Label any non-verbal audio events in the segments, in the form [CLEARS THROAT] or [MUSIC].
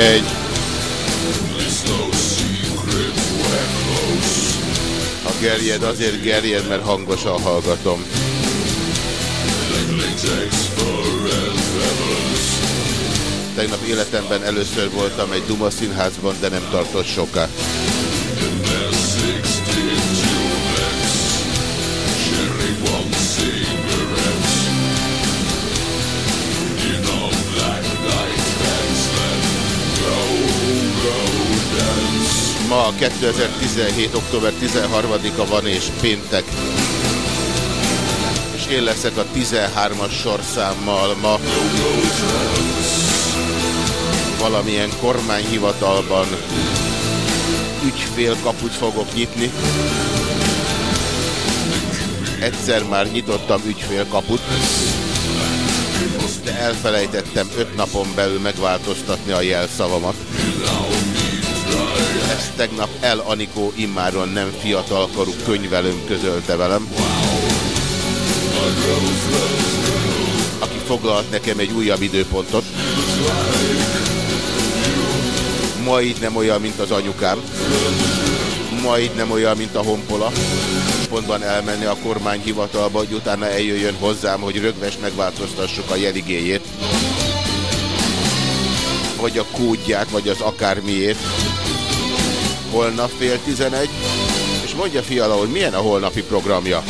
Egy. Ha gerjed, azért gerjed, mert hangosan hallgatom. Tegnap életemben először voltam egy Duma színházban, de nem tartott soká. Ma 2017. október 13-a van és péntek. És én leszek a 13-as sorszámmal ma. Valamilyen kormányhivatalban ügyfélkaput fogok nyitni. Egyszer már nyitottam ügyfélkaput, de elfelejtettem öt napon belül megváltoztatni a jelszavamat. Ezt tegnap El Anikó immáron nem fiatalkorú könyvelőm közölte velem. Aki foglalt nekem egy újabb időpontot. Ma így nem olyan, mint az anyukám. Ma így nem olyan, mint a honpola. Pontban elmenni a kormányhivatalba, hogy utána eljöjjön hozzám, hogy rögves megváltoztassuk a jeligéjét. Vagy a kódját, vagy az akármiét. Holnap fél tizenegy. És mondja fiala, hogy milyen a holnapi programja.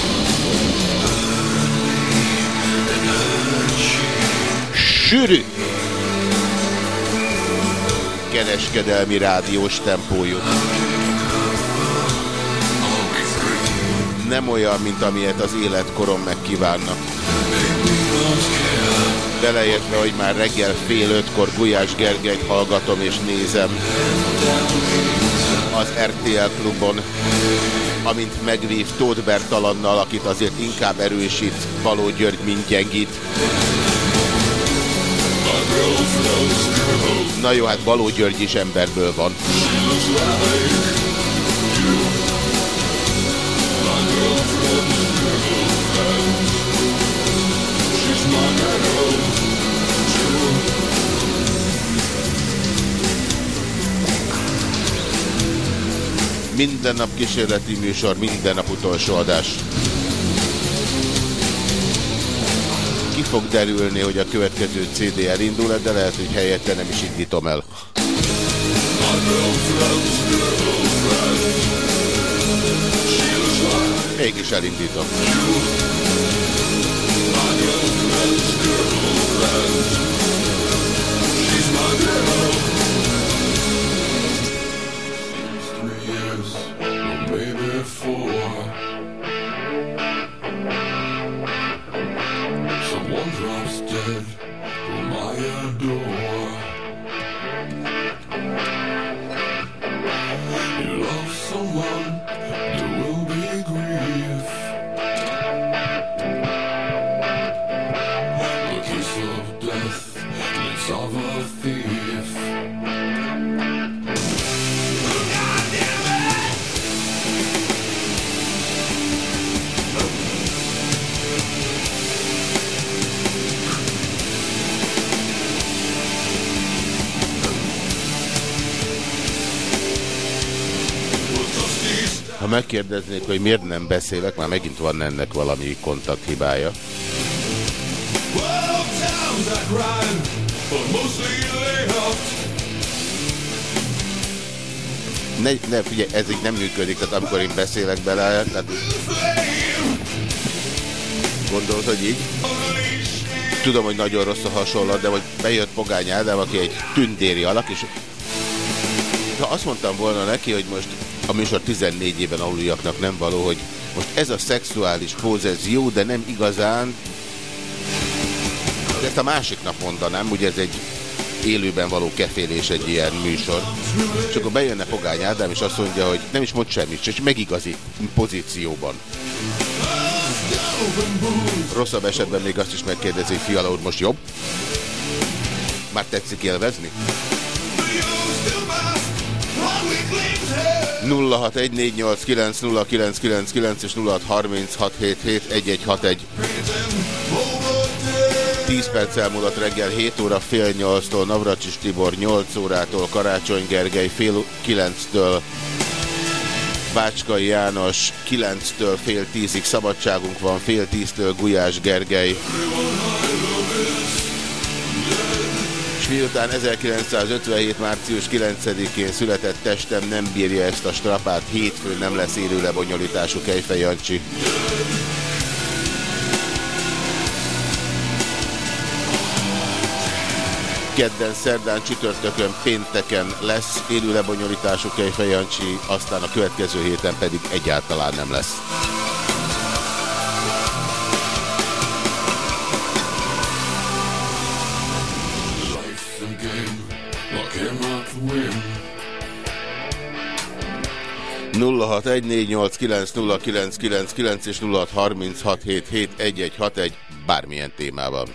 Sűrű! kereskedelmi rádiós tempójú. Nem olyan, mint amilyet az életkorom megkívánna. Beleértve, hogy már reggel fél ötkor Gulyás Gergelyt hallgatom és nézem az RTL klubon, amint megvív Tóth Bertalannal, akit azért inkább erősít Baló György, mint gyengít. Na jó, hát Baló György is emberből van. Minden nap kísérleti műsor, minden nap utolsó adás. Ki fog derülni, hogy a következő CD elindul, de lehet, hogy helyette nem is indítom el. Mégis elindítom. Someone megkérdeznék, hogy miért nem beszélek, már megint van ennek valami kontakthibája. Ne, ne, figyelj, ez így nem működik, tehát amikor én beszélek bele, tehát gondolod, hogy így? Tudom, hogy nagyon rossz a hasonlat, de hogy bejött Pogány Ádám, aki egy tündéri alak, és ha azt mondtam volna neki, hogy most a műsor 14 éven aluliaknak nem való, hogy most ez a szexuális póz, ez jó, de nem igazán, de ezt a másik nap mondanám, ugye ez egy élőben való kefélés egy ilyen műsor. És akkor bejönne Pogány Ádám, és azt mondja, hogy nem is mond semmit, csak megigazít pozícióban. Rosszabb esetben még azt is megkérdezi, Fiala úr most jobb? Már tetszik élvezni? 0614890999 és 0636771161. 10 perccel múlott reggel 7 óra fél 8-tól Navracsis Tibor 8 órától Karácsony Gergely fél 9-től Bácskai János 9-től fél 10-ig szabadságunk van, fél 10-től Gulyás Gergely. Miután 1957. március 9-én született testem nem bírja ezt a strapát, hétfőn nem lesz élő lebonyolítású Kejfej Jancsi. kedden, szerdán, csütörtökön, pénteken lesz élő lebonyolítású Kejfej aztán a következő héten pedig egyáltalán nem lesz. 0614890999 és 0636771161 bármilyen témában.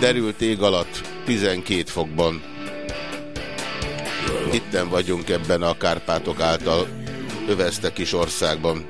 Derült ég alatt 12 fokban. Itten vagyunk ebben a Kárpátok által övezte kis országban.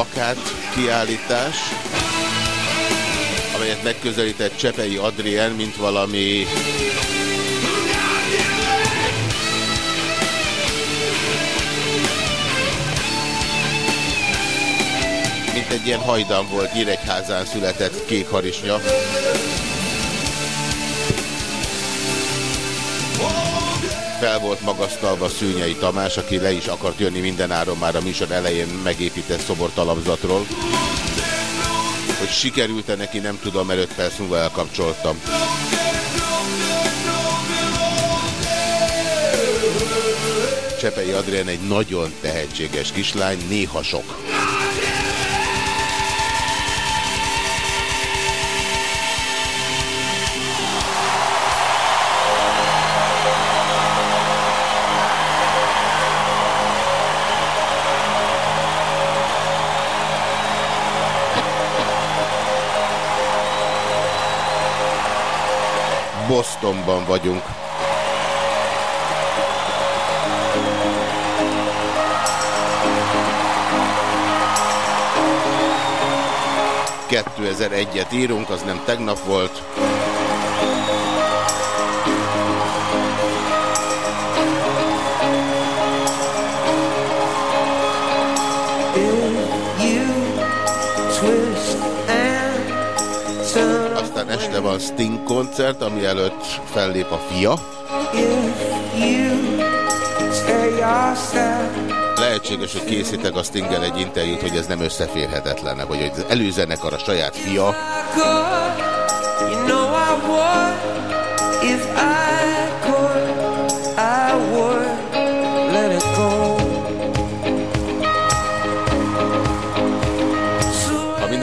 Plakát kiállítás, amelyet megközelített Csepei Adrien, mint valami mint egy ilyen hajdan volt, Nyíregyházán született kék Fel volt magasztalva Szűnyei Tamás, aki le is akart jönni mindenáron már a műsor elején megépített szobor talapzatról. Hogy sikerült-e neki, nem tudom, mert 5 perc múlva elkapcsoltam. Csepei Adrien egy nagyon tehetséges kislány, néha sok. Bostonban vagyunk. ...2001-et írunk, az nem tegnap volt. Van Sting koncert, ami előtt fellép a fia. Lehetséges, hogy készítek a Stinggel egy interjút, hogy ez nem összeférhetetlen, vagy hogy az előzenekar a saját fia. Ha minden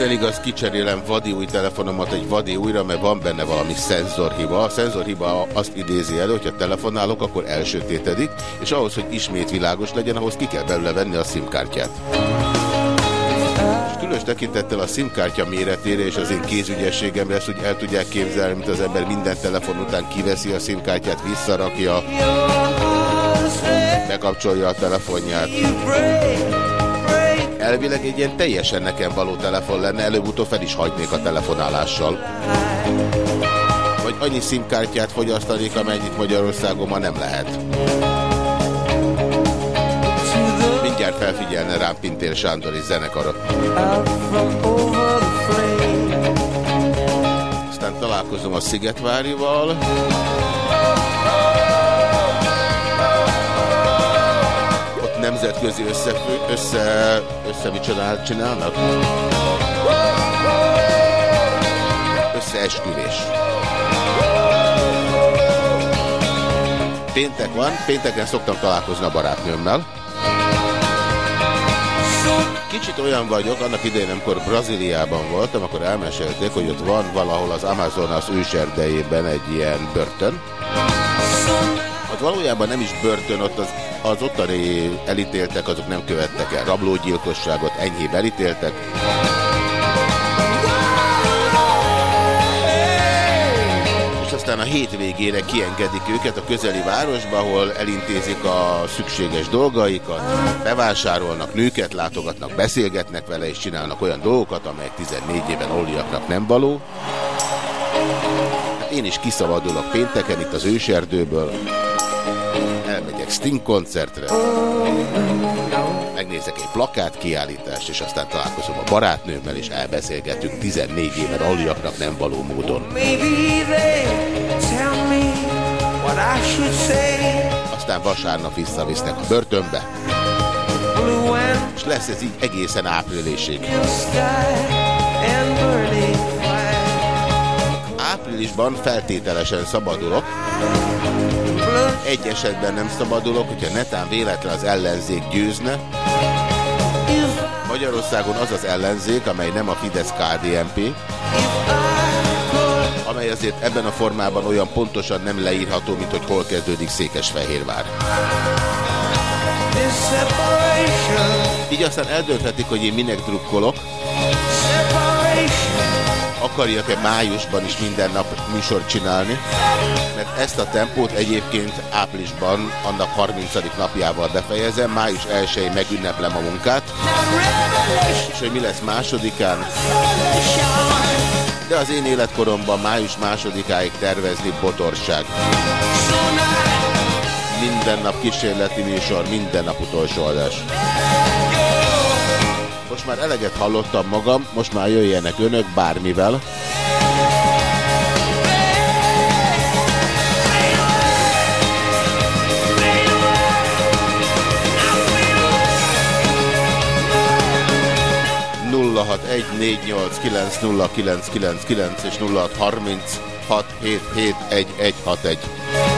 minden igaz, kicserélem vadi új telefonomat egy vadi újra, mert van benne valami szenzorhiba. A szenzorhiba azt idézi elő, hogyha telefonálok, akkor elsötétedik, és ahhoz, hogy ismét világos legyen, ahhoz ki kell belőle venni a SIM-kártyát. És különös tekintettel a SIM-kártya méretére és az én kézügyességemre ezt úgy el tudják képzelni, mint az ember minden telefon után kiveszi a SIM-kártyát, visszarakja, bekapcsolja a telefonját. Elvileg egy ilyen teljesen nekem való telefon lenne, előbb-utóbb fel is hagynék a telefonálással. Vagy annyi szimkártyát fogyasztanék, amennyit Magyarországon ma nem lehet. Mindjárt felfigyelne rám Pintér Sándor és zenekara. Aztán találkozom a Szigetvárival. Nemzetközi összefő, össze, össze micsodát csinálnak? Összeesküvés. Péntek van, pénteken szoktam találkozni a barátnőmmel. Kicsit olyan vagyok, annak idején, amikor Brazíliában voltam, akkor elmesélték, hogy ott van valahol az Amazonas őserdejében egy ilyen börtön. Ott valójában nem is börtön, ott az, az ottani elítéltek, azok nem követtek el rablógyilkosságot, enyhébb elítéltek. És aztán a hétvégére kiengedik őket a közeli városba, ahol elintézik a szükséges dolgaikat, bevásárolnak, nőket látogatnak, beszélgetnek vele, és csinálnak olyan dolgokat, amelyek 14 éven oliaknak nem való. Hát én is kiszabadulok pénteken itt az őserdőből, elmegyek Sting koncertre, megnézek egy plakát kiállítást, és aztán találkozom a barátnőmmel, és elbeszélgetünk 14 éven aljaknak nem való módon. Aztán vasárnap visszavisznek a börtönbe, és lesz ez így egészen áprilisig. Áprilisban feltételesen szabadulok, egy esetben nem szabadulok, hogyha netán véletlen az ellenzék győzne. Magyarországon az az ellenzék, amely nem a Fidesz-KDNP, amely azért ebben a formában olyan pontosan nem leírható, mint hogy hol kezdődik Székesfehérvár. Így aztán eldönthetik, hogy én minek drukkolok, akarjak-e májusban is minden nap műsort csinálni, mert ezt a tempót egyébként áprilisban annak 30. napjával befejezem, május 1-én megünneplem a munkát, és hogy mi lesz másodikán, de az én életkoromban május másodikáig tervezni botorság. Minden nap kísérleti műsor, minden nap utolsó adás. Most már eleget hallottam magam, most már jöjjenek önök bármivel. és 0636771161.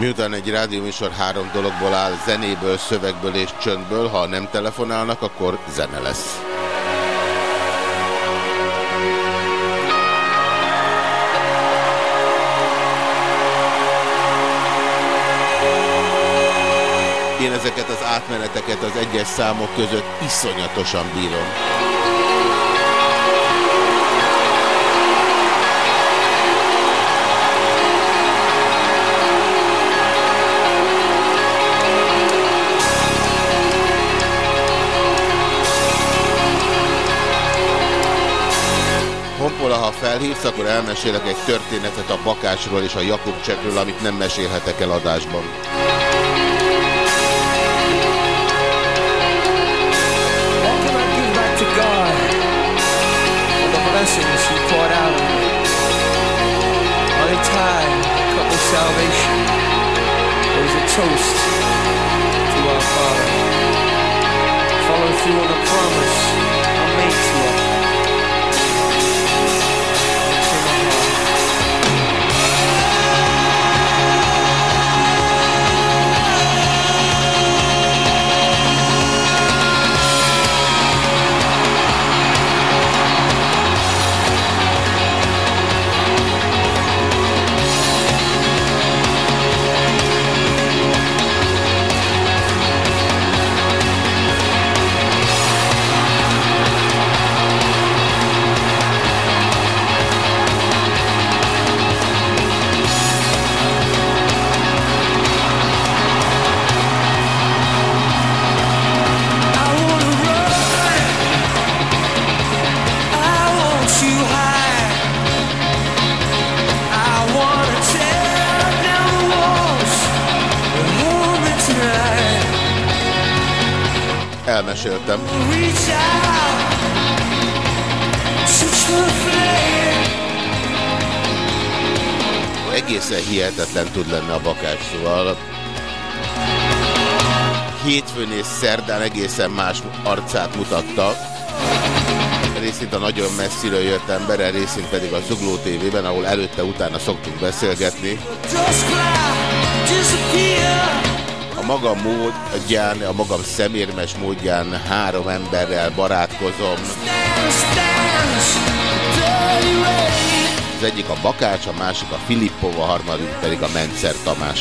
Miután egy rádióműsor három dologból áll, zenéből, szövegből és csöndből, ha nem telefonálnak, akkor zene lesz. Én ezeket az átmeneteket az egyes számok között iszonyatosan bírom. Felhívsz, akkor elmesélek egy történetet a Bakásról és a Jakub csekről, amit nem mesélhetek el adásban. Follow through on the promise Elmeséltem. Egészen hihetetlen tud lenni a bakás, szóval hétfőn és szerdán egészen más arcát mutatta. Részint a nagyon messziről jött ember, részint pedig a Zugló TV-ben, ahol előtte-utána szoktunk beszélgetni. Dust cloud, disappear. A magam módján, a magam szemérmes módján három emberrel barátkozom. Az egyik a Bakács, a másik a Filippov, a harmadik pedig a Mencer Tamás.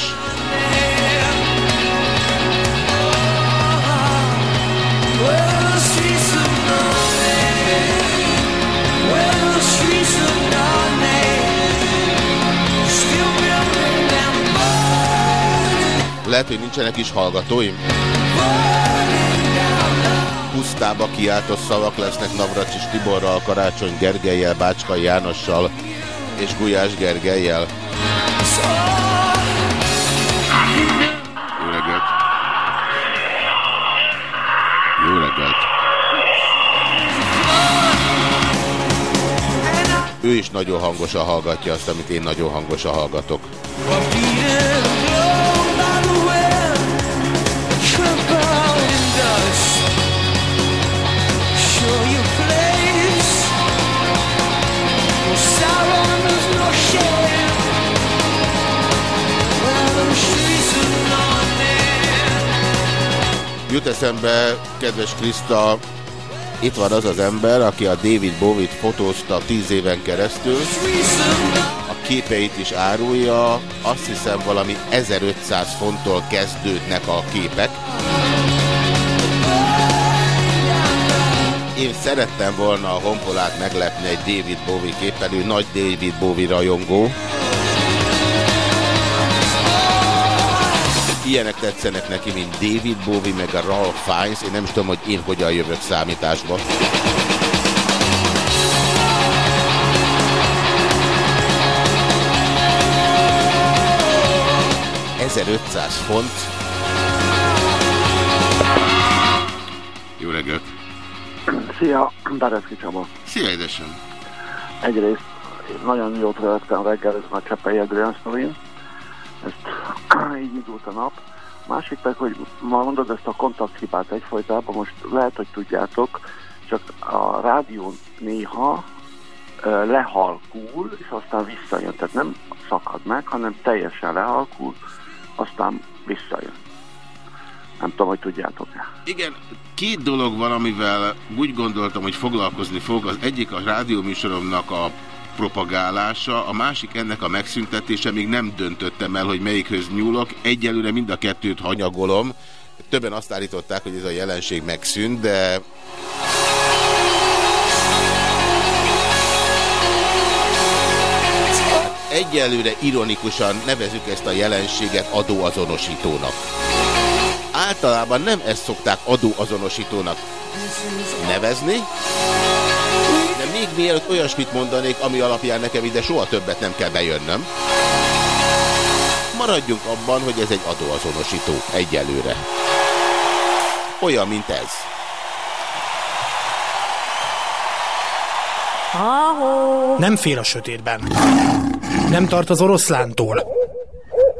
Lehet, hogy nincsenek is hallgatóim. Pusztába kiáltott szavak lesznek Navracsis Tiborral, Karácsony Gergelyel, Bácska Jánossal és Gulyás Gergelyel. Jó reggelt! Jó reggelt! Ő is nagyon hangosan hallgatja azt, amit én nagyon hangosan hallgatok. Jut eszembe, kedves Kriszta, itt van az az ember, aki a David Bowie-t fotózta tíz éven keresztül, a képeit is árulja, azt hiszem valami 1500 fonttól kezdődnek a képek. Én szerettem volna a honpolát meglepni egy David Bowie képpel, ő nagy David Bowie rajongó. Ilyenek tetszenek neki, mint David Bowie, meg a Ralph Fiennes. Én nem is tudom, hogy én hogyan jövök számításba. ...1500 font. Jó reggelt! Szia, Bereszki Csaba. Szia, édesem! Egyrészt nagyon jót rögtem reggel, ez már Csepei Adrián sztorin. Ezt [CLEARS THROAT] így indult a nap. Másik meg, hogy ma mondod ezt a kontakthibát egyfolytában, most lehet, hogy tudjátok, csak a rádió néha lehalkul, és aztán visszajön. Tehát nem szakad meg, hanem teljesen lehalkul, aztán visszajön. Nem tudom, hogy tudjátok-e. Igen, két dolog van, amivel úgy gondoltam, hogy foglalkozni fog. Az egyik a rádióműsoromnak a propagálása, a másik ennek a megszüntetése, még nem döntöttem el, hogy melyikhöz nyúlok. Egyelőre mind a kettőt hanyagolom. Többen azt állították, hogy ez a jelenség megszűnt, de... Egyelőre ironikusan nevezük ezt a jelenséget adóazonosítónak. Általában nem ezt szokták adóazonosítónak nevezni, de még mielőtt olyasmit mondanék, ami alapján nekem ide soha többet nem kell bejönnöm, maradjunk abban, hogy ez egy adóazonosító egyelőre. Olyan, mint ez. Nem fél a sötétben. Nem tart az oroszlántól.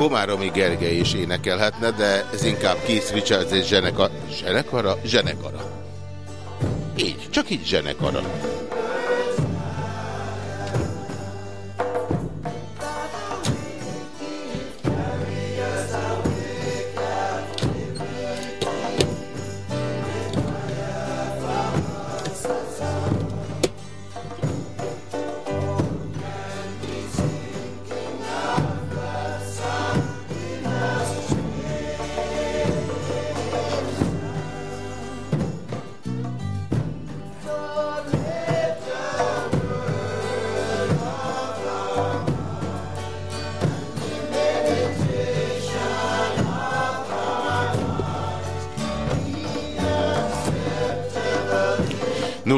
Komáromi Gergely is énekelhetne, de ez inkább Keith Richards és zseneka... zsenekara? Zsenekara. Így, csak így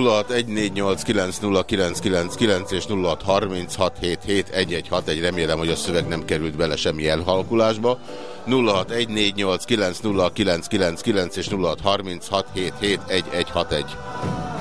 zsenekara. és 0636771161, remélem, hogy a szöveg nem került bele semmi elhalkulásba. 0614890999 és 0636771161.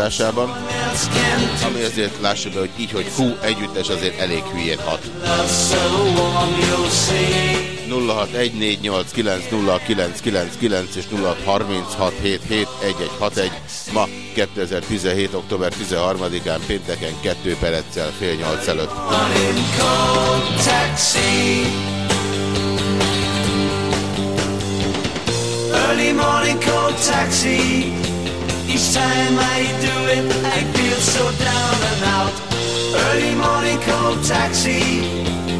Can ami azért lássuk be, hogy így, hogy Who együttes azért elég hülyén hat. love so warm, you'll see. 0614890999 és 0636771161. Ma 2017. október 13-án pénteken 2 perccel fél nyolc előtt. Early morning cold taxi. Each time I do it, I feel so down and out. Early morning cold taxi.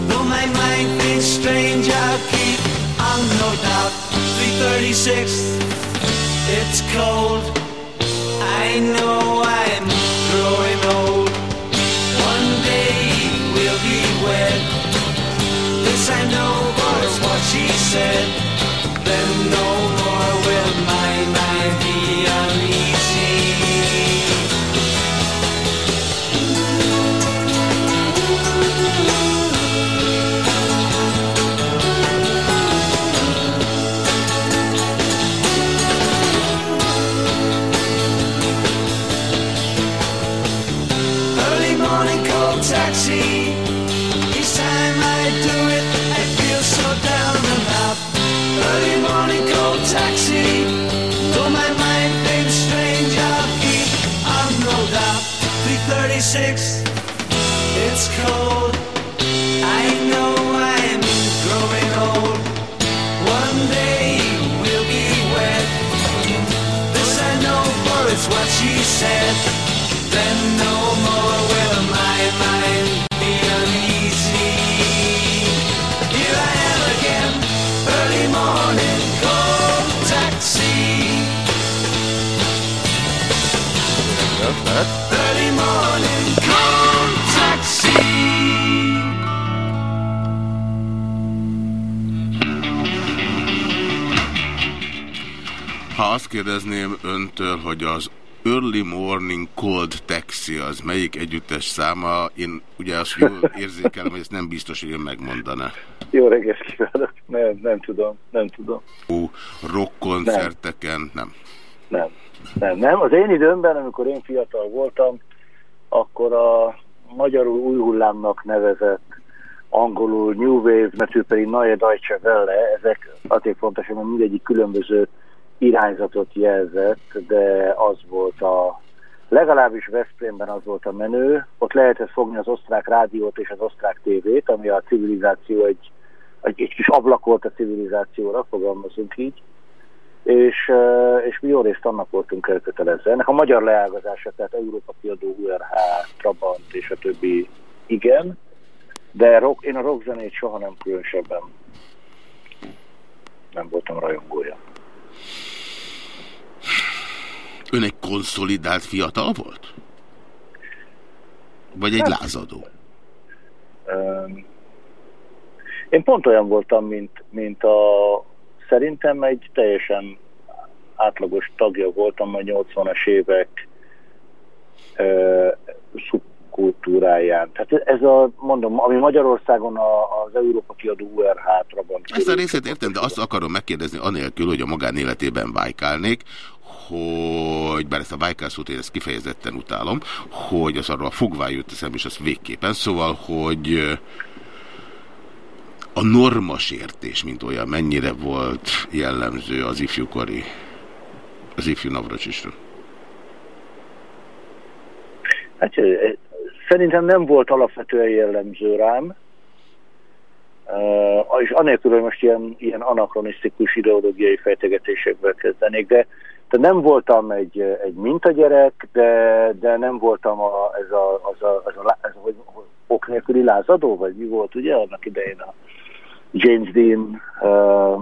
Though my mind thinks strange, I'll keep on no doubt. 336, It's cold. I know I'm growing old. One day we'll be wed. This I know was what she said. Kérdezném öntől, hogy az Early Morning Cold Taxi az melyik együttes száma, én ugye azt jól érzékelem, hogy ezt nem biztos, hogy ön megmondaná. Jó reggelt kívánok! Nem, nem tudom, nem tudom. Ó, rock koncerteken, nem. Nem, nem, nem. Az én időmben, amikor én fiatal voltam, akkor a magyarul új hullámnak nevezett angolul New Wave, mert ő pedig Neue Deutsche Welle, ezek azért fontosan, mert mindegyik különböző irányzatot jelzett, de az volt a legalábbis Veszprémben az volt a menő, ott lehetett fogni az osztrák rádiót és az osztrák tévét, ami a civilizáció egy, egy, egy kis ablak volt a civilizációra, fogalmazunk így, és, eh, és mi jó részt annak voltunk elkötelezve. Ennek a magyar leágazása, tehát Európa kiadó URH, Trabant és a többi igen, de rock, én a rockzenét soha nem különösebben nem voltam rajongója. Ön egy konszolidált fiatal volt? Vagy egy lázadó? Öm, Én pont olyan voltam, mint, mint a szerintem egy teljesen átlagos tagja voltam a 80-as évek ö, szubkultúráján. Tehát ez a, mondom, ami Magyarországon a, az Európa kiadó URH Trabant. Ezt a részét értem, de azt akarom megkérdezni anélkül, hogy a magánéletében vájkálnék, hogy, bár ezt a vájkál szót én ezt kifejezetten utálom, hogy az arról a fogvály jut eszem, és az végképpen, szóval, hogy a normasértés, mint olyan, mennyire volt jellemző az ifjúkori, az ifjú Navracsisra? Hát szerintem nem volt alapvetően jellemző rám, és anélkül, hogy most ilyen, ilyen anakronisztikus ideológiai fejtegetésekbe kezdenék, de, de nem voltam egy, egy mintagyerek, de, de nem voltam a, ez a, az a, az a, ez a ok nélküli lázadó, vagy mi volt ugye annak idején a James Dean uh,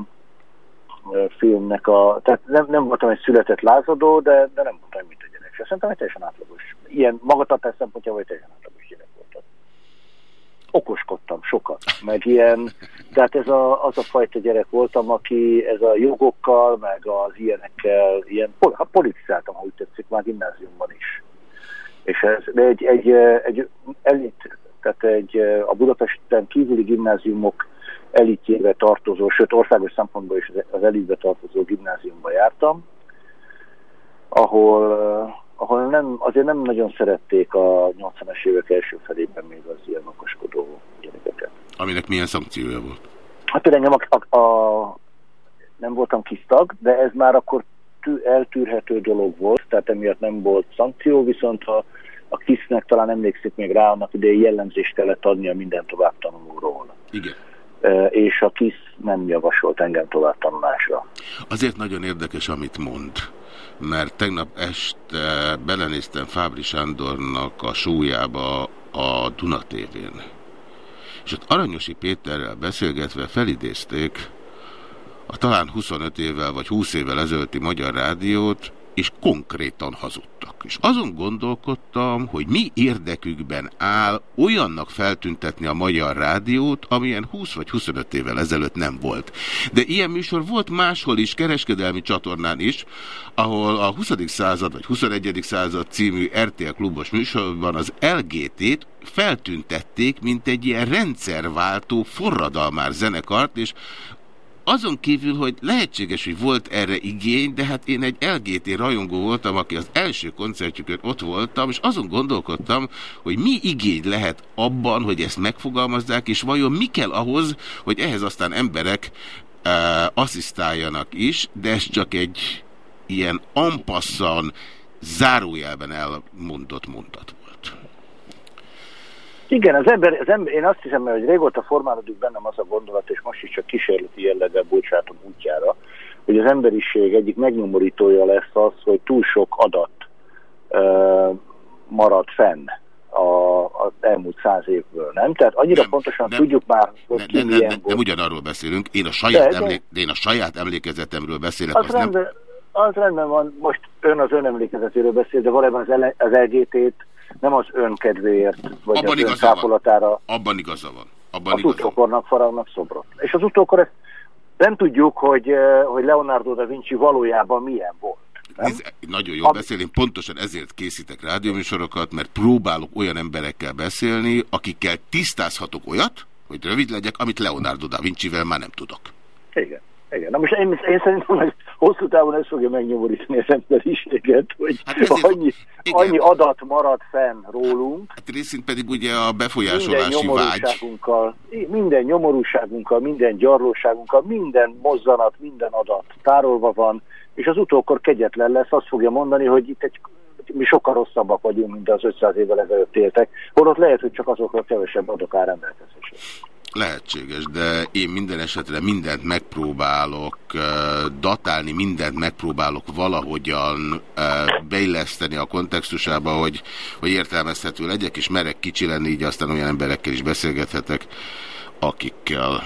uh, filmnek a... Tehát nem, nem voltam egy született lázadó, de, de nem voltam egy mintagyerek. Szerintem egy teljesen átlagos. Ilyen magatartás szempontjából egy teljesen átlagos gyerek okoskodtam sokat, meg ilyen, tehát ez a, az a fajta gyerek voltam, aki ez a jogokkal, meg az ilyenekkel, ilyen, ha politizáltam, ha tetszik, már gimnáziumban is. És ez de egy, egy, egy elit, tehát egy a Budapesten kívüli gimnáziumok elitjébe tartozó, sőt országos szempontból is az elitbe tartozó gimnáziumba jártam, ahol ahol nem, azért nem nagyon szerették a 80-as évek első felében még az ilyen okoskodó gyerekeket. Aminek milyen szankciója volt? Hát például engem a, a, a, nem voltam kisztag, de ez már akkor tű, eltűrhető dolog volt, tehát emiatt nem volt szankció, viszont a, a kisznek talán emlékszik még rá, annak idején jellemzést kellett adni a minden tovább tanulóról. Igen. E, és a KISZ nem javasolt engem tovább tanulásra. Azért nagyon érdekes, amit mond mert tegnap este belenéztem Fábri Sándornak a súlyába a Duna TV-n. És ott Aranyosi Péterrel beszélgetve felidézték a talán 25 évvel vagy 20 évvel ezelőtti Magyar Rádiót, és konkrétan hazudtak. És azon gondolkodtam, hogy mi érdekükben áll olyannak feltüntetni a Magyar Rádiót, amilyen 20 vagy 25 évvel ezelőtt nem volt. De ilyen műsor volt máshol is, kereskedelmi csatornán is, ahol a 20. század vagy 21. század című RTL klubos műsorban az LGT-t feltüntették, mint egy ilyen rendszerváltó forradalmár zenekart, és azon kívül, hogy lehetséges, hogy volt erre igény, de hát én egy LGT rajongó voltam, aki az első koncertjükön ott voltam, és azon gondolkodtam, hogy mi igény lehet abban, hogy ezt megfogalmazzák, és vajon mi kell ahhoz, hogy ehhez aztán emberek uh, asszisztáljanak is, de ez csak egy ilyen ampasszan, zárójelben elmondott mondat. Igen, az ember, az ember, én azt hiszem, hogy régóta formálódik bennem az a gondolat, és most is csak kísérleti jelleggel bocsátom útjára, hogy az emberiség egyik megnyomorítója lesz az, hogy túl sok adat uh, marad fenn a, az elmúlt száz évből, nem? Tehát annyira nem, pontosan nem, tudjuk már, hogy nem, ki nem, milyen nem, volt. Nem ugyanarról beszélünk, én a saját, de, emlék, de én a saját emlékezetemről beszélek. Az, az, rendben, nem... az rendben van, most ön az ön emlékezetéről beszél, de valójában az, az LGT-t nem az önkedvéért, vagy Abban az önszápolatára. Abban igaza van. Abban az utókornak faragnak szobrot. És az utókor ezt nem tudjuk, hogy, eh, hogy Leonardo da Vinci valójában milyen volt. Nézd, nagyon jól beszél, én pontosan ezért készítek rádióműsorokat, mert próbálok olyan emberekkel beszélni, akikkel tisztázhatok olyat, hogy rövid legyek, amit Leonardo da Vinci-vel már nem tudok. Igen. Igen, na most én, én szerintem hogy hosszú távon ez fogja megnyomorítani az emberiséget, hogy hát annyi, annyi adat marad fenn rólunk. Hát részint pedig ugye a befolyásolási minden vágy. Minden nyomorúságunkkal, minden gyarlóságunkkal, minden mozzanat, minden adat tárolva van, és az utókor kegyetlen lesz, azt fogja mondani, hogy itt egy mi sokkal rosszabbak vagyunk, mint az 500 évvel ezelőtt éltek, holott lehet, hogy csak azokról kevesebb adok áll rendelkezésre. Lehetséges, de én minden esetre mindent megpróbálok datálni, mindent megpróbálok valahogyan beilleszteni a kontextusába, hogy, hogy értelmezhető legyek, és merek kicsi lenni, így aztán olyan emberekkel is beszélgethetek, akikkel.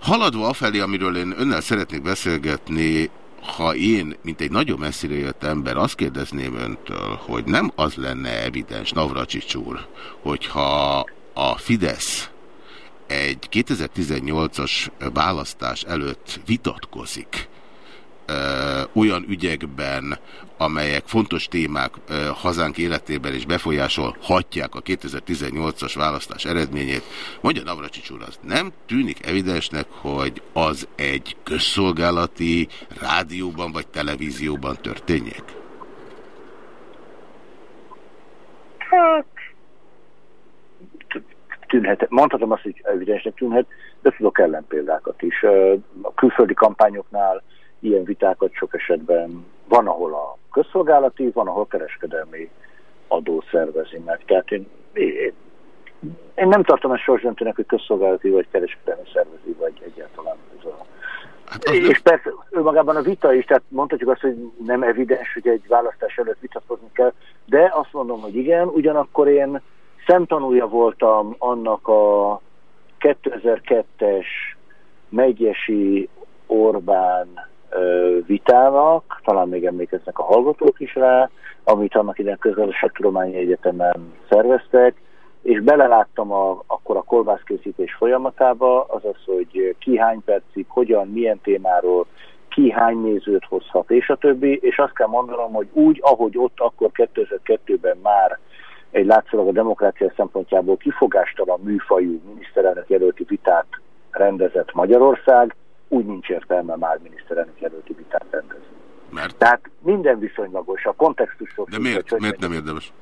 Haladva afelé, amiről én önnel szeretnék beszélgetni, ha én, mint egy nagyon messzire jött ember, azt kérdezném öntől, hogy nem az lenne evidens, Navracsics úr, hogyha a Fidesz egy 2018-as választás előtt vitatkozik, olyan ügyekben, amelyek fontos témák hazánk életében is befolyásolhatják a 2018-as választás eredményét. Mondja Navracsics úr, az nem tűnik evidensnek, hogy az egy közszolgálati rádióban vagy televízióban történjék? Hát, tűnhet, mondhatom azt, hogy evidensnek tűnhet, de tudok ellenpéldákat is. A külföldi kampányoknál ilyen vitákat sok esetben van, ahol a közszolgálati, van, ahol kereskedelmi adó szervezi meg. Tehát én, én, én nem tartom ezt sorsdöntőnek, hogy közszolgálati vagy kereskedelmi szervezi, vagy egyáltalán ez a... Hát és nem... persze önmagában a vita is, tehát mondhatjuk azt, hogy nem evidens, hogy egy választás előtt vitatkozni kell, de azt mondom, hogy igen, ugyanakkor én szemtanúja voltam annak a 2002-es megyesi Orbán vitának, talán még emlékeznek a hallgatók is rá, amit annak idején Közgazdaságtudományi Egyetemen szerveztek, és beleláttam a, akkor a kolbászkészítés folyamatába, azaz, hogy ki hány percig, hogyan, milyen témáról, ki hány nézőt hozhat, és a többi, és azt kell mondanom, hogy úgy, ahogy ott akkor 2002-ben már egy látszólag a demokrácia szempontjából kifogástalan műfajú miniszterelnök jelölti vitát rendezett Magyarország, úgy nincs értelme már miniszterelnök jelölti vitát rendezni. Mert? Tehát minden viszonylagos, a kontextusról... De miért, hogy miért nem érdemes?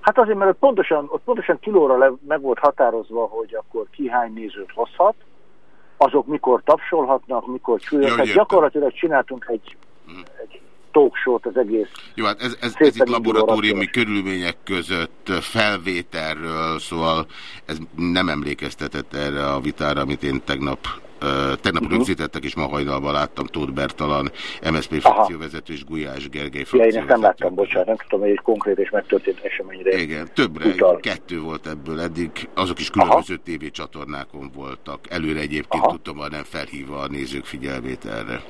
Hát azért, mert ott pontosan, ott pontosan kilóra le, meg volt határozva, hogy akkor ki hány nézőt hozhat, azok mikor tapsolhatnak, mikor csúlyok. Hát gyakorlatilag csináltunk egy, hmm. egy talkshow az egész. Jó, hát ez, ez, ez itt laboratóriumi körülmények között felvételről, szóval ez nem emlékeztetett erre a vitára, amit én tegnap tegnap uh -huh. rögzítettek, és ma hajnalban láttam Tóth Bertalan, MSZP frakcióvezető és Gulyás Gergely Ja, én nem láttam, bocsánat, nem tudom, hogy egy konkrét és megtörtént eseményre. Igen, többre, utal. kettő volt ebből eddig, azok is különböző tévécsatornákon voltak. Előre egyébként Aha. tudtam, nem felhívva a nézők figyelmét erre.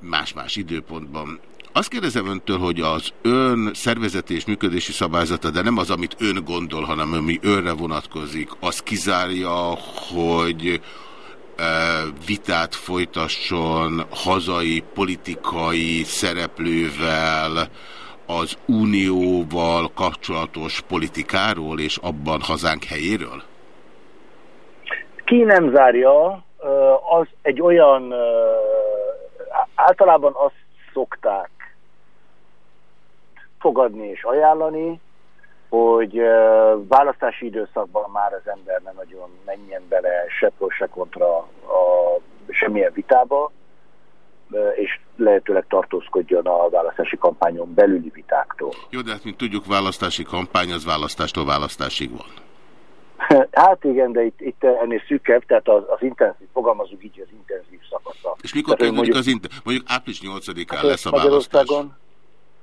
Más-más időpontban. Azt kérdezem öntől, hogy az ön szervezeti és működési szabályzata, de nem az, amit ön gondol, hanem ami önre vonatkozik, az kizárja, hogy vitát folytasson hazai politikai szereplővel, az unióval kapcsolatos politikáról és abban hazánk helyéről? Ki nem zárja, az egy olyan, általában azt szokták fogadni és ajánlani, hogy választási időszakban már az ember nem nagyon menjen bele se pro, se kontra a semmilyen vitába, és lehetőleg tartózkodjon a választási kampányon belüli vitáktól. Jó, de hát mint tudjuk, választási kampány az választástól választásig van. [LAUGHS] Hát igen, de itt, itt ennél szűkebb, tehát az, az intenzív, fogalmazunk így, az intenzív szakasza. És mikor kezdődik mondjuk, az intenzív? Mondjuk április 8-án hát lesz a választás.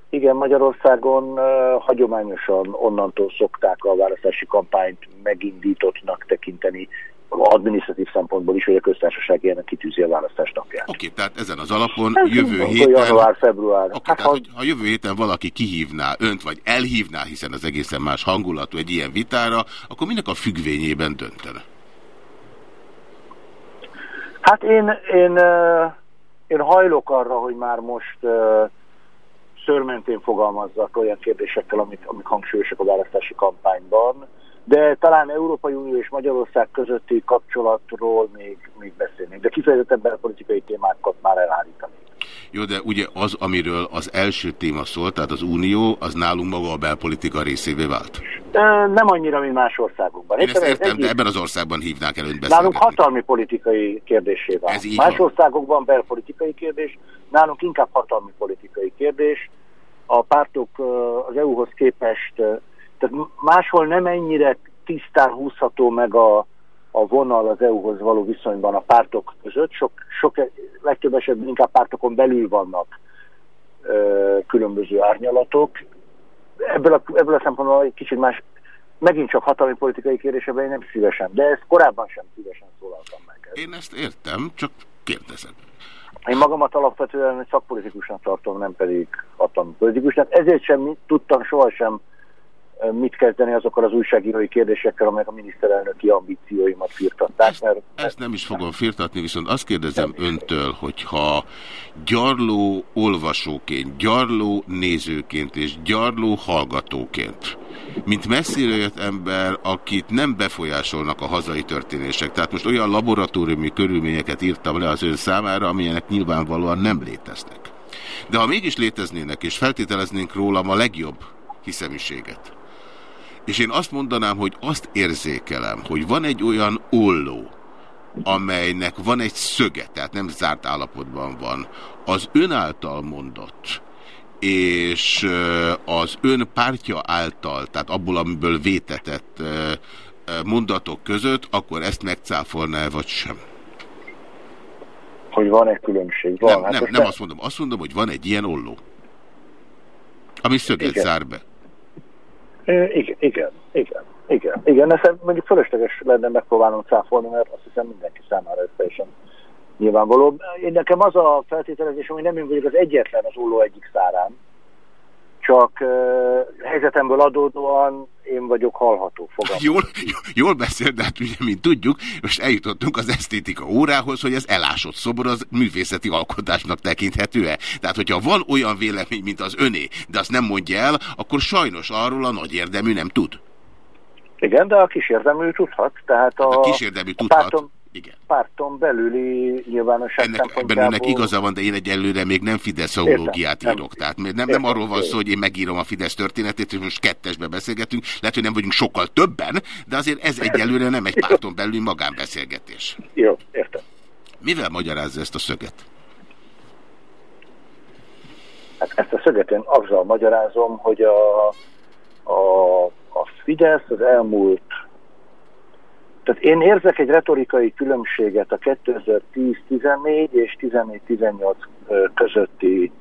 Igen, Magyarországon uh, hagyományosan onnantól szokták a választási kampányt megindítottnak tekinteni, adminisztratív szempontból is, hogy a köztársaság ilyen kitűzi a választás napját. Oké, tehát ezen az alapon Ez jövő héten... Január, február. Oké, hát, tehát, ha... ha jövő héten valaki kihívná önt, vagy elhívná, hiszen az egészen más hangulatú egy ilyen vitára, akkor minek a függvényében döntene? Hát én, én, én hajlok arra, hogy már most szörmentén fogalmazzak olyan kérdésekkel, amik, amik hangsúlyosak a választási kampányban, de talán Európai Unió és Magyarország közötti kapcsolatról még, még beszélnék, de kifejezetten belpolitikai témákat már elállítanék. Jó, de ugye az, amiről az első téma szólt, tehát az Unió, az nálunk maga a belpolitika részévé vált? Nem annyira, mint más országokban. Én ezt értem, egyik... de ebben az országban hívnák előtt beszélgetni. Nálunk hatalmi politikai kérdésé vált. Más van. országokban belpolitikai kérdés, nálunk inkább hatalmi politikai kérdés. A pártok az EU-hoz képest, tehát máshol nem ennyire tisztán húzható meg a, a vonal az EU-hoz való viszonyban a pártok között. Sok, sok legtöbb esetben inkább pártokon belül vannak ö, különböző árnyalatok. Ebből a, ebből a szempontból egy kicsit más, megint csak hatalmi politikai kérdésében én nem szívesen, de ezt korábban sem szívesen szólaltam meg. Én ezt értem, csak kérdezem. Én magamat alapvetően szakpolitikusnak tartom, nem pedig hatalmi politikusnak. Ezért sem tudtam sohasem mit kezdeni azokkal az újságírói kérdésekkel, amelyek a miniszterelnöki ambícióimat firtatták. Ezt, mert, ezt nem is fogom firtatni, viszont azt kérdezem nem. öntől, hogyha gyarló olvasóként, gyarló nézőként és gyarló hallgatóként, mint messzire jött ember, akit nem befolyásolnak a hazai történések. Tehát most olyan laboratóriumi körülményeket írtam le az ön számára, amilyenek nyilvánvalóan nem léteznek. De ha mégis léteznének, és feltételeznénk rólam a legjobb hiszeműséget, és én azt mondanám, hogy azt érzékelem, hogy van egy olyan olló, amelynek van egy szöge, tehát nem zárt állapotban van, az ön által mondott, és az ön pártja által, tehát abból, amiből vétetett mondatok között, akkor ezt megcáfolná-e, vagy sem? Hogy van-e különbség? Van. Nem, hát nem, nem azt mondom. Azt mondom, hogy van egy ilyen olló, ami szöget Igen. zár be. Igen, igen, igen, igen, igen. Ezt mondjuk fölösleges lenne megpróbálnom cáfolni, mert azt hiszem mindenki számára ez teljesen nyilvánvaló. Én nekem az a feltételezés, hogy nem én vagyok az egyetlen az ulló egyik szárán, csak uh, helyzetemből adódóan én vagyok hallható. Fogalmaz. Jól, jól beszél, de hát ugye, mint tudjuk, most eljutottunk az esztétika órához, hogy az elásott szobor az művészeti alkotásnak tekinthető-e. Tehát, hogyha van olyan vélemény, mint az öné, de azt nem mondja el, akkor sajnos arról a nagy érdemű nem tud. Igen, de a kis érdemű tudhat. Tehát a, a kis érdemű tudhat. Pártom, igen. párton belüli nyilvánosság Ennek, Ebben önnek igaza van, de én egyelőre még nem fideszológiát írok. Nem, Tehát nem, nem, nem arról van szó, hogy én megírom a Fidesz történetét, és most kettesbe beszélgetünk. Lehet, hogy nem vagyunk sokkal többen, de azért ez egyelőre nem egy párton belüli magánbeszélgetés. Jó, értem. Mivel magyarázza ezt a szöget? Hát ezt a szöget én azzal magyarázom, hogy a, a, a Fidesz az elmúlt Tehát én érzek egy retorikai különbséget a 2010-14 és 14-18 közötti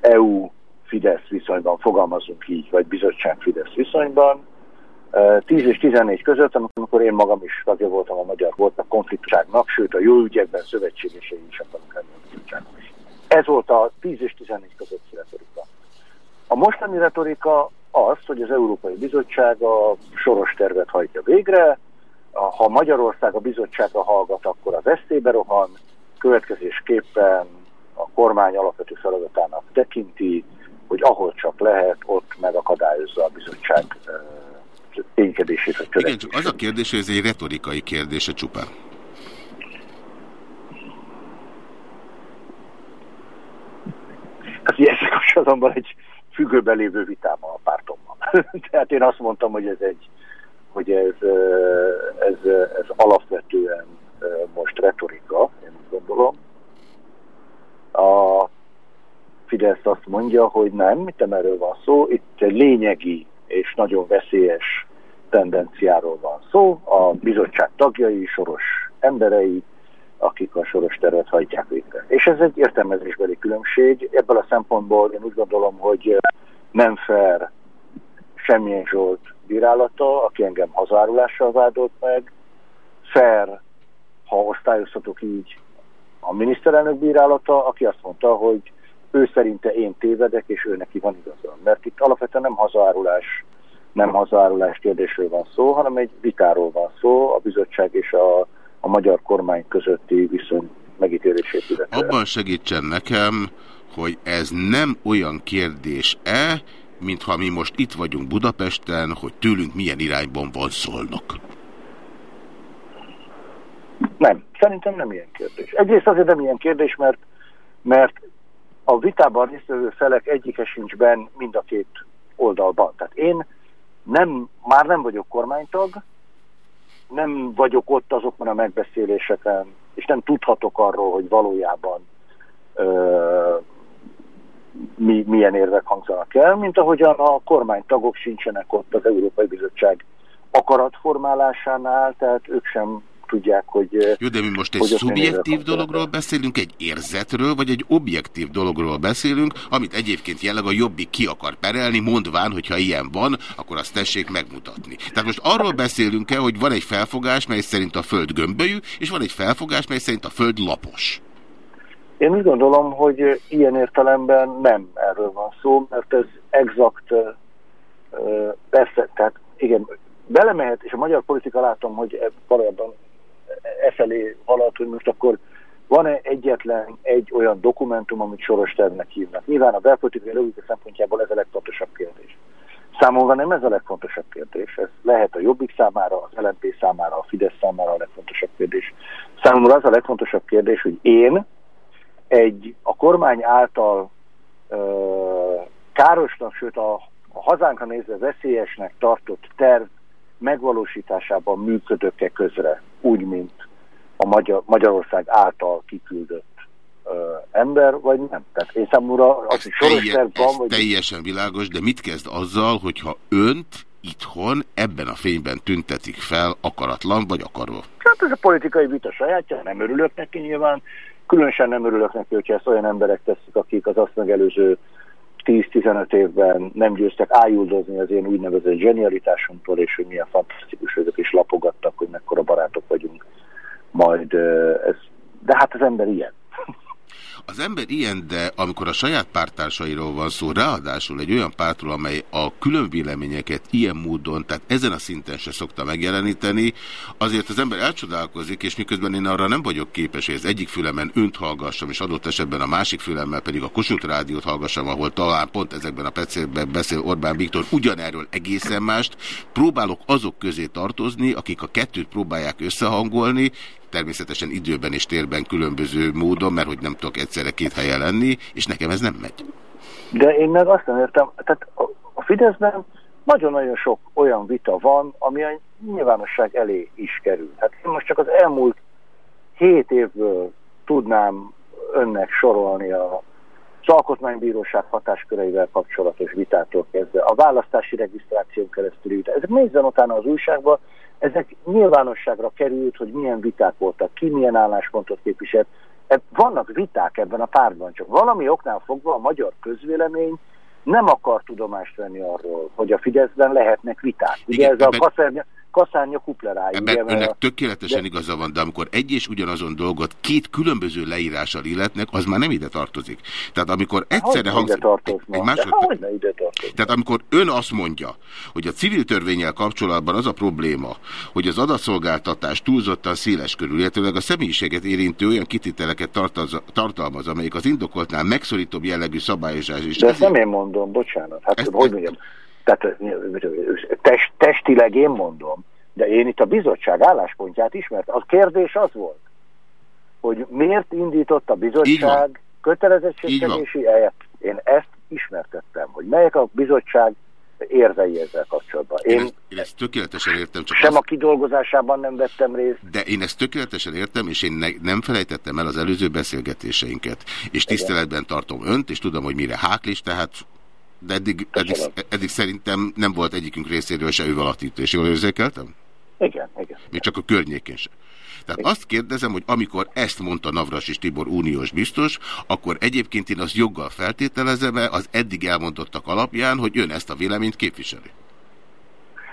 EU-Fidesz viszonyban, fogalmazunk így, vagy bizottság-Fidesz viszonyban, 10 és 14 között, amikor én magam is tagja voltam a Magyar volt a konfliktuságnak, sőt a jó ügyekben szövetségesei is akarunk lenni a bizottságnak. Ez volt a 10 és 14 közötti retorika. A mostani retorika az, hogy az Európai Bizottság a soros tervet hajtja végre, ha Magyarország a bizottságra hallgat, akkor az eszébe rohan, következésképpen a kormány alapvető feladatának tekinti, hogy ahol csak lehet, ott megakadályozza a bizottság ténykedését. A Igen, csak az a kérdés, hogy ez egy retorikai kérdése csupán. Hát ezzel kapcsolatban egy függőben lévő vitám a pártommal. [LAUGHS] Tehát én azt mondtam, hogy ez egy hogy ez, ez, ez alapvetően most retorika, én úgy gondolom. A Fidesz azt mondja, hogy nem, mit nem erről van szó, itt lényegi és nagyon veszélyes tendenciáról van szó. A bizottság tagjai, soros emberei, akik a soros tervet hajtják végre. És ez egy értelmezésbeli különbség. Ebből a szempontból én úgy gondolom, hogy nem fair semmilyen Zsolt bírálata, aki engem hazárulással vádolt meg. Fair, ha osztályozhatok így, a miniszterelnök bírálata, aki azt mondta, hogy ő szerinte én tévedek, és ő neki van igaza. Mert itt alapvetően nem hazárulás, nem hazárulás kérdésről van szó, hanem egy vitáról van szó a bizottság és a, a magyar kormány közötti viszony megítélését illetően. Abban segítsen nekem, hogy ez nem olyan kérdés-e, mintha mi most itt vagyunk Budapesten, hogy tőlünk milyen irányban van szólnak. Nem, szerintem nem ilyen kérdés. Egyrészt azért nem ilyen kérdés, mert, mert a vitában résztvevő felek egyike sincs benn mind a két oldalban. Tehát én nem, már nem vagyok kormánytag, nem vagyok ott azokban a megbeszéléseken, és nem tudhatok arról, hogy valójában mi, milyen érvek hangzanak el, mint ahogyan a kormánytagok sincsenek ott az Európai Bizottság akaratformálásánál, tehát ők sem tudják, hogy... Jó, de mi most egy szubjektív dologról beszélünk, egy érzetről, vagy egy objektív dologról beszélünk, amit egyébként jelleg a jobbik ki akar perelni, mondván, hogyha ilyen van, akkor azt tessék megmutatni. Tehát most arról beszélünk-e, hogy van egy felfogás, mely szerint a föld gömbölyű, és van egy felfogás, mely szerint a föld lapos. Én úgy gondolom, hogy ilyen értelemben nem erről van szó, mert ez exakt, persze, tehát igen, belemehet, és a magyar politika látom, hogy valójában e felé halad, hogy most akkor van-e egyetlen egy olyan dokumentum, amit soros tervnek hívnak? Nyilván a belpolitikai logika szempontjából ez a legfontosabb kérdés. Számomra nem ez a legfontosabb kérdés. Ez lehet a Jobbik számára, az LNP számára, a Fidesz számára a legfontosabb kérdés. Számomra az a legfontosabb kérdés, hogy én egy a kormány által ö, károsnak, sőt a, a hazánkra nézve veszélyesnek tartott terv megvalósításában működök-e közre, úgy, mint a Magyar, Magyarország által kiküldött ö, ember, vagy nem. Tehát én számomra az, hogy soros telje, van, vagy... teljesen világos, de mit kezd azzal, hogyha önt itthon ebben a fényben tüntetik fel akaratlan vagy akaró? Hát ez a politikai vita sajátja, nem örülök neki nyilván. Különösen nem örülök neki, hogyha ezt olyan emberek teszik, akik az azt megelőző 10-15 évben nem győztek ájuldozni az én úgynevezett zsenialitásomtól, és hogy milyen fantasztikus ők is lapogattak, hogy mekkora barátok vagyunk. Majd ez, de hát az ember ilyen. Az ember ilyen, de amikor a saját pártársairól van szó, ráadásul egy olyan pártról, amely a különvéleményeket ilyen módon, tehát ezen a szinten se szokta megjeleníteni, azért az ember elcsodálkozik, és miközben én arra nem vagyok képes, hogy az egyik fülemen önt hallgassam, és adott esetben a másik fülemmel pedig a Kossuth Rádiót hallgassam, ahol talán pont ezekben a percekben beszél Orbán Viktor ugyanerről egészen mást, próbálok azok közé tartozni, akik a kettőt próbálják összehangolni, természetesen időben és térben különböző módon, mert hogy nem tudok egyszerre két helyen lenni, és nekem ez nem megy. De én meg azt nem értem, tehát a Fideszben nagyon-nagyon sok olyan vita van, ami a nyilvánosság elé is kerül. Hát én most csak az elmúlt hét évből tudnám önnek sorolni a az alkotmánybíróság hatásköreivel kapcsolatos vitától kezdve, a választási regisztráción keresztül vita. Ezek nézzen utána az újságban, ezek nyilvánosságra került, hogy milyen viták voltak, ki milyen álláspontot képviselt. E, Vannak viták ebben a pártban, csak valami oknál fogva a magyar közvélemény nem akar tudomást venni arról, hogy a Fideszben lehetnek viták. Ugye Igen, ez a kaszárnya, kaszárnya kuplerája. Ebben ugye, önnek a- tökéletesen de- igaza van, de amikor egy és ugyanazon dolgot két különböző leírással illetnek, az már nem ide tartozik. Tehát amikor egyszerre Hogyne ide hangzik... tartozna? Egy De másod... hogyne ide tartozna? Tehát amikor ön azt mondja, hogy a civil törvényel kapcsolatban az a probléma, hogy az adatszolgáltatás túlzottan széles körül, illetőleg a személyiséget érintő olyan kititeleket tartalmaz, tartalmaz amelyik az indokoltnál megszorítóbb jellegű szabályozás is. De ezt nem én mondom, bocsánat. Hát Ezt- hogy mondjam, tehát test, testileg én mondom, de én itt a bizottság álláspontját ismert. A kérdés az volt, hogy miért indított a bizottság kötelezettségszegési elját. Én ezt ismertettem, hogy melyek a bizottság érvei ezzel kapcsolatban. Én Én ezt, én ezt tökéletesen értem, csak sem azt, a kidolgozásában nem vettem részt, de én ezt tökéletesen értem, és én ne, nem felejtettem el az előző beszélgetéseinket. És tiszteletben tartom önt, és tudom, hogy mire háklis, tehát de eddig, eddig, eddig szerintem nem volt egyikünk részéről se ővalatítás. Jól érzékeltem? igen, igen. Még csak a környékén sem. Tehát azt kérdezem, hogy amikor ezt mondta Navras és Tibor uniós biztos, akkor egyébként én azt joggal feltételezem -e az eddig elmondottak alapján, hogy ön ezt a véleményt képviseli.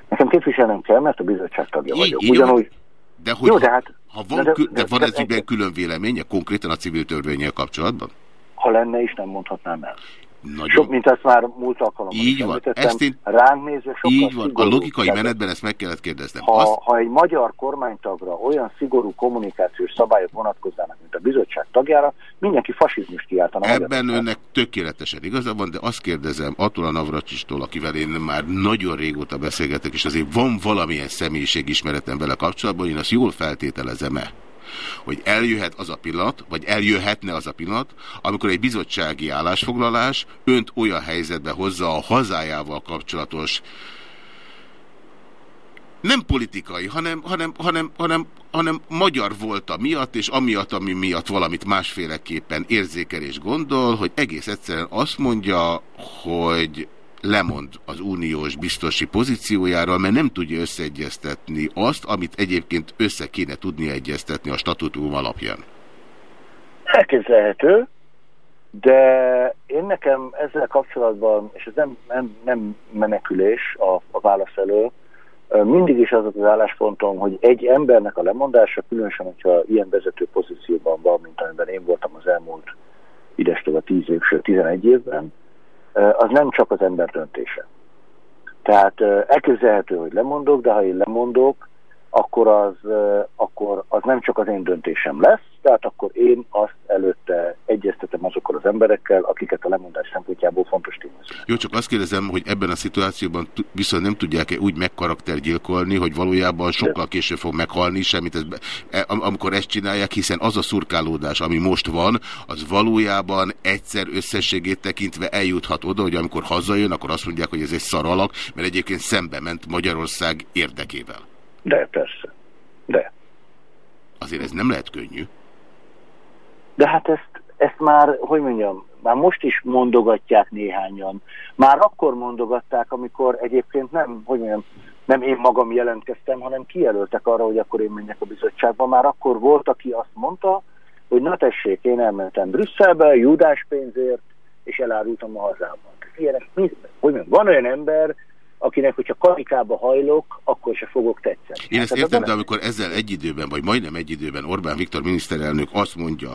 Nekem képviselnem kell, mert a bizottság tagja Így- vagyok. Ugyanúgy, van. De hogy Jó, ha, de hát- ha van, de- de, de- van de- ez ügyben külön véleménye, konkrétan a civil törvényel kapcsolatban? ha lenne is, nem mondhatnám el. Nagyon. Sok, mint azt már múlt alkalommal Így van. Ezt én- ránk nézve sokkal Így van, a logikai Tehát, menetben ezt meg kellett kérdeznem. Ha, Azt, ha egy magyar kormánytagra olyan szigorú kommunikációs szabályok vonatkoznának, mint a bizottság tagjára, mindenki fasizmus kiáltana. Ebben önnek tökéletesen igaza van, de azt kérdezem attól a Navracsistól, akivel én már nagyon régóta beszélgetek, és azért van valamilyen személyiségismeretem vele kapcsolatban, én azt jól feltételezem-e, hogy eljöhet az a pillanat, vagy eljöhetne az a pillanat, amikor egy bizottsági állásfoglalás önt olyan helyzetbe hozza a hazájával kapcsolatos nem politikai, hanem, hanem, hanem, hanem, hanem magyar a miatt, és amiatt, ami miatt valamit másféleképpen érzékel és gondol, hogy egész egyszerűen azt mondja, hogy lemond az uniós biztosi pozíciójáról, mert nem tudja összeegyeztetni azt, amit egyébként össze kéne tudni egyeztetni a statutum alapján. Elképzelhető, de én nekem ezzel kapcsolatban, és ez nem, nem, nem menekülés a, a válasz elől, mindig is az az álláspontom, hogy egy embernek a lemondása, különösen, hogyha ilyen vezető pozícióban van, mint amiben én voltam az elmúlt idestől a 10 év, sőt 11 évben, az nem csak az ember döntése. Tehát elképzelhető, hogy lemondok, de ha én lemondok, akkor az, akkor az nem csak az én döntésem lesz, tehát akkor én azt előtte egyeztetem azokkal az emberekkel, akiket a lemondás szempontjából fontos tényező. Jó, csak azt kérdezem, hogy ebben a szituációban tu- viszont nem tudják-e úgy megkaraktergyilkolni, hogy valójában sokkal később fog meghalni, semmit ez, e, am- amikor ezt csinálják, hiszen az a szurkálódás, ami most van, az valójában egyszer összességét tekintve eljuthat oda, hogy amikor hazajön, akkor azt mondják, hogy ez egy szaralak, mert egyébként szembe ment Magyarország érdekével. De persze. De. Azért ez nem lehet könnyű. De hát ezt, ezt már, hogy mondjam, már most is mondogatják néhányan. Már akkor mondogatták, amikor egyébként nem, hogy mondjam, nem én magam jelentkeztem, hanem kijelöltek arra, hogy akkor én menjek a bizottságba. Már akkor volt, aki azt mondta, hogy na tessék, én elmentem Brüsszelbe, judás pénzért, és elárultam a hazámat. Ilyenek, hogy mondjam, van olyan ember, akinek, hogyha karikába hajlok, akkor se fogok tetszeni. Én ezt Tehát értem, de amikor ezzel egy időben, vagy majdnem egy időben Orbán Viktor miniszterelnök azt mondja,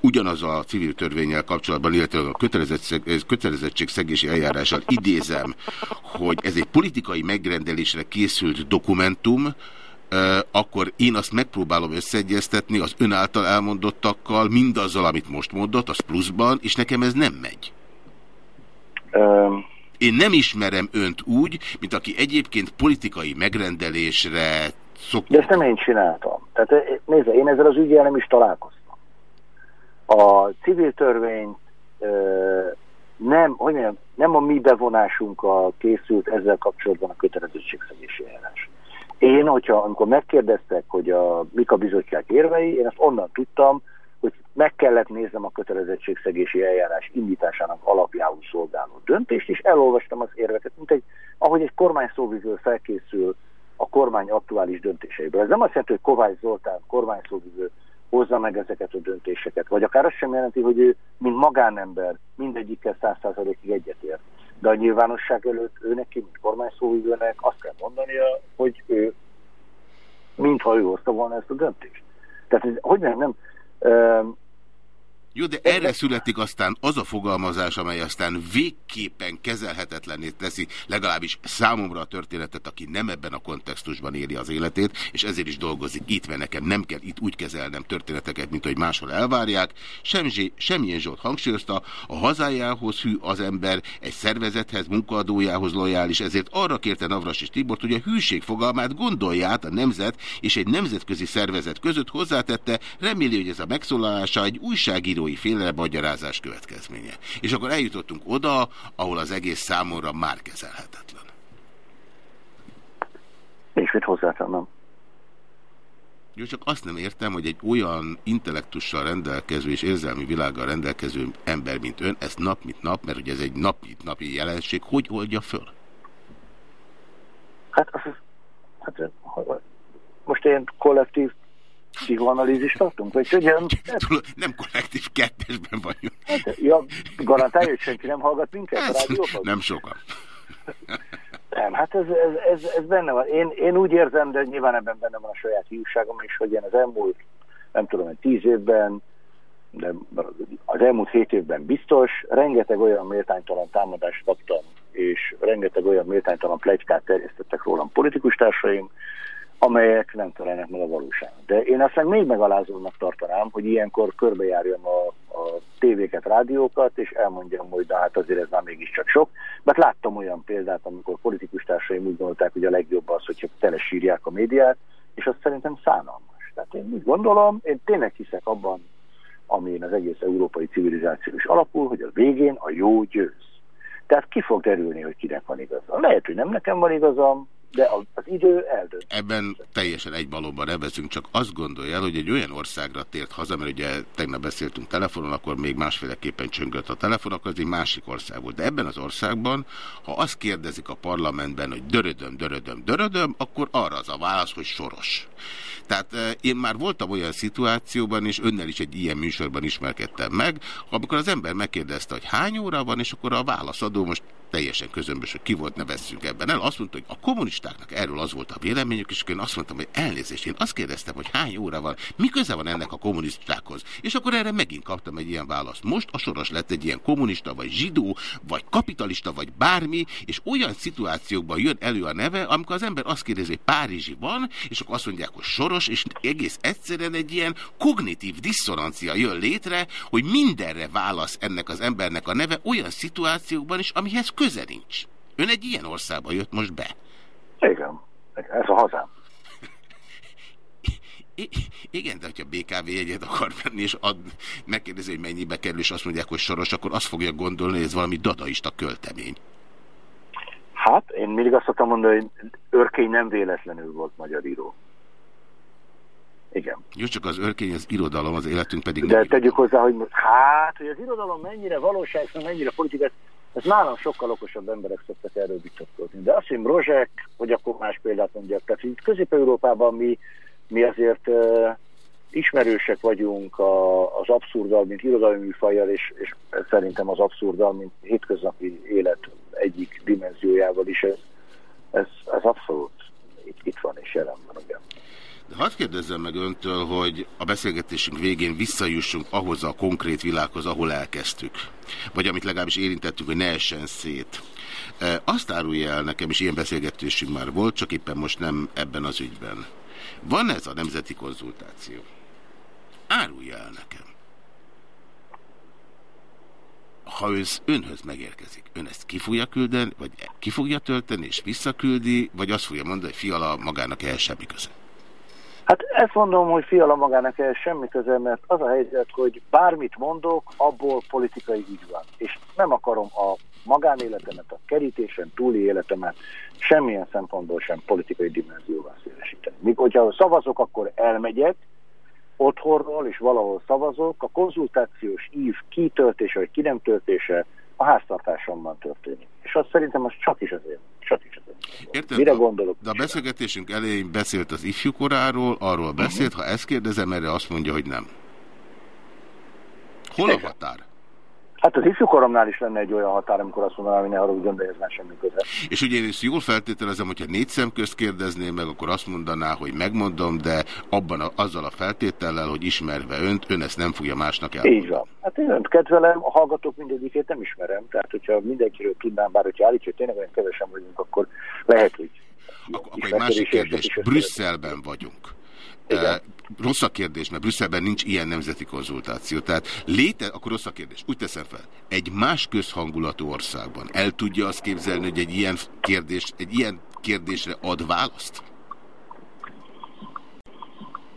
ugyanaz a civil törvényel kapcsolatban, illetve a kötelezettség- kötelezettségszegési eljárással idézem, hogy ez egy politikai megrendelésre készült dokumentum, akkor én azt megpróbálom összeegyeztetni az ön által elmondottakkal, mindazzal, amit most mondott, az pluszban, és nekem ez nem megy. Öm, Én nem ismerem önt úgy, mint aki egyébként politikai megrendelésre szokott. De ezt nem én csináltam. Tehát eh, nézze, én ezzel az ügyel nem is találkoztam. A civil törvény ö, nem, hogy mondjam, nem a mi bevonásunkkal készült ezzel kapcsolatban a kötelezettségszegési eljárás. Én, hogyha amikor megkérdeztek, hogy a, mik a bizottság érvei, én azt onnan tudtam, hogy meg kellett néznem a kötelezettségszegési eljárás indításának alapjául szolgáló döntést, és elolvastam az érveket, mint egy, ahogy egy kormány szóvizől felkészül a kormány aktuális döntéseiből. Ez nem azt jelenti, hogy Kovács Zoltán kormányszóvivő hozza meg ezeket a döntéseket, vagy akár azt sem jelenti, hogy ő, mint magánember, mindegyikkel száz százalékig egyetért. De a nyilvánosság előtt ő neki, mint kormányszóvivőnek azt kell mondania, hogy ő, mintha ő hozta volna ezt a döntést. Tehát, hogy nem, nem Um, jó, de erre születik aztán az a fogalmazás, amely aztán végképpen kezelhetetlenné teszi legalábbis számomra a történetet, aki nem ebben a kontextusban éli az életét, és ezért is dolgozik itt, mert nekem nem kell itt úgy kezelnem történeteket, mint hogy máshol elvárják. Semmi, semmilyen Zsolt hangsúlyozta, a hazájához hű az ember, egy szervezethez, munkaadójához lojális, ezért arra kérte Navras és Tibort, hogy a hűség fogalmát gondolja át a nemzet és egy nemzetközi szervezet között hozzátette, reméli, hogy ez a megszólalása egy újságíró félre magyarázás következménye. És akkor eljutottunk oda, ahol az egész számomra már kezelhetetlen. És mit hozzátennem? Jó, csak azt nem értem, hogy egy olyan intellektussal rendelkező és érzelmi világgal rendelkező ember, mint ön, ezt nap mint nap, mert ugye ez egy nap mint napi jelenség, hogy oldja föl? Hát, hát most én kollektív pszichoanalízis tartunk? Vagy hogy Nem kollektív kettesben vagyunk. Hát, ja, garantálja, hogy senki nem hallgat minket a rádióban? Nem sokan. Nem, hát ez, ez, ez, ez benne van. Én, én úgy érzem, de nyilván ebben benne van a saját hívságom is, hogy én az elmúlt, nem tudom, egy tíz évben, de az elmúlt hét évben biztos, rengeteg olyan méltánytalan támadást kaptam, és rengeteg olyan méltánytalan plegykát terjesztettek rólam politikus társaim, amelyek nem találnak meg a valóságot. De én azt még megalázónak tartanám, hogy ilyenkor körbejárjam a, a tévéket, rádiókat, és elmondjam, hogy de hát azért ez már mégiscsak sok. Mert láttam olyan példát, amikor politikus társaim úgy gondolták, hogy a legjobb az, hogyha telesírják a médiát, és azt szerintem szánalmas. Tehát én úgy gondolom, én tényleg hiszek abban, amin az egész európai civilizáció is alapul, hogy a végén a jó győz. Tehát ki fog derülni, hogy kinek van igaza. Lehet, hogy nem nekem van igazam, de az idő eldönt. Ebben teljesen egy balomban nevezünk, csak azt gondolja el, hogy egy olyan országra tért haza, mert ugye tegnap beszéltünk telefonon, akkor még másféleképpen csöngött a telefon, akkor ez egy másik ország volt. De ebben az országban, ha azt kérdezik a parlamentben, hogy dörödöm, dörödöm, dörödöm, akkor arra az a válasz, hogy soros. Tehát eh, én már voltam olyan szituációban, és önnel is egy ilyen műsorban ismerkedtem meg, amikor az ember megkérdezte, hogy hány óra van, és akkor a válaszadó most teljesen közömbös, hogy ki volt, ne vesszünk ebben el. Azt mondta, hogy a kommunistáknak erről az volt a véleményük, és én azt mondtam, hogy elnézést, én azt kérdeztem, hogy hány óra van, mi köze van ennek a kommunistákhoz. És akkor erre megint kaptam egy ilyen választ. Most a soros lett egy ilyen kommunista, vagy zsidó, vagy kapitalista, vagy bármi, és olyan szituációkban jön elő a neve, amikor az ember azt kérdezi, hogy Párizsi van, és akkor azt mondják, hogy soros, és egész egyszerűen egy ilyen kognitív diszonancia jön létre, hogy mindenre válasz ennek az embernek a neve olyan szituációkban is, amihez köze nincs. Ön egy ilyen országba jött most be. Igen, ez a hazám. [LAUGHS] I igen, de hogyha BKV jegyet akar venni, és ad, megkérdezi, hogy mennyibe kerül, és azt mondják, hogy soros, akkor azt fogja gondolni, hogy ez valami dadaista költemény. Hát, én mindig azt szoktam mondani, hogy Örkény nem véletlenül volt magyar író. Igen. Jó, csak az örkény, az irodalom, az életünk pedig De tegyük hozzá, hogy hát, hogy az irodalom mennyire valóság, mennyire politikát, ez nálam sokkal okosabb emberek szoktak erről vitatkozni. De azt hiszem, Rozsek, hogy akkor más példát mondjak, tehát itt Közép-Európában mi, mi azért uh, ismerősek vagyunk a, az abszurdal, mint irodalmi műfajjal, és, és szerintem az abszurdal, mint hétköznapi élet egyik dimenziójával is ez, ez, ez abszolút itt, itt van és jelen van, ugye. De hadd kérdezzem meg öntől, hogy a beszélgetésünk végén visszajussunk ahhoz a konkrét világhoz, ahol elkezdtük. Vagy amit legalábbis érintettünk, hogy ne essen szét. E, azt árulja el nekem, és ilyen beszélgetésünk már volt, csak éppen most nem ebben az ügyben. Van ez a nemzeti konzultáció? Árulja el nekem. Ha ősz önhöz megérkezik, ön ezt ki fogja küldeni, vagy ki fogja tölteni és visszaküldi, vagy azt fogja mondani, hogy fiala magának ehhez semmi köze? Hát ezt mondom, hogy fiala magának el semmi köze, mert az a helyzet, hogy bármit mondok, abból politikai ügy van. És nem akarom a magánéletemet, a kerítésen túli életemet semmilyen szempontból sem politikai dimenzióval szélesíteni. Míg hogyha szavazok, akkor elmegyek, otthonról és valahol szavazok, a konzultációs ív kitöltése vagy ki nem töltése a háztartásomban történik. És azt szerintem az csak is azért. Csak is azért. Érted? Mire A- gondolok? De a beszélgetésünk elején beszélt az ifjúkoráról, arról beszélt, ha ezt kérdezem, erre azt mondja, hogy nem. Hol a határ? Hát az ifjúkoromnál is lenne egy olyan határ, amikor azt mondanám, hogy ne haragudjon, de ez már semmi köze. És ugye én ezt jól feltételezem, hogyha négy szem közt kérdezném meg, akkor azt mondaná, hogy megmondom, de abban a, azzal a feltétellel, hogy ismerve önt, ön ezt nem fogja másnak elmondani. Így van. Hát én önt kedvelem, a hallgatók mindegyikét nem ismerem, tehát hogyha mindenkiről tudnám, bár hogyha állítja, hogy tényleg olyan kevesen vagyunk, akkor lehet, hogy Akkor, akkor egy másik kérdés. Brüsszelben vagyunk. E, rossz a kérdés, mert Brüsszelben nincs ilyen nemzeti konzultáció. Tehát léte, akkor rossz a kérdés. Úgy teszem fel, egy más közhangulatú országban el tudja azt képzelni, hogy egy ilyen kérdés, egy ilyen kérdésre ad választ?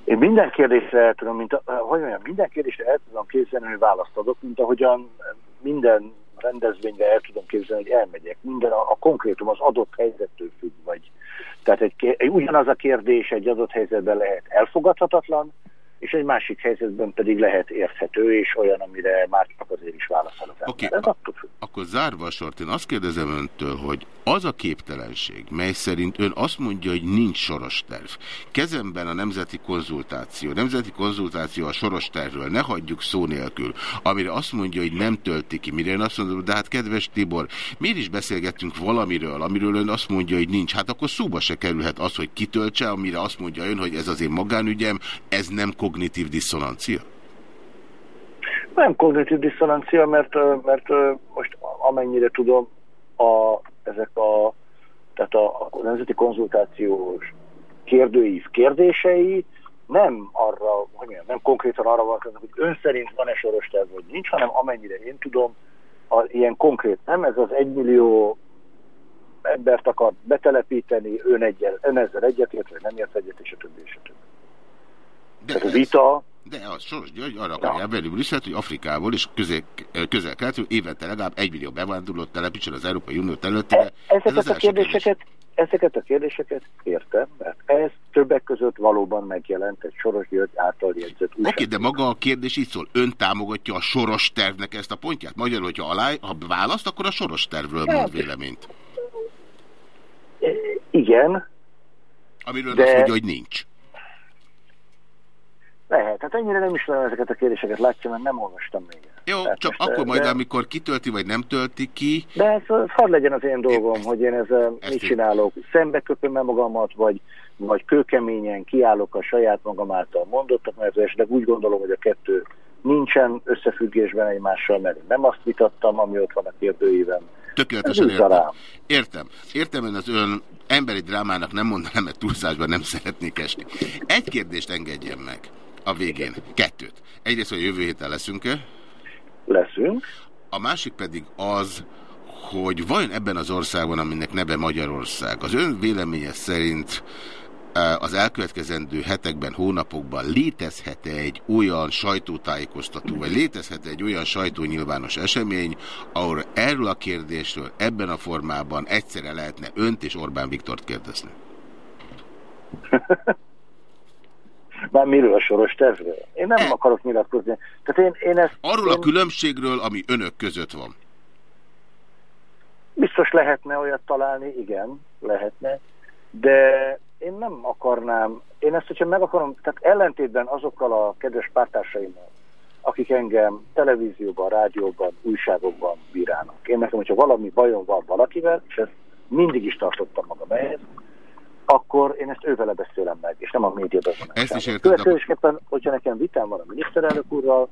Én minden kérdésre el tudom, mint a, hogy mondjam, minden kérdésre el tudom képzelni, hogy választ adok, mint ahogyan minden rendezvényre el tudom képzelni, hogy elmegyek. Minden a, a konkrétum az adott helyzettől függ, vagy tehát egy, egy, ugyanaz a kérdés egy adott helyzetben lehet elfogadhatatlan, és egy másik helyzetben pedig lehet érthető, és olyan, amire már csak azért is válaszol az Oké, ember. Ez attól függ. Akkor zárva a sort, én azt kérdezem öntől, hogy az a képtelenség, mely szerint ön azt mondja, hogy nincs soros terv. Kezemben a nemzeti konzultáció. Nemzeti konzultáció a soros tervről, ne hagyjuk szó nélkül. Amire azt mondja, hogy nem tölti ki. Mire én azt mondom, de hát kedves Tibor, miért is beszélgettünk valamiről, amiről ön azt mondja, hogy nincs? Hát akkor szóba se kerülhet az, hogy kitöltse, amire azt mondja ön, hogy ez az én magánügyem, ez nem kognitív diszonancia? Nem kognitív diszonancia, mert, mert most amennyire tudom, a, ezek a, tehát a, a nemzeti konzultációs kérdőív kérdései nem arra, hogy mondjam, nem konkrétan arra vonatkoznak, hogy ön szerint van-e soros terv, vagy nincs, hanem amennyire én tudom, a, ilyen konkrét nem, ez az egymillió embert akar betelepíteni, ön, egyel, ön ezzel egyetért, vagy nem ért egyet, és a többi, és a többi. De a ez- vita, De az Soros György arra akarja venni Brüsszelt, hogy Afrikából és közel- közel-keletről évente legalább egy millió bevándorlót telepítsen az Európai Unió területére. Ez Ezeket az a első kérdés. kérdéseket, ezeket a kérdéseket értem, mert ez többek között valóban megjelent egy Soros György által jegyzett. Oké, de maga a kérdés így szól. Ön támogatja a soros tervnek ezt a pontját? Magyarul, hogyha alá, ha választ, akkor a soros tervről Hát, mond véleményt. Igen, Amiről de- azt mondja, hogy nincs. Lehet. Hát ennyire nem ismerem ezeket a kérdéseket, látja, mert nem olvastam még. Jó, Tehát csak most, akkor majd, de- amikor kitölti, vagy nem tölti ki, De ez, ez hadd legyen az én dolgom, ezt- hogy én ezzel ezt mit én- csinálok. Szembe köpöm -e magamat, vagy, vagy kőkeményen kiállok a saját magam által mondottak, mert esetleg úgy gondolom, hogy a kettő nincsen összefüggésben egymással, mert én nem azt vitattam, ami ott van a kérdőívem. tökéletesen értem. rám. Értem. Értem, én az ön emberi drámának nem mondanám, mert túlszásban nem szeretnék esni. Egy kérdést engedjen meg a végén. Kettőt. Egyrészt, hogy jövő héten leszünk-e? Leszünk. A másik pedig az, hogy vajon ebben az országban, aminek neve Magyarország, az ön véleménye szerint eh, az elkövetkezendő hetekben, hónapokban létezhet-e egy olyan sajtótájékoztató, vagy létezhet-e egy olyan sajtónyilvános esemény, ahol erről a kérdésről ebben a formában egyszerre lehetne önt és Orbán Viktort kérdezni? [LAUGHS] Már miről a soros tervről? Én nem E- akarok nyilatkozni. Tehát én, én ezt Arról a én különbségről, ami önök között van. biztos lehetne olyat találni, igen, lehetne, de én nem akarnám, én ezt, hogyha meg akarom, tehát ellentétben azokkal a kedves pártársaimmal, akik engem televízióban, rádióban, újságokban bírálnak. Én nekem, hogyha valami bajom van valakivel, és ezt mindig is tartottam magam ehhez, akkor én ezt ővele beszélem meg, és nem a média bevonásával. Ezt is akkor- Következésképpen, hogyha nekem vitám van a miniszterelnök úrral,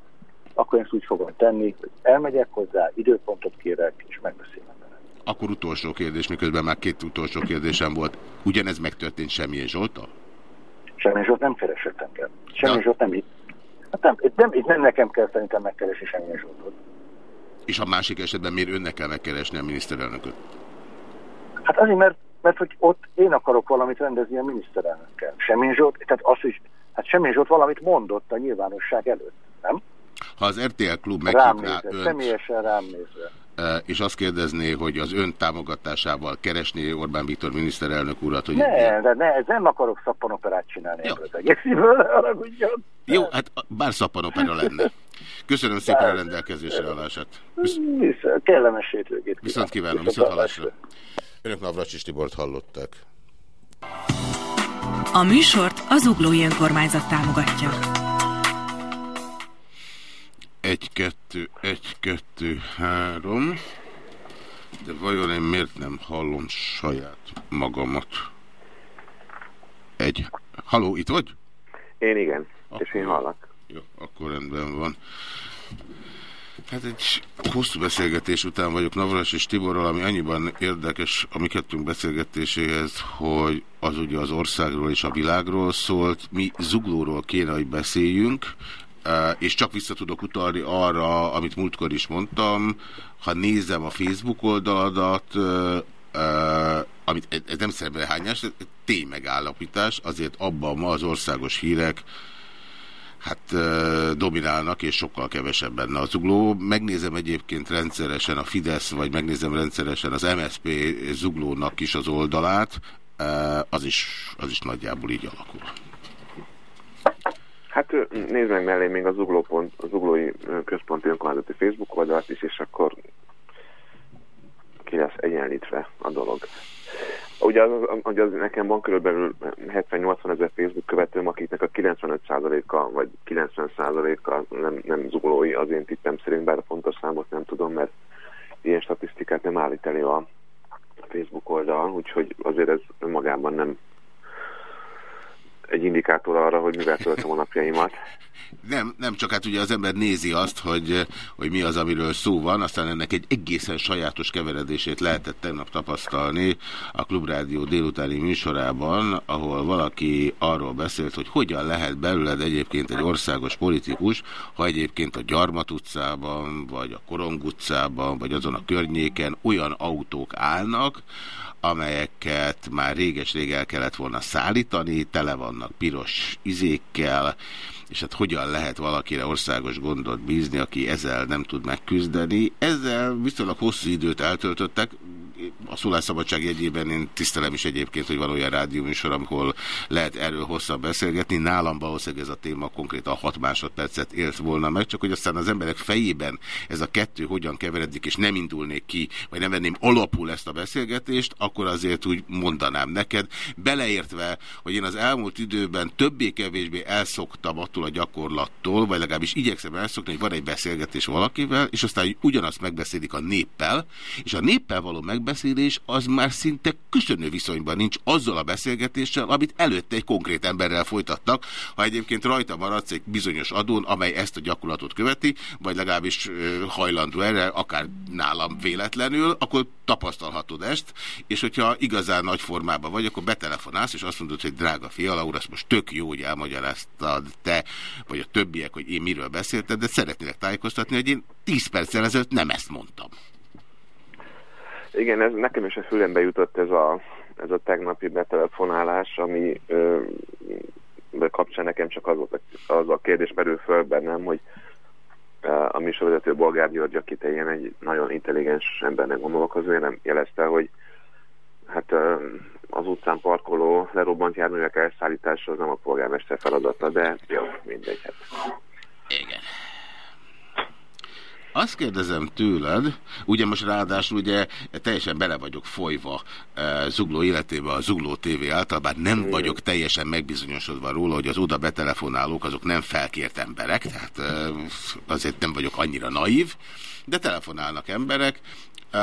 akkor én ezt úgy fogom tenni, hogy elmegyek hozzá, időpontot kérek, és megbeszélem vele. Akkor utolsó kérdés, miközben már két utolsó kérdésem volt. Ugyanez megtörtént semmilyen Zsoltal? Semmi Zsolt nem keresett engem. Semmi Ja. Zsolt nem itt. Hát nem, itt nem, itt nem nekem kell szerintem megkeresni Semmi Zsoltot. És a másik esetben miért önnek kell megkeresni a miniszterelnököt? Hát azért, mert, mert hogy ott én akarok valamit rendezni a miniszterelnökkel. Semmi Zsolt, tehát az is, hát Semmi Zsolt valamit mondott a nyilvánosság előtt, nem? Ha az RTL klub Rám meghív rá nézve, önt, személyesen rám nézve. és azt kérdezné, hogy az ön támogatásával keresné Orbán Viktor miniszterelnök urat, hogy... Ne, de ne, nem akarok szappanoperát csinálni ebből az egésziből, [LAUGHS] haragudjon. Jó, hát bár szappanopera lenne. Köszönöm szépen a rendelkezésre állását. Viszont, kellemes hétvégét. Viszont kívánom, viszont hallásra. Önök Navracsis Tibort hallották. A műsort az Uglói Önkormányzat támogatja. Egy, kettő, egy, kettő, három. De vajon én miért nem hallom saját magamat? Egy. Haló, itt vagy? Én igen, akkor, és én hallak. Jó, akkor rendben van. Hát egy hosszú beszélgetés után vagyok Navras és Tiborral, ami annyiban érdekes a mi kettőnk beszélgetéséhez, hogy az ugye az országról és a világról szólt. Mi zuglóról kéne, hogy beszéljünk, és csak vissza tudok utalni arra, amit múltkor is mondtam, ha nézem a Facebook oldaladat, amit ez nem szerbelhányás, ez tény megállapítás, azért abban ma az országos hírek hát dominálnak, és sokkal kevesebb benne az zugló. Megnézem egyébként rendszeresen a Fidesz, vagy megnézem rendszeresen az MSP zuglónak is az oldalát, az is, az is nagyjából így alakul. Hát nézd meg mellé még az Zugló pont, az Zuglói Központi Önkormányzati Facebook oldalt is, és akkor ki lesz egyenlítve a dolog. Ugye az, az, az nekem van körülbelül 70-80 ezer Facebook követőm, akiknek a 95%-a vagy 90%-a nem, nem zuglói az én tippem szerint, bár a fontos számot nem tudom, mert ilyen statisztikát nem állít elő a Facebook oldal, úgyhogy azért ez önmagában nem egy indikátor arra, hogy mivel töltöm a napjaimat. Nem, nem, csak hát ugye az ember nézi azt, hogy, hogy mi az, amiről szó van, aztán ennek egy egészen sajátos keveredését lehetett tegnap tapasztalni a Klubrádió délutáni műsorában, ahol valaki arról beszélt, hogy hogyan lehet belőled egyébként egy országos politikus, ha egyébként a Gyarmat utcában, vagy a Korong utcában, vagy azon a környéken olyan autók állnak, amelyeket már réges-rég el kellett volna szállítani, tele vannak piros izékkel, és hát hogyan lehet valakire országos gondot bízni, aki ezzel nem tud megküzdeni. Ezzel viszonylag hosszú időt eltöltöttek, a szólásszabadság jegyében én tisztelem is egyébként, hogy van olyan rádióműsor, ahol lehet erről hosszabb beszélgetni. Nálam valószínűleg ez a téma konkrétan 6 másodpercet élt volna meg, csak hogy aztán az emberek fejében ez a kettő hogyan keveredik, és nem indulnék ki, vagy nem venném alapul ezt a beszélgetést, akkor azért úgy mondanám neked, beleértve, hogy én az elmúlt időben többé-kevésbé elszoktam attól a gyakorlattól, vagy legalábbis igyekszem elszokni, hogy van egy beszélgetés valakivel, és aztán ugyanazt megbeszélik a néppel, és a néppel való megbeszélés megbeszélés az már szinte köszönő viszonyban nincs azzal a beszélgetéssel, amit előtte egy konkrét emberrel folytattak, ha egyébként rajta maradsz egy bizonyos adón, amely ezt a gyakorlatot követi, vagy legalábbis hajlandó erre, akár nálam véletlenül, akkor tapasztalhatod ezt, és hogyha igazán nagy formában vagy, akkor betelefonálsz, és azt mondod, hogy drága fiala úr, azt most tök jó, hogy elmagyaráztad te, vagy a többiek, hogy én miről beszélted, de szeretnélek tájékoztatni, hogy én 10 perccel ezelőtt nem ezt mondtam. Igen, ez nekem is a fülembe jutott ez a, ez a tegnapi betelefonálás, ami ö, kapcsán nekem csak az, volt az a kérdés merül föl bennem, hogy a műsorvezető Bolgár György, akit ilyen egy nagyon intelligens embernek gondolkozó, nem jelezte, hogy hát az utcán parkoló lerobbant járművek elszállítása az nem a polgármester feladata, de jó, mindegy. Hát. Igen. Azt kérdezem tőled, ugye most ráadásul ugye teljesen bele vagyok folyva e, Zugló életébe, a Zugló TV által, bár nem mm. vagyok teljesen megbizonyosodva róla, hogy az oda betelefonálók azok nem felkért emberek, tehát e, azért nem vagyok annyira naív, de telefonálnak emberek, e,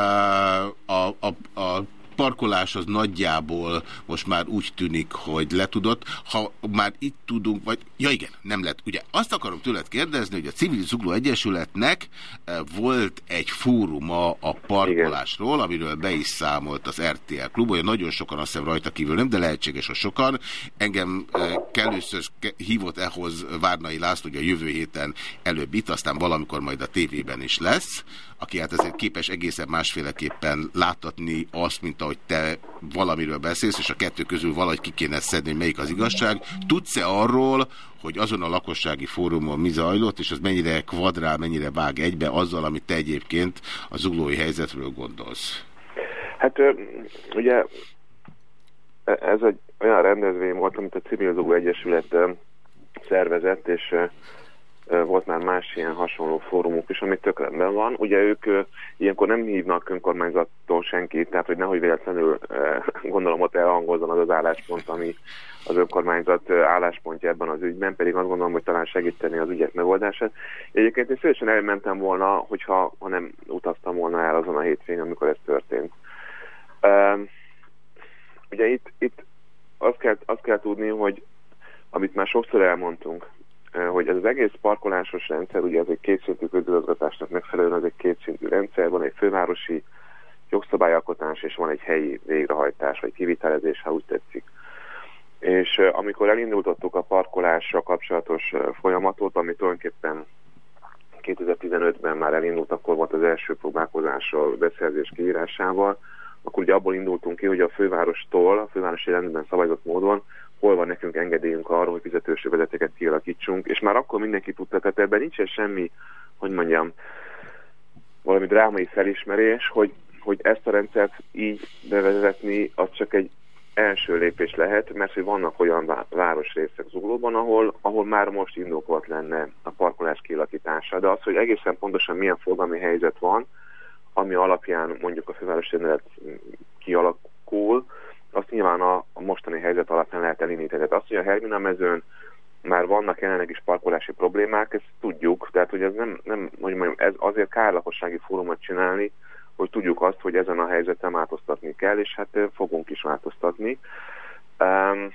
a, a, a parkolás az nagyjából most már úgy tűnik, hogy letudott. Ha már itt tudunk, vagy... Ja igen, nem lett. Ugye azt akarom tőled kérdezni, hogy a Civil Zugló Egyesületnek eh, volt egy fóruma a parkolásról, amiről be is számolt az RTL klub, olyan nagyon sokan azt hiszem rajta kívül nem, de lehetséges, hogy sokan. Engem kellőször hívott ehhoz Várnai László, hogy a jövő héten előbb itt, aztán valamikor majd a tévében is lesz aki hát azért képes egészen másféleképpen láttatni azt, mint ahogy te valamiről beszélsz, és a kettő közül valahogy ki kéne szedni, melyik az igazság. Tudsz-e arról, hogy azon a lakossági fórumon mi zajlott, és az mennyire kvadrál, mennyire vág egybe azzal, amit te egyébként a zuglói helyzetről gondolsz? Hát ugye ez egy olyan rendezvény volt, amit a Civil Zugló Egyesület szervezett, és volt már más ilyen hasonló fórumok is, amit tök van. Ugye ők ilyenkor nem hívnak önkormányzattól senkit, tehát hogy nehogy véletlenül gondolom ott elhangozzon az az álláspont, ami az önkormányzat álláspontja ebben az ügyben, pedig azt gondolom, hogy talán segíteni az ügyek megoldását. Egyébként én szívesen elmentem volna, hogyha ha nem utaztam volna el azon a hétvégén, amikor ez történt. Ugye itt, itt azt, kell, azt kell tudni, hogy amit már sokszor elmondtunk, hogy az egész parkolásos rendszer, ugye ez egy kétszintű közigazgatásnak megfelelően, ez egy kétszintű rendszer, van egy fővárosi jogszabályalkotás, és van egy helyi végrehajtás, vagy kivitelezés, ha úgy tetszik. És amikor elindultottuk a parkolással kapcsolatos folyamatot, ami tulajdonképpen 2015-ben már elindult, akkor volt az első próbálkozás a beszerzés kiírásával, akkor ugye abból indultunk ki, hogy a fővárostól, a fővárosi rendben szabályozott módon hol van nekünk engedélyünk arra, hogy fizetős vezeteket kialakítsunk, és már akkor mindenki tudta, tehát ebben nincsen semmi, hogy mondjam, valami drámai felismerés, hogy, hogy ezt a rendszert így bevezetni, az csak egy első lépés lehet, mert hogy vannak olyan városrészek Zuglóban, ahol, ahol már most indokolt lenne a parkolás kialakítása, de az, hogy egészen pontosan milyen forgalmi helyzet van, ami alapján mondjuk a fővárosi rendelet kialakul, azt nyilván a, a mostani helyzet alapján lehet elindítani. Tehát azt, hogy a Hermina mezőn már vannak jelenleg is parkolási problémák, ezt tudjuk, tehát hogy ez nem, nem hogy mondjam, ez azért kárlakossági fórumot csinálni, hogy tudjuk azt, hogy ezen a helyzeten változtatni kell, és hát fogunk is változtatni. Um,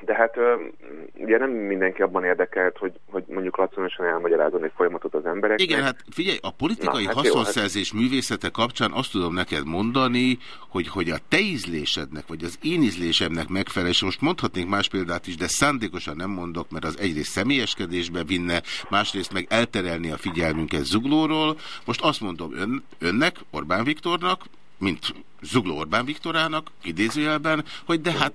de hát ugye nem mindenki abban érdekelt, hogy, hogy mondjuk racionálisan elmagyarázon egy folyamatot az embereknek. Igen, hát figyelj, a politikai Na, hát haszonszerzés jó, hát... művészete kapcsán azt tudom neked mondani, hogy, hogy a te ízlésednek, vagy az én ízlésemnek megfelel, és most mondhatnék más példát is, de szándékosan nem mondok, mert az egyrészt személyeskedésbe vinne, másrészt meg elterelni a figyelmünket zuglóról. Most azt mondom ön, önnek, Orbán Viktornak, mint Zugló Orbán Viktorának, idézőjelben, hogy de hát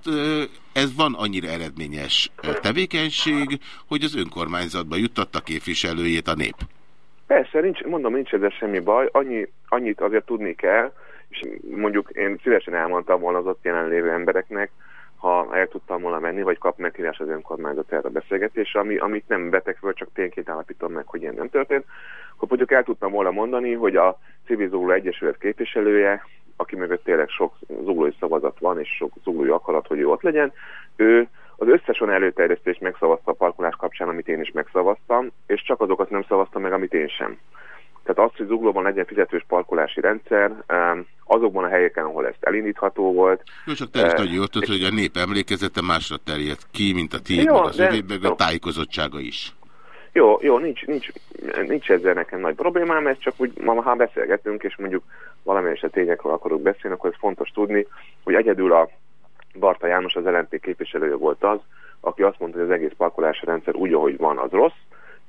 ez van annyira eredményes tevékenység, hogy az önkormányzatba juttatta képviselőjét a nép. Persze, nincs, mondom, nincs ezzel semmi baj, Annyi, annyit azért tudni kell, és mondjuk én szívesen elmondtam volna az ott jelenlévő embereknek, ha el tudtam volna menni, vagy kap meghívás az önkormányzat erre a beszélgetésre, ami, amit nem betekről, csak tényként állapítom meg, hogy ilyen nem történt, akkor mondjuk el tudtam volna mondani, hogy a Civil Zugló Egyesület képviselője, aki mögött tényleg sok zuglói szavazat van, és sok zuglói akarat, hogy ő ott legyen, ő az összes olyan előterjesztést megszavazta a parkolás kapcsán, amit én is megszavaztam, és csak azokat nem szavaztam meg, amit én sem. Tehát az, hogy Zuglóban legyen fizetős parkolási rendszer, azokban a helyeken, ahol ezt elindítható volt. Jó, csak te is nagyon jól tudod, hogy a nép emlékezete másra terjedt ki, mint a tiéd, meg az övé, meg a tájékozottsága is. Jó, jó, nincs, nincs, nincs ezzel nekem nagy problémám, ez csak úgy, ma ha beszélgetünk, és mondjuk valamilyen a tényekről akarok beszélni, akkor ez fontos tudni, hogy egyedül a Barta János, az LNP képviselője volt az, aki azt mondta, hogy az egész parkolási rendszer úgy, ahogy van, az rossz,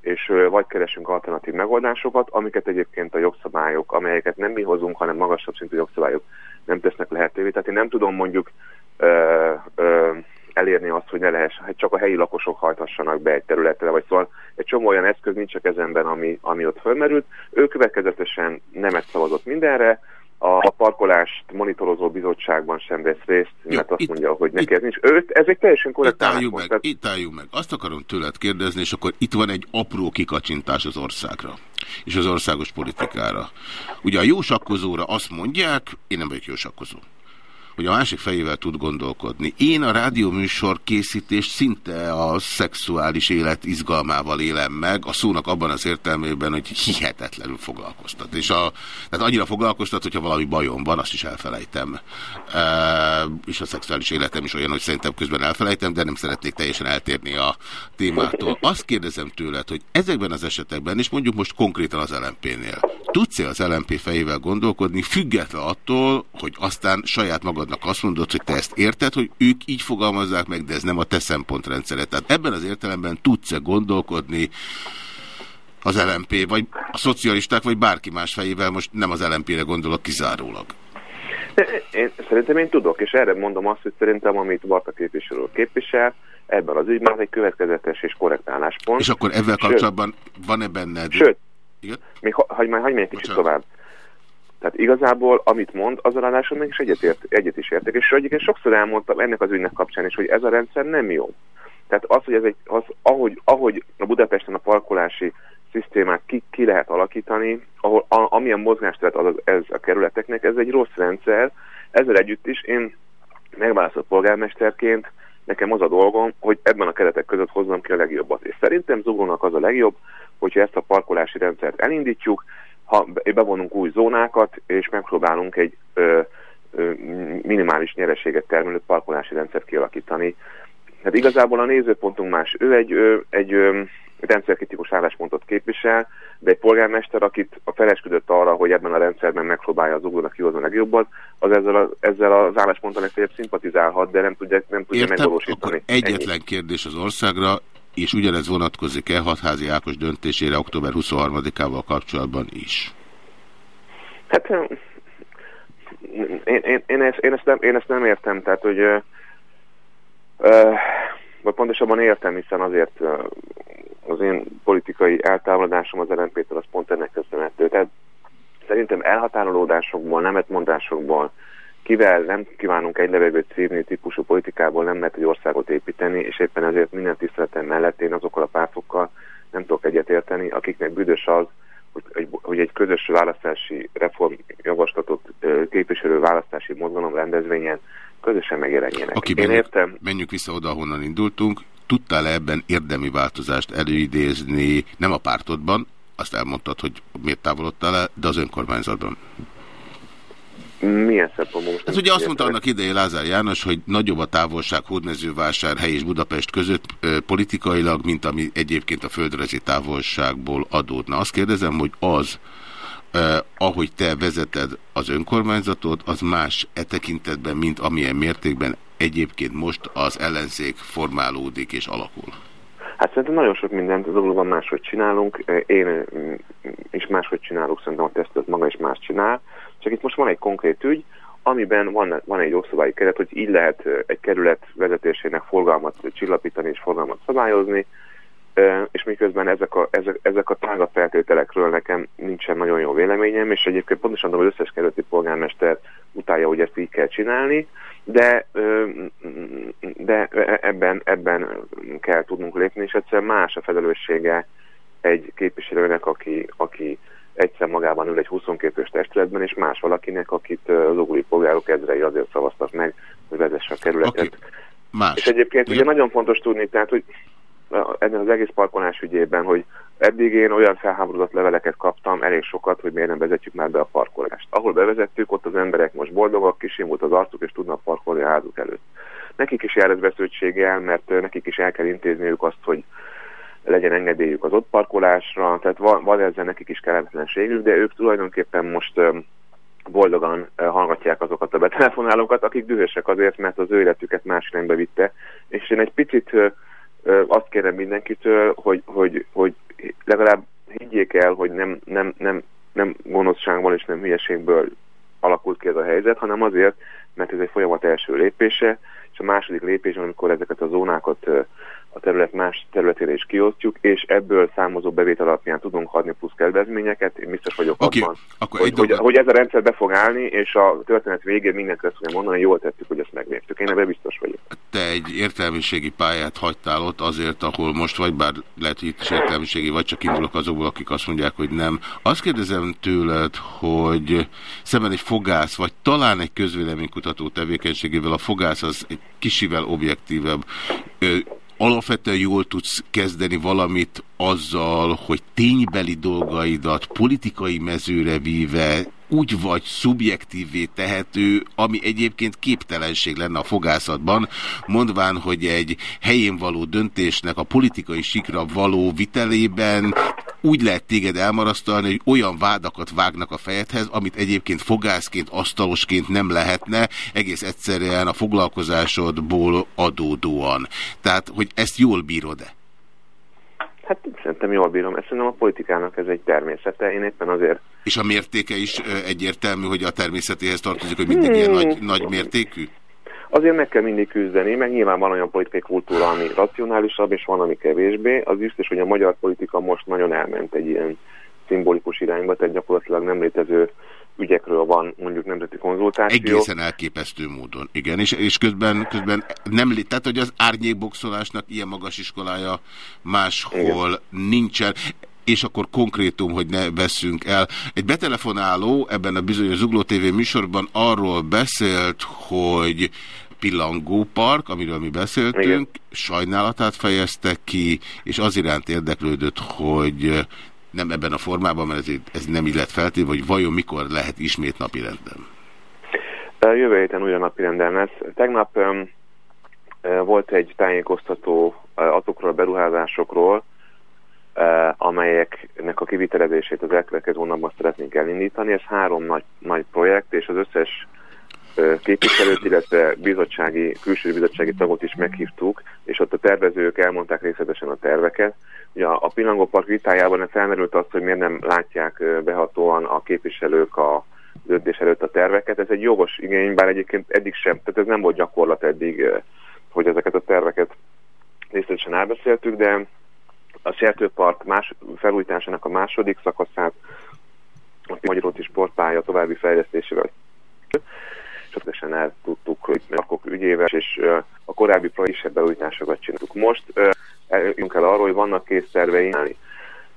és vagy keresünk alternatív megoldásokat, amiket egyébként a jogszabályok, amelyeket nem mi hozunk, hanem magasabb szintű jogszabályok nem tesznek lehetővé. Tehát én nem tudom mondjuk ö, ö, elérni azt, hogy ne lehessen, hogy csak a helyi lakosok hajthassanak be egy területre, vagy szóval egy csomó olyan eszköz nincs a kezemben, ami, ami ott fölmerült. Ő következetesen nemet szavazott mindenre, a parkolást monitorozó bizottságban sem vesz részt, Jó, mert azt itt, mondja, hogy neki itt, ez nincs. Őt, ez egy teljesen korrekt itt álljunk meg, tehát... itt álljunk meg. Azt akarom tőled kérdezni, és akkor itt van egy apró kikacsintás az országra, és az országos politikára. Ugye a jó sakkozóra azt mondják, én nem vagyok jó sakkozó hogy a másik fejével tud gondolkodni. Én a rádióműsor készítést szinte a szexuális élet izgalmával élem meg, a szónak abban az értelmében, hogy hihetetlenül foglalkoztat. És a, tehát annyira foglalkoztat, hogyha valami bajom van, azt is elfelejtem. E, és a szexuális életem is olyan, hogy szerintem közben elfelejtem, de nem szeretnék teljesen eltérni a témától. Azt kérdezem tőled, hogy ezekben az esetekben, és mondjuk most konkrétan az LMP-nél, tudsz-e az LMP fejével gondolkodni, független attól, hogy aztán saját magad magadnak azt mondod, hogy te ezt érted, hogy ők így fogalmazzák meg, de ez nem a te szempontrendszered. Tehát ebben az értelemben tudsz-e gondolkodni Az LMP, vagy a szocialisták, vagy bárki más fejével, most nem az LMP-re gondolok kizárólag. Én, szerintem én tudok, és erre mondom azt, hogy szerintem, amit Barta képviselő képvisel, ebben az ügyben az egy következetes és korrekt álláspont. És akkor ezzel kapcsolatban van-e benned? Sőt, Igen? még ha, hagyj, hagyj egy kicsit tovább. Tehát igazából, amit mond, az a még is egyet, egyet is értek. És egyébként sokszor elmondtam ennek az ügynek kapcsán is, hogy ez a rendszer nem jó. Tehát az, hogy ez egy, az, ahogy, ahogy a Budapesten a parkolási szisztémát ki, ki lehet alakítani, ahol a, amilyen mozgásteret az, ez a kerületeknek, ez egy rossz rendszer. Ezzel együtt is én megválasztott polgármesterként nekem az a dolgom, hogy ebben a keretek között hozzam ki a legjobbat. És szerintem Zuglónak az a legjobb, hogyha ezt a parkolási rendszert elindítjuk, ha bevonunk új zónákat, és megpróbálunk egy ö, ö, minimális nyereséget termelő parkolási rendszert kialakítani. Hát igazából a nézőpontunk más. Ő egy, ö, egy ö, rendszerkritikus álláspontot képvisel, de egy polgármester, akit a felesküdött arra, hogy ebben a rendszerben megpróbálja az uglónak kihozni a legjobbat, az ezzel, a, ezzel az állásponttal legfeljebb szimpatizálhat, de nem tudja, nem tudja Értem, megvalósítani. Akkor egyetlen Ennyi. kérdés az országra, és ugyanez vonatkozik-e hatházi Ákos döntésére október 23-ával kapcsolatban is? Hát én, én, én, ezt, én, ezt nem, én ezt nem értem, tehát hogy vagy pontosabban értem, hiszen azért az én politikai eltávolodásom az LNP-től az pont ennek köszönhető. Tehát szerintem elhatárolódásokból, nemetmondásokból, kivel nem kívánunk egy levegőt szívni típusú politikából nem lehet egy országot építeni, és éppen ezért minden tiszteletem mellett én azokkal a pártokkal nem tudok egyetérteni, akiknek büdös az, hogy, hogy egy közös választási reformjavaslatot képviselő választási mozgalom rendezvényen közösen megjelenjenek. Aki Én menjük, értem. Menjünk vissza oda, ahonnan indultunk. Tudtál -e ebben érdemi változást előidézni, nem a pártodban, azt elmondtad, hogy miért távolodtál el, de az önkormányzatban? Milyen szempontból most? Hát ugye azt mondta annak idején Lázár János, hogy nagyobb a távolság Hódmezővásárhely és Budapest között ö, politikailag, mint ami egyébként a földrajzi távolságból adódna. Azt kérdezem, hogy az, Uh, ahogy te vezeted az önkormányzatot, az más e tekintetben, mint amilyen mértékben egyébként most az ellenzék formálódik és alakul? Hát szerintem nagyon sok mindent dologban máshogy csinálunk. Én is máshogy csinálok, szerintem a tesztet maga is más csinál. Csak itt most van egy konkrét ügy, amiben van, van egy jogszabályi keret, hogy így lehet egy kerület vezetésének forgalmat csillapítani és forgalmat szabályozni, és miközben ezek a, ezek, ezek a tágabb feltételekről nekem nincsen nagyon jó véleményem, és egyébként pontosan tudom, hogy összes kerületi polgármester utálja, hogy ezt így kell csinálni, de, de ebben, ebben kell tudnunk lépni, és egyszerűen más a felelőssége egy képviselőnek, aki, aki egyszer magában ül egy 22 ös testületben, és más valakinek, akit az ugói polgárok ezrei azért szavaztak meg, hogy vezesse a kerületet. Okay. Más. És egyébként ugye nagyon fontos tudni, tehát, hogy ebben az egész parkolás ügyében, hogy eddig én olyan felháborodott leveleket kaptam, elég sokat, hogy miért nem vezetjük már be a parkolást. Ahol bevezettük, ott az emberek most boldogak, kisimult az arcuk, és tudnak parkolni a házuk előtt. Nekik is jár ez vesződtséggel, mert nekik is el kell intézniük azt, hogy legyen engedélyük az ott parkolásra, tehát van, van ezzel nekik is kellemetlenségük, de ők tulajdonképpen most boldogan hallgatják azokat a betelefonálókat, akik dühösek azért, mert az ő életüket más irányba vitte, és én egy picit azt kérem mindenkitől, hogy, hogy, hogy legalább higgyék el, hogy nem, nem, nem, nem gonoszságból és nem hülyeségből alakult ki ez a helyzet, hanem azért, mert ez egy folyamat első lépése, és a második lépés, amikor ezeket a zónákat a terület más területére is kiosztjuk, és ebből számozó bevétel alapján tudunk adni plusz kedvezményeket. Én biztos vagyok okay. abban, Akkor hogy, hogy, hogy ez a rendszer be fog állni, és a történet végén mindent ezt fogja mondani, jól tettük, hogy ezt megnéztük. Én ebben biztos vagyok. Te egy értelmiségi pályát hagytál ott azért, ahol most vagy, bár lehet, hogy itt is értelmiségi, vagy csak indulok azokból, akik azt mondják, hogy nem. Azt kérdezem tőled, hogy szemben egy fogász, vagy talán egy közvéleménykutató tevékenységével, a fogász az egy kisivel objektívebb. Alapvetően jól tudsz kezdeni valamit azzal, hogy ténybeli dolgaidat politikai mezőre víve úgy vagy szubjektívé tehető, ami egyébként képtelenség lenne a fogászatban, mondván, hogy egy helyén való döntésnek a politikai sikra való vitelében úgy lehet téged elmarasztalni, hogy olyan vádakat vágnak a fejedhez, amit egyébként fogászként, asztalosként nem lehetne, egész egyszerűen a foglalkozásodból adódóan. Tehát, hogy ezt jól bírod-e? Hát Szerintem jól bírom. Ezt szerintem a politikának ez egy természete. Én éppen azért... És a mértéke is egyértelmű, hogy a természetéhez tartozik, hogy mindig ilyen nagy, nagy mértékű? Azért meg kell mindig küzdeni, meg nyilván van olyan politikai kultúra, ami racionálisabb, és van, ami kevésbé. Az biztos, hogy a magyar politika most nagyon elment egy ilyen szimbolikus irányba, tehát gyakorlatilag nem létező ügyekről van mondjuk nemzeti konzultáció. Egészen elképesztő módon, igen. És, és közben, közben nem lé... Tehát, hogy az árnyékboxolásnak ilyen magas iskolája máshol igen. nincsen és akkor konkrétum, hogy ne veszünk el. Egy betelefonáló ebben a bizonyos Zugló TV műsorban arról beszélt, hogy Pillangó Park, amiről mi beszéltünk, Igen. sajnálatát fejezte ki, és az iránt érdeklődött, hogy nem ebben a formában, mert ez, ez nem illet feltéve, hogy vajon mikor lehet ismét napirenden? Jövő héten újra napirenden lesz. Tegnap um, volt egy tájékoztató azokról a beruházásokról, uh, amelyeknek a kivitelezését az elkövetkező hónapban szeretnénk elindítani. Ez három nagy, nagy projekt, és az összes képviselőt, illetve bizottsági, külső bizottsági tagot is meghívtuk, és ott a tervezők elmondták részletesen a terveket. Ugye a Pillangó Park vitájában felmerült az, hogy miért nem látják behatóan a képviselők a döntés előtt a terveket. Ez egy jogos igény, bár egyébként eddig sem, tehát ez nem volt gyakorlat eddig, hogy ezeket a terveket részletesen elbeszéltük, de a Sertőpark más, felújításának a második szakaszát a Magyaróti sportpálya további fejlesztésével tökéletesen el tudtuk, hogy lakok ügyével, és a korábbi projektebb beújításokat csináltuk. Most eljöttünk el arról, hogy vannak kész terveink,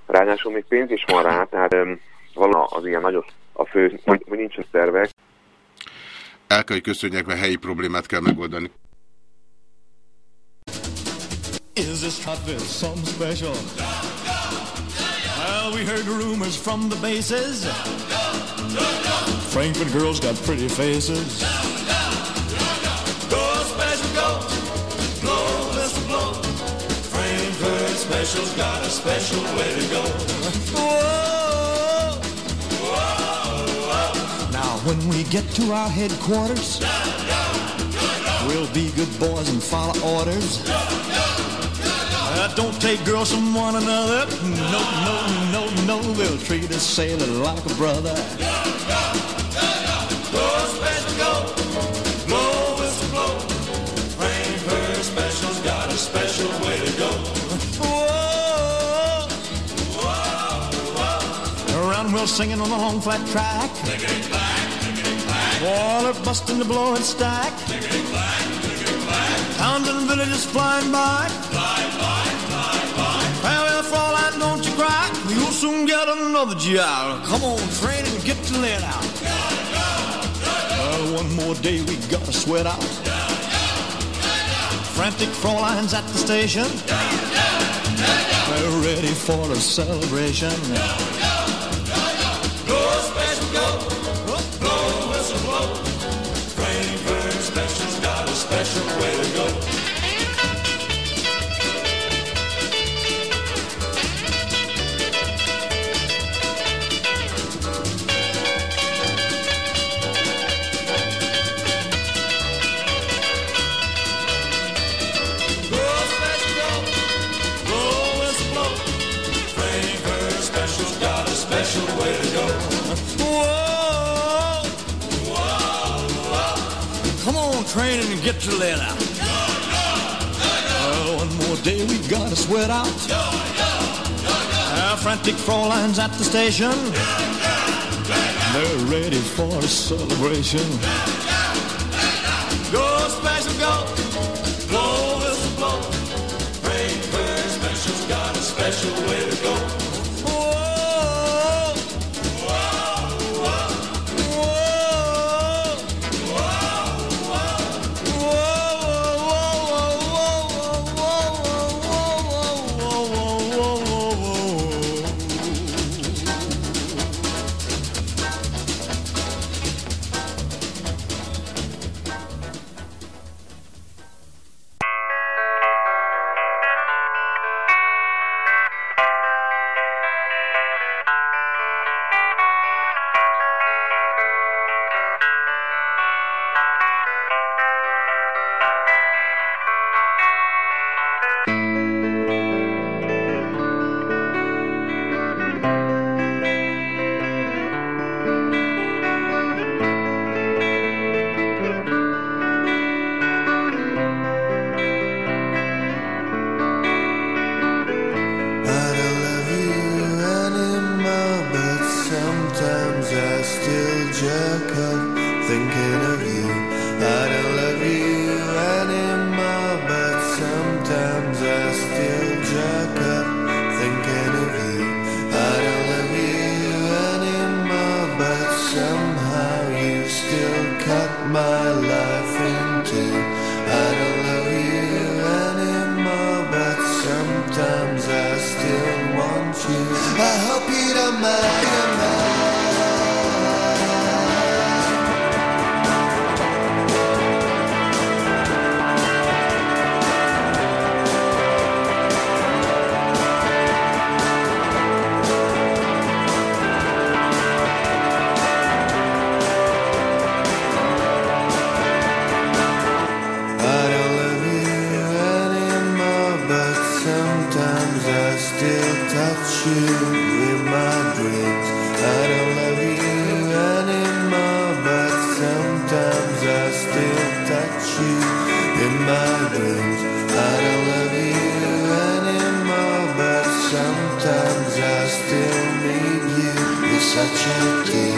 ráadásul még pénz is van rá, tehát valami az ilyen nagyon a fő, hogy nincs a tervek. El kell, hogy köszönjek, mert helyi problémát kell megoldani. Is this something special? Well, we heard rumors from the bases. Frankfurt girls got pretty faces. Go special, go. Blow, Mr. Blow. Frankfurt special's got a special way to go. Whoa. Whoa, whoa. Now, when we get to our headquarters, we'll be good boys and follow orders. Uh, don't take girls from one another. No, no, no, no. We'll treat a sailor like a brother. Singing on the long flat track. Water busting the blowing stack. Towns and villages flying by. Fly, fly, fly, Fraulein, don't you cry. You'll soon get another GI. Come on, train and get to let out. Well, one more day we gotta sweat out. Frantic Fraulein's at the station. They're ready for a celebration. Training and get your lead out. Uh, one more day we gotta sweat out. Our frantic Fraulein's at the station. They're ready for a celebration. Such a tease.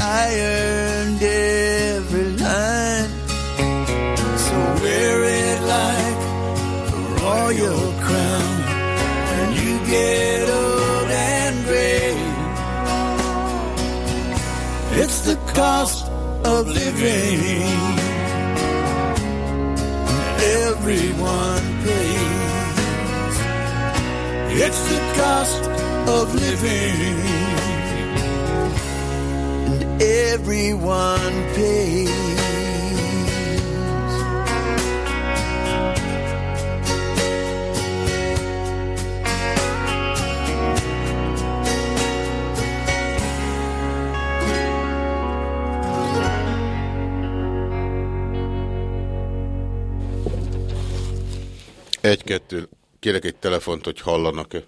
I earned every line. So wear it like a royal crown when you get old and gray. It's the cost of living. Everyone pays. It's the cost of living. Everyone. Egy-kettő. Kérek egy telefont, hogy hallanak-e.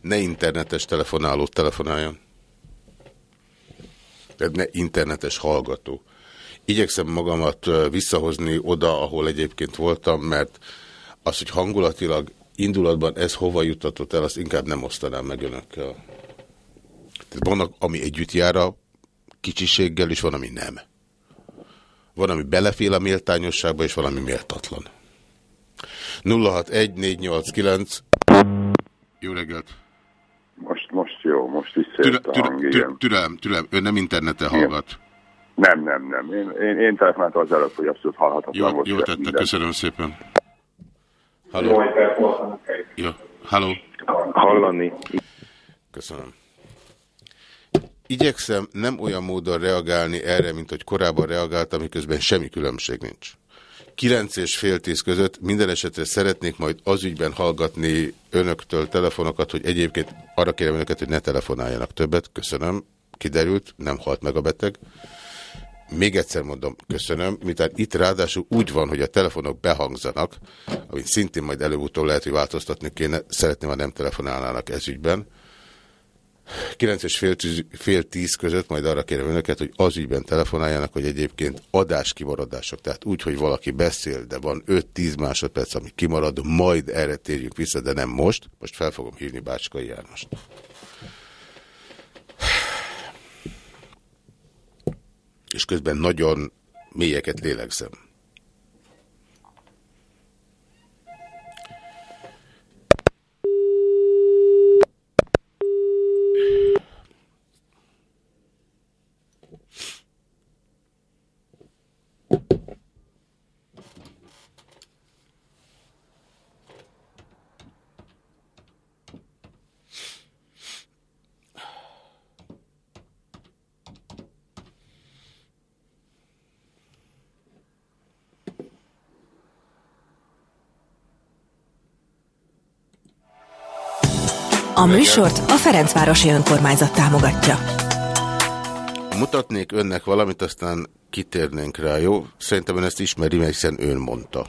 Ne internetes telefonáló telefonáljon. Ne internetes hallgató. Igyekszem magamat visszahozni oda, ahol egyébként voltam, mert az, hogy hangulatilag, indulatban ez hova jutatott el, azt inkább nem osztanám meg önökkel. Tehát vannak, ami együtt jár a kicsiséggel, és van, ami nem. Van, ami belefél a méltányosságba, és valami méltatlan. 061489 Jó reggelt! Most, most Türe, visszajött a hang, türe, igen. türelem, türelem, ön nem interneten hallgat. Nem, nem, nem. Én, én, én telefonáltam az előbb, hogy abszolút hallhatatlan Jó, volt. jó tette, minden. köszönöm szépen. Halló. Jó, halló. Hallani. Köszönöm. Igyekszem nem olyan módon reagálni erre, mint hogy korábban reagáltam, miközben semmi különbség nincs. 9 és fél tíz között minden esetre szeretnék majd az ügyben hallgatni önöktől telefonokat, hogy egyébként arra kérem önöket, hogy ne telefonáljanak többet. Köszönöm. Kiderült, nem halt meg a beteg. Még egyszer mondom, köszönöm, miután itt ráadásul úgy van, hogy a telefonok behangzanak, amit szintén majd előbb-utóbb lehet, hogy változtatni kéne, szeretném, ha nem telefonálnának ez ügyben. 9 és fél, tíz- fél tíz között majd arra kérem önöket, hogy az ügyben telefonáljanak, hogy egyébként adáskimaradások, tehát úgy, hogy valaki beszél, de van 5-10 másodperc, ami kimarad, majd erre térjünk vissza, de nem most. Most fel fogom hívni Bácskai Jánost. És közben nagyon mélyeket lélegzem. A műsort a Ferencvárosi Önkormányzat támogatja. Mutatnék önnek valamit, aztán kitérnénk rá, jó? Szerintem ön ezt ismeri, mert hiszen ön mondta.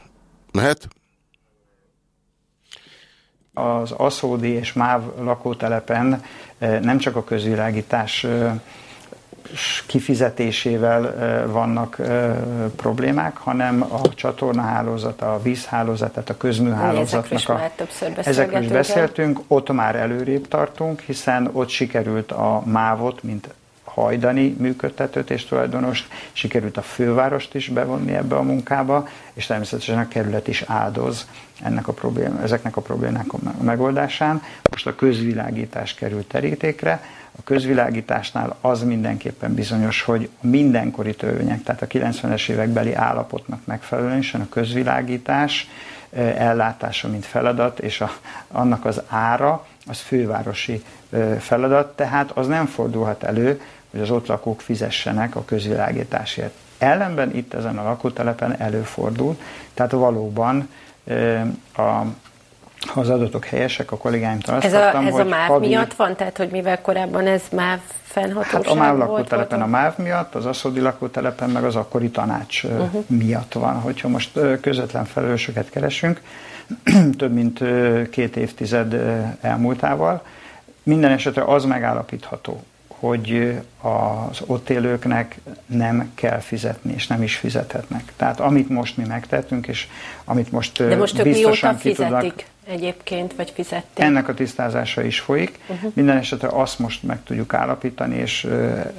Mehet? Az Aszódi és Máv lakótelepen eh, nem csak a közvilágítás eh, kifizetésével vannak problémák, hanem a csatornahálózat, a vízhálózat, tehát a Ezekről is közműhálózatnak a... már többször Ezekről is beszéltünk, ott már előrébb tartunk, hiszen ott sikerült a mávot, mint hajdani működtetőt és tulajdonost, sikerült a fővárost is bevonni ebbe a munkába, és természetesen a kerület is áldoz ennek a problém, ezeknek a problémák a megoldásán. Most a közvilágítás került terítékre, a közvilágításnál az mindenképpen bizonyos, hogy a mindenkori törvények, tehát a 90-es évekbeli állapotnak megfelelően a közvilágítás eh, ellátása, mint feladat, és a, annak az ára, az fővárosi eh, feladat, tehát az nem fordulhat elő, hogy az ott lakók fizessenek a közvilágításért. Ellenben itt ezen a lakótelepen előfordul, tehát valóban eh, a, ha az adatok helyesek, a kollégáimtól azt Ez a, kaptam, ez a hogy MÁV havi- miatt van? Tehát, hogy mivel korábban ez MÁV fennhatóság Hát a MÁV volt? lakótelepen a volt? MÁV miatt, az Aszódi lakótelepen meg az akkori tanács uh Uh-huh. miatt van. Hogyha most közvetlen felelősöket keresünk, [CLEARS THROAT] több mint két évtized elmúltával, minden esetre az megállapítható, hogy az ott élőknek nem kell fizetni, és nem is fizethetnek. Tehát amit most mi megtettünk, és amit most De most ők biztosan mióta ki tudnak, fizetik egyébként, vagy fizették? ennek a tisztázása is folyik. Uh-huh. Minden esetre azt most meg tudjuk állapítani, és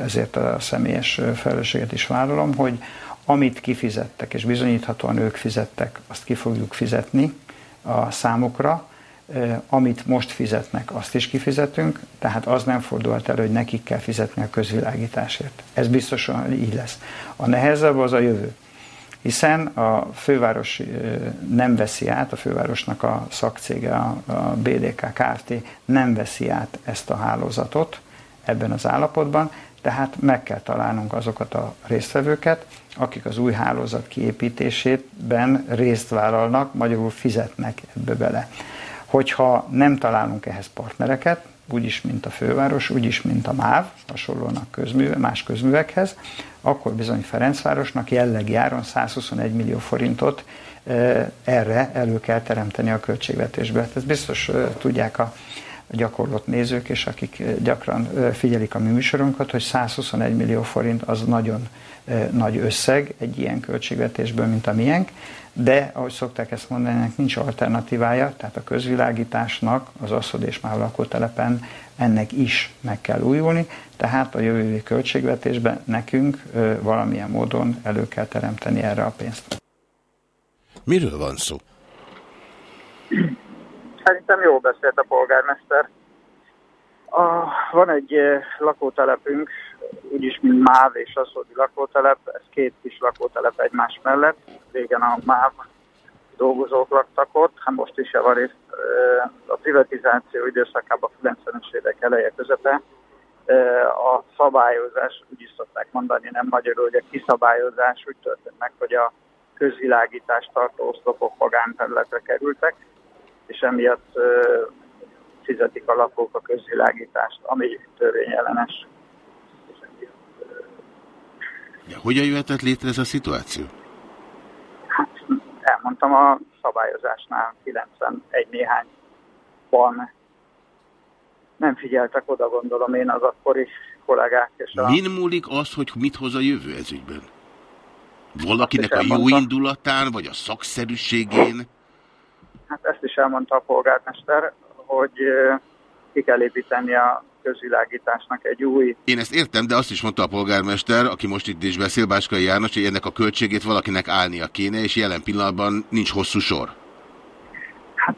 ezért a személyes felelősséget is vállalom, hogy amit kifizettek, és bizonyíthatóan ők fizettek, azt ki fogjuk fizetni a számukra, Ö, amit most fizetnek, azt is kifizetünk, tehát az nem fordulhat elő, hogy nekik kell fizetni a közvilágításért. Ez biztosan így lesz. A nehezebb az a jövő hiszen a főváros nem veszi át, a fővárosnak a szakcége, a BDK Kft. nem veszi át ezt a hálózatot ebben az állapotban, tehát meg kell találnunk azokat a résztvevőket, akik az új hálózat kiépítésében részt vállalnak, magyarul fizetnek ebbe bele. Hogyha nem találunk ehhez partnereket, úgyis, mint a főváros, úgyis, mint a MÁV, hasonlónak közműve, más közművekhez, akkor bizony Ferencvárosnak jellegi áron 121 millió forintot erre elő kell teremteni a költségvetésbe. Hát ezt biztos tudják a gyakorlott nézők, és akik gyakran figyelik a mi műsorunkat, hogy 121 millió forint az nagyon nagy összeg egy ilyen költségvetésből, mint a miénk, de ahogy szokták ezt mondani, ennek nincs alternatívája, tehát a közvilágításnak az Aszod és Máv lakótelepen ennek is meg kell újulni, tehát a jövő évi költségvetésben nekünk valamilyen módon elő kell teremteni erre a pénzt. Miről van szó? Szerintem jól beszélt a polgármester. A, van egy lakótelepünk, úgyis, mint MÁV és Aszódi lakótelep, ez két kis lakótelep egymás mellett. Régen a MÁV dolgozók laktak ott, hát most is javarészt a privatizáció időszakában 90-es évek eleje közepe eh, a szabályozás, úgy is szokták mondani, nem magyarul, hogy a kiszabályozás úgy történt meg, hogy a közvilágítást tartó oszlopok magánterületre kerültek, és emiatt fizetik a lakók a közvilágítást, ami törvényellenes. De hogyan jöhetett létre ez a szituáció? Elmondtam a szabályozásnál 91 néhányban nem figyeltek oda, gondolom én az akkori kollégák. És a... Min múlik az, hogy mit hoz a jövő ez ügyben? Valakinek a jó indulatán, vagy a szakszerűségén? Hát ezt is elmondta a polgármester, hogy ki kell építeni a közvilágításnak egy új Én ezt értem, de azt is mondta a polgármester, aki most itt is beszél, Báskai János, hogy ennek a költségét valakinek állnia kéne, és jelen pillanatban nincs hosszú sor. Hát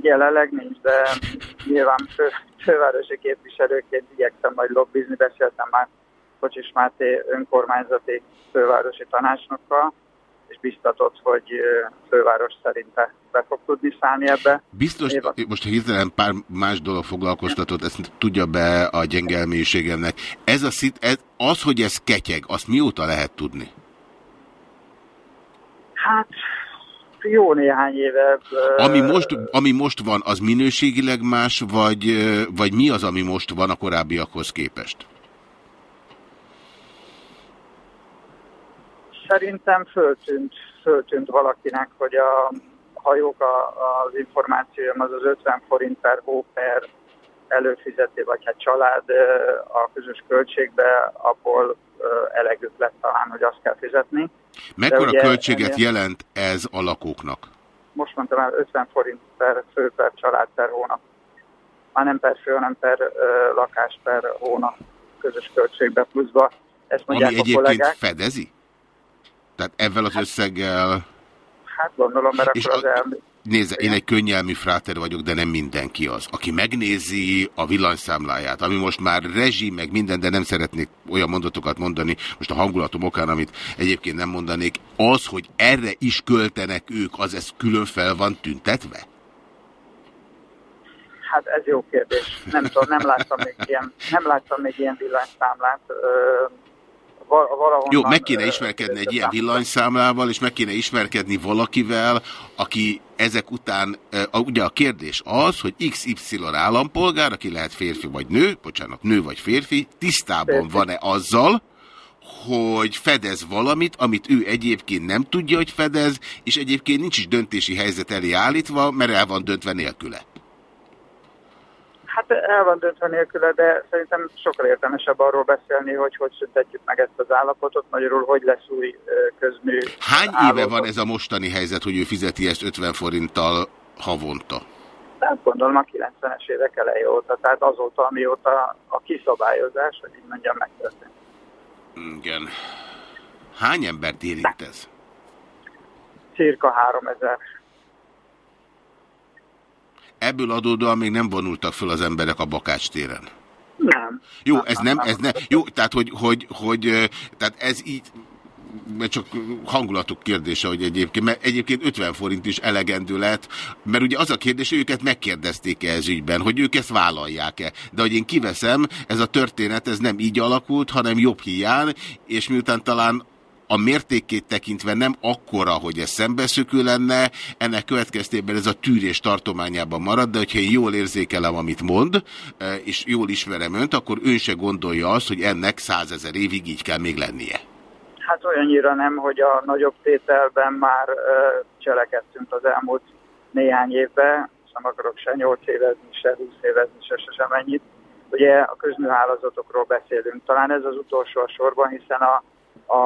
jelenleg nincs, de nyilván fő, fővárosi képviselőként igyekszem majd lobbizni, beszéltem már Kocsis Máté önkormányzati fővárosi tanácsnokkal, és biztatott, hogy főváros szerinte be fog tudni szállni ebbe. Biztos, most hirtelen pár más dolog foglalkoztatott, ezt tudja be a gyenge elmélységemnek. Ez a szit, ez, az, hogy ez ketyeg, azt mióta lehet tudni? Hát jó néhány éve. Ami most, ami most van, az minőségileg más, vagy, vagy mi az, ami most van a korábbiakhoz képest? Szerintem föltűnt, föltűnt valakinek, hogy a hajók, a, az információm az az 50 forint per hó per előfizeté, vagy hát család a közös költségbe, abból elegük lett talán, hogy azt kell fizetni. Mekkora ugye költséget ennél- jelent ez a lakóknak? Most mondtam el 50 forint per fő per család per hónap. Már nem per fő, hanem per ö, lakás per hónap közös költségbe pluszba. Ezt Ami mondják a egyébként kollégák. fedezi? Tehát ezzel az összeggel... Hát gondolom, mert És akkor az a-. Nézze, én egy könnyelmű fráter vagyok, de nem mindenki az. Aki megnézi a villanyszámláját, ami most már rezsi, meg minden, de nem szeretnék olyan mondatokat mondani, most a hangulatom okán, amit egyébként nem mondanék, az, hogy erre is költenek ők, az ez külön fel van tüntetve? Hát ez jó kérdés. Nem tudom, nem láttam még ilyen, nem láttam még ilyen villanyszámlát. Ö, valahonnan, Jó, meg kéne ismerkedni egy ilyen villanyszámlával, és meg kéne ismerkedni valakivel, aki ezek után, ugye a kérdés az, hogy XY állampolgár, aki lehet férfi vagy nő, bocsánat, nő vagy férfi, tisztában van-e azzal, hogy fedez valamit, amit ő egyébként nem tudja, hogy fedez, és egyébként nincs is döntési helyzet elé állítva, mert el van döntve nélküle. Hát el van döntve nélküle, de szerintem sokkal értelmesebb arról beszélni, hogy hogy szüntetjük meg ezt az állapotot, magyarul hogy lesz új közmű. Hány éve állapot. van ez a mostani helyzet, hogy ő fizeti ezt 50 forinttal havonta? Tehát gondolom a 90-es évek eleje óta, tehát azóta, amióta a kiszabályozás, hogy így mondjam, megtörtént. Igen. Hány embert érint ez? Cirka 3000. Ebből adódóan még nem vonultak föl az emberek a Bakács téren. Nem. Jó, ez nem, ez nem, jó, tehát hogy, hogy, hogy, tehát ez így, mert csak hangulatok kérdése, hogy egyébként, mert egyébként 50 forint is elegendő lett, mert ugye az a kérdés, hogy őket megkérdezték-e ez ügyben, hogy ők ezt vállalják-e. De hogy én kiveszem, ez a történet, ez nem így alakult, hanem jobb hiány, és miután talán a mértékét tekintve nem akkora, hogy ez szembeszökő lenne, ennek következtében ez a tűrés tartományában marad, de hogyha én jól érzékelem, amit mond, eh, és jól ismerem önt, akkor ön se gondolja azt, hogy ennek százezer évig így kell még lennie. Hát olyannyira nem, hogy a nagyobb tételben már ö, cselekedtünk az elmúlt néhány évben, nem akarok se 8 évezni, se 20 évezni, se sem ennyit. Ugye a közműhálózatokról beszélünk. Talán ez az utolsó a sorban, hiszen a, a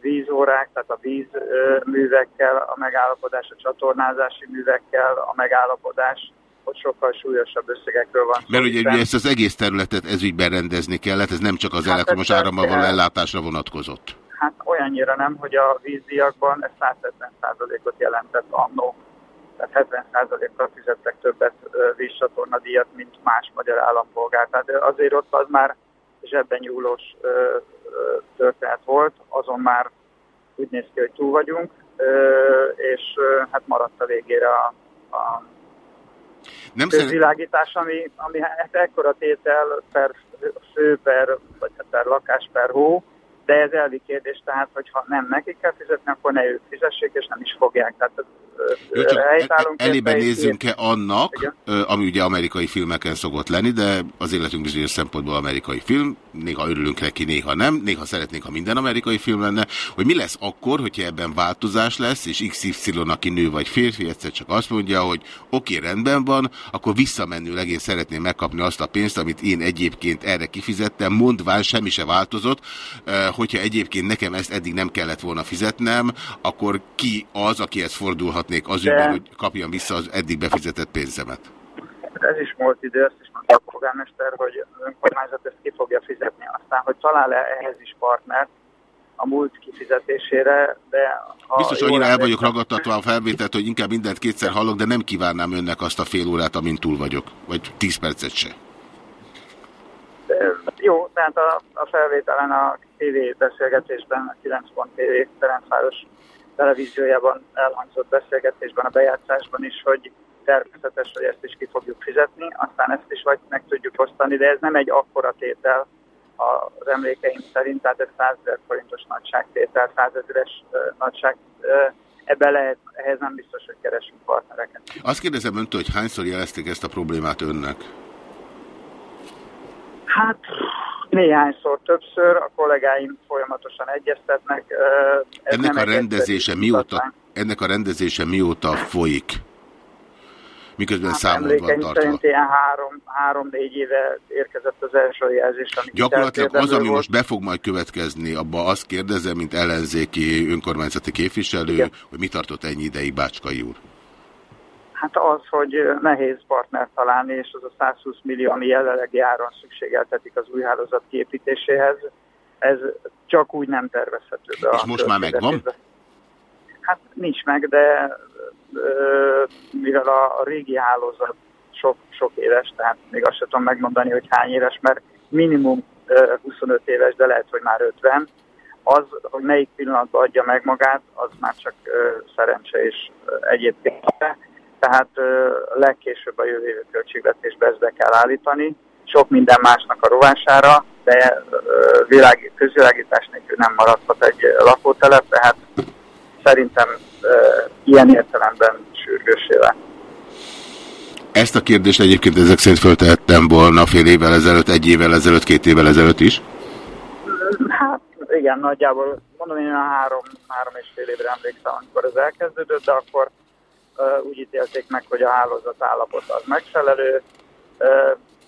vízórák, tehát a vízművekkel, a megállapodás, a csatornázási művekkel, a megállapodás, ott sokkal súlyosabb összegekről van. Mert ugye, ugye ezt az egész területet ezügyben rendezni kellett, ez nem csak az Hát elektromos árammal való ellátásra vonatkozott. Hát olyannyira nem, hogy a vízdiakban ez 170%-ot jelentett annó. Tehát 70%-kal fizettek többet ö, vízcsatornadíjat, mint más magyar állampolgár. Tehát azért ott az már zsebben nyúlós történet volt, azon már úgy néz ki, hogy túl vagyunk, és hát maradt a végére a, a Nem közvilágítás, ami, ami hát ekkora tétel per fő per, vagy hát per lakás per hó, de ez elvi kérdés, tehát hogyha nem nekik kell fizetni, akkor ne ők fizessék, és nem is fogják. Tehát Jó, csak helytállunk el- elébe nézzünk-e annak, Igen. ami ugye amerikai filmeken szokott lenni, de az életünk bizonyos szempontból amerikai film, néha örülünk neki, néha nem, néha szeretnénk, ha minden amerikai film lenne, hogy mi lesz akkor, hogyha ebben változás lesz, és XY, aki nő vagy férfi, egyszer csak azt mondja, hogy oké, okay, rendben van, akkor visszamenőleg én szeretném megkapni azt a pénzt, amit én egyébként erre kifizettem, mondván semmi se változott, hogyha egyébként nekem ezt eddig nem kellett volna fizetnem, akkor ki az, akihez fordulhatnék az ügyben, hogy kapjam vissza az eddig befizetett pénzemet? ez is múlt idő, ezt is mondta a polgármester, hogy az önkormányzat ezt ki fogja fizetni. Aztán, hogy talál-e ehhez is partnert a múlt kifizetésére, de... Biztos annyira el vagyok ragadtatva a felvételt, hogy inkább mindent kétszer hallok, de nem kívánnám önnek azt a fél órát, amint túl vagyok. Vagy tíz percet se. Jó, tehát a, a felvételen a TV beszélgetésben, a 9 pont TV Ferencváros televíziójában elhangzott beszélgetésben, a bejátszásban is, hogy természetes, hogy ezt is ki fogjuk fizetni, aztán ezt is vagy meg tudjuk osztani, de ez nem egy akkora tétel az emlékeim szerint, tehát ez 100 ezer forintos nagyságtétel, 100 ezeres nagyság. Ö, Ebben lehet, ehhez nem biztos, hogy keresünk partnereket. Azt kérdezem öntől, hogy hányszor jelezték ezt a problémát önnek? Hát néhányszor többször, a kollégáim folyamatosan egyeztetnek. Ennek a rendezése mióta, ennek a rendezése mióta folyik? Miközben Hát számon van tartva. szerint ilyen három, három-négy éve érkezett az első jelzés, Gyakorlatilag az, ami volt. most be fog majd következni, abba azt kérdezem, mint ellenzéki önkormányzati képviselő, Igen. hogy mi tartott ennyi ideig Bácskai úr. Hát az, hogy nehéz partnert találni, és az a 120 millió, ami jelenlegi áron szükségeltetik az új hálózat kiépítéséhez, ez csak úgy nem tervezhető be. És most már megvan? Hát nincs meg, de mivel a, a régi hálózat sok, sok éves, tehát még azt sem tudom megmondani, hogy hány éves, mert minimum ö, 25 éves, de lehet, hogy már 50. Az, hogy melyik pillanatban adja meg magát, az már csak szerencse és ö, egyébként. Tehát legkésőbb a jövő évi költségvetésbe ezt be kell állítani, sok minden másnak a rovására, de ö, világi, közvilágítás nélkül nem maradhat egy lakótelep, tehát szerintem ilyen értelemben sürgősével. Ezt a kérdést egyébként ezek szerint föltehettem volna fél évvel ezelőtt, egy évvel ezelőtt, két évvel ezelőtt is. Hát igen, nagyjából mondom én a három, három és fél évre emlékszem, amikor ez elkezdődött, de akkor úgy ítélték meg, hogy a hálózat állapot az megfelelő.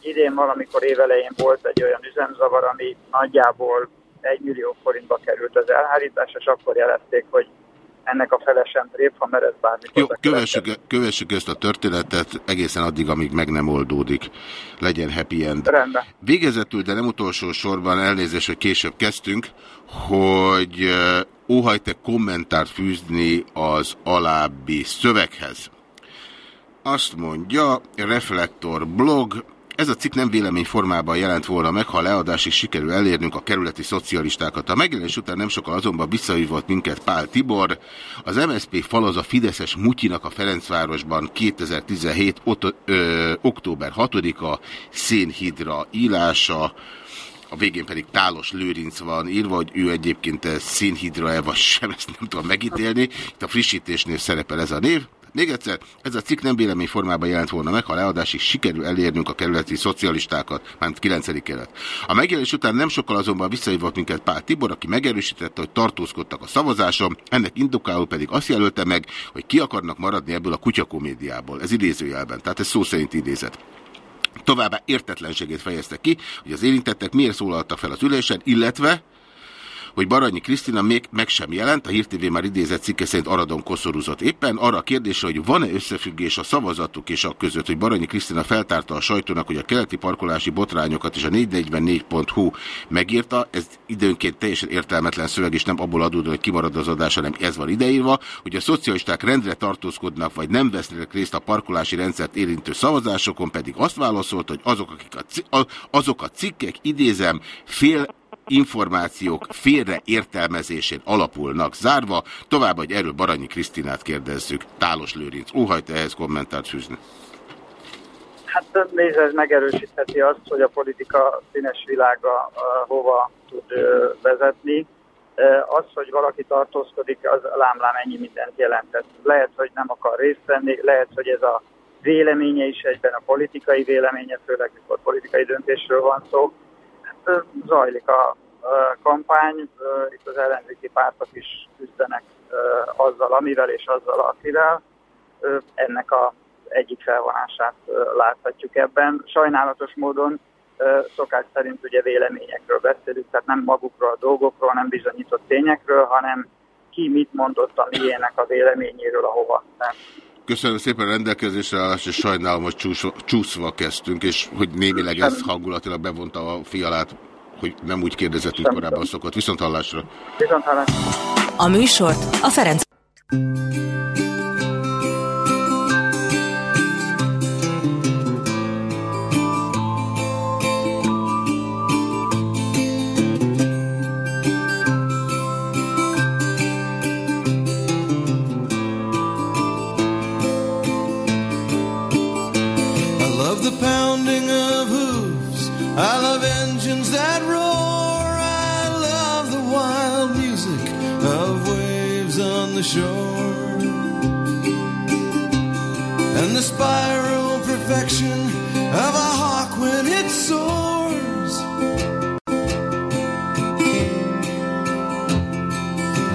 Idén valamikor évelején volt egy olyan üzemzavar, ami nagyjából 1 millió forintba került az elhárítás, és akkor jelezték, hogy ennek a fele sem trép, ha mered bármikor. Jó, kövessük, kövessük ezt a történetet egészen addig, amíg meg nem oldódik. Legyen happy end. Rendben. Végezetül, de nem utolsó sorban elnézést, hogy később kezdtünk, hogy óhajt-e kommentárt fűzni az alábbi szöveghez. Azt mondja, Reflektor blog, ez a cikk nem véleményformában jelent volna meg, ha leadásig sikerül elérnünk a kerületi szocialistákat. A megjelenés után nem sokkal azonban visszahívott minket Pál Tibor. Az MSZP falaz a Fideszes Mutyinak a Ferencvárosban 2017. Ot- ö, október 6-a szénhidra írása a végén pedig Tálos Lőrinc van írva, hogy ő egyébként szénhidra-e vagy sem, ezt nem tudom megítélni. Itt a frissítésnél szerepel ez a név. Még egyszer, ez a cikk nem véleményformában jelent volna meg, ha leadásig sikerül elérnünk a kerületi szocialistákat, már 9. kelet. A megjelenés után nem sokkal azonban visszahívott minket Pál Tibor, aki megerősítette, hogy tartózkodtak a szavazáson, ennek indokáló pedig azt jelölte meg, hogy ki akarnak maradni ebből a kutyakomédiából. Ez idézőjelben, tehát ez szó szerint idézet. Továbbá értetlenségét fejezte ki, hogy az érintettek miért szólaltak fel az ülésen, illetve hogy Baranyi Krisztina még meg sem jelent, a Hír TV már idézett cikke szerint Aradon koszorúzott éppen. Arra a kérdésre, hogy van-e összefüggés a szavazatuk és a között, hogy Baranyi Krisztina feltárta a sajtónak, hogy a keleti parkolási botrányokat és a 444.hu megírta, ez időnként teljesen értelmetlen szöveg, és nem abból adódó, hogy kimarad az adás, hanem ez van ideírva, hogy a szocialisták rendre tartózkodnak, vagy nem vesznek részt a parkolási rendszert érintő szavazásokon, pedig azt válaszolt, hogy azok, akik a, azok a cikkek, idézem, fél információk félre értelmezésén alapulnak zárva. Tovább, hogy erről Baranyi Krisztinát kérdezzük. Tálos Lőrinc. Óhajt ehhez kommentárt fűzni? Hát nézd, ez megerősítheti azt, hogy a politika színes világa uh, hova tud uh, vezetni. Uh, az, hogy valaki tartózkodik, az lámlám ennyi mindent jelentett. Lehet, hogy nem akar részt venni, lehet, hogy ez a véleménye is egyben a politikai véleménye, főleg mikor politikai döntésről van szó. Zajlik a kampány, itt az ellenzéki pártok is küzdenek azzal, amivel és azzal, akivel. Ennek a egyik felvonását láthatjuk ebben. Sajnálatos módon szokás szerint ugye véleményekről beszélünk, tehát nem magukról a dolgokról, nem bizonyított tényekről, hanem ki mit mondott a miének a véleményéről, ahova nem. Köszönöm szépen a rendelkezésre állást, és sajnálom, hogy csúszva, csúszva kezdtünk, és hogy némileg ez hangulatilag bevonta a fialát, hogy nem úgy kérdezett, mint korábban szokott. Viszont hallásra. Viszont hallásra. A műsort a Ferenc pounding of hooves. I love engines that roar. I love the wild music of waves on the shore. And the spiral perfection of a hawk when it soars.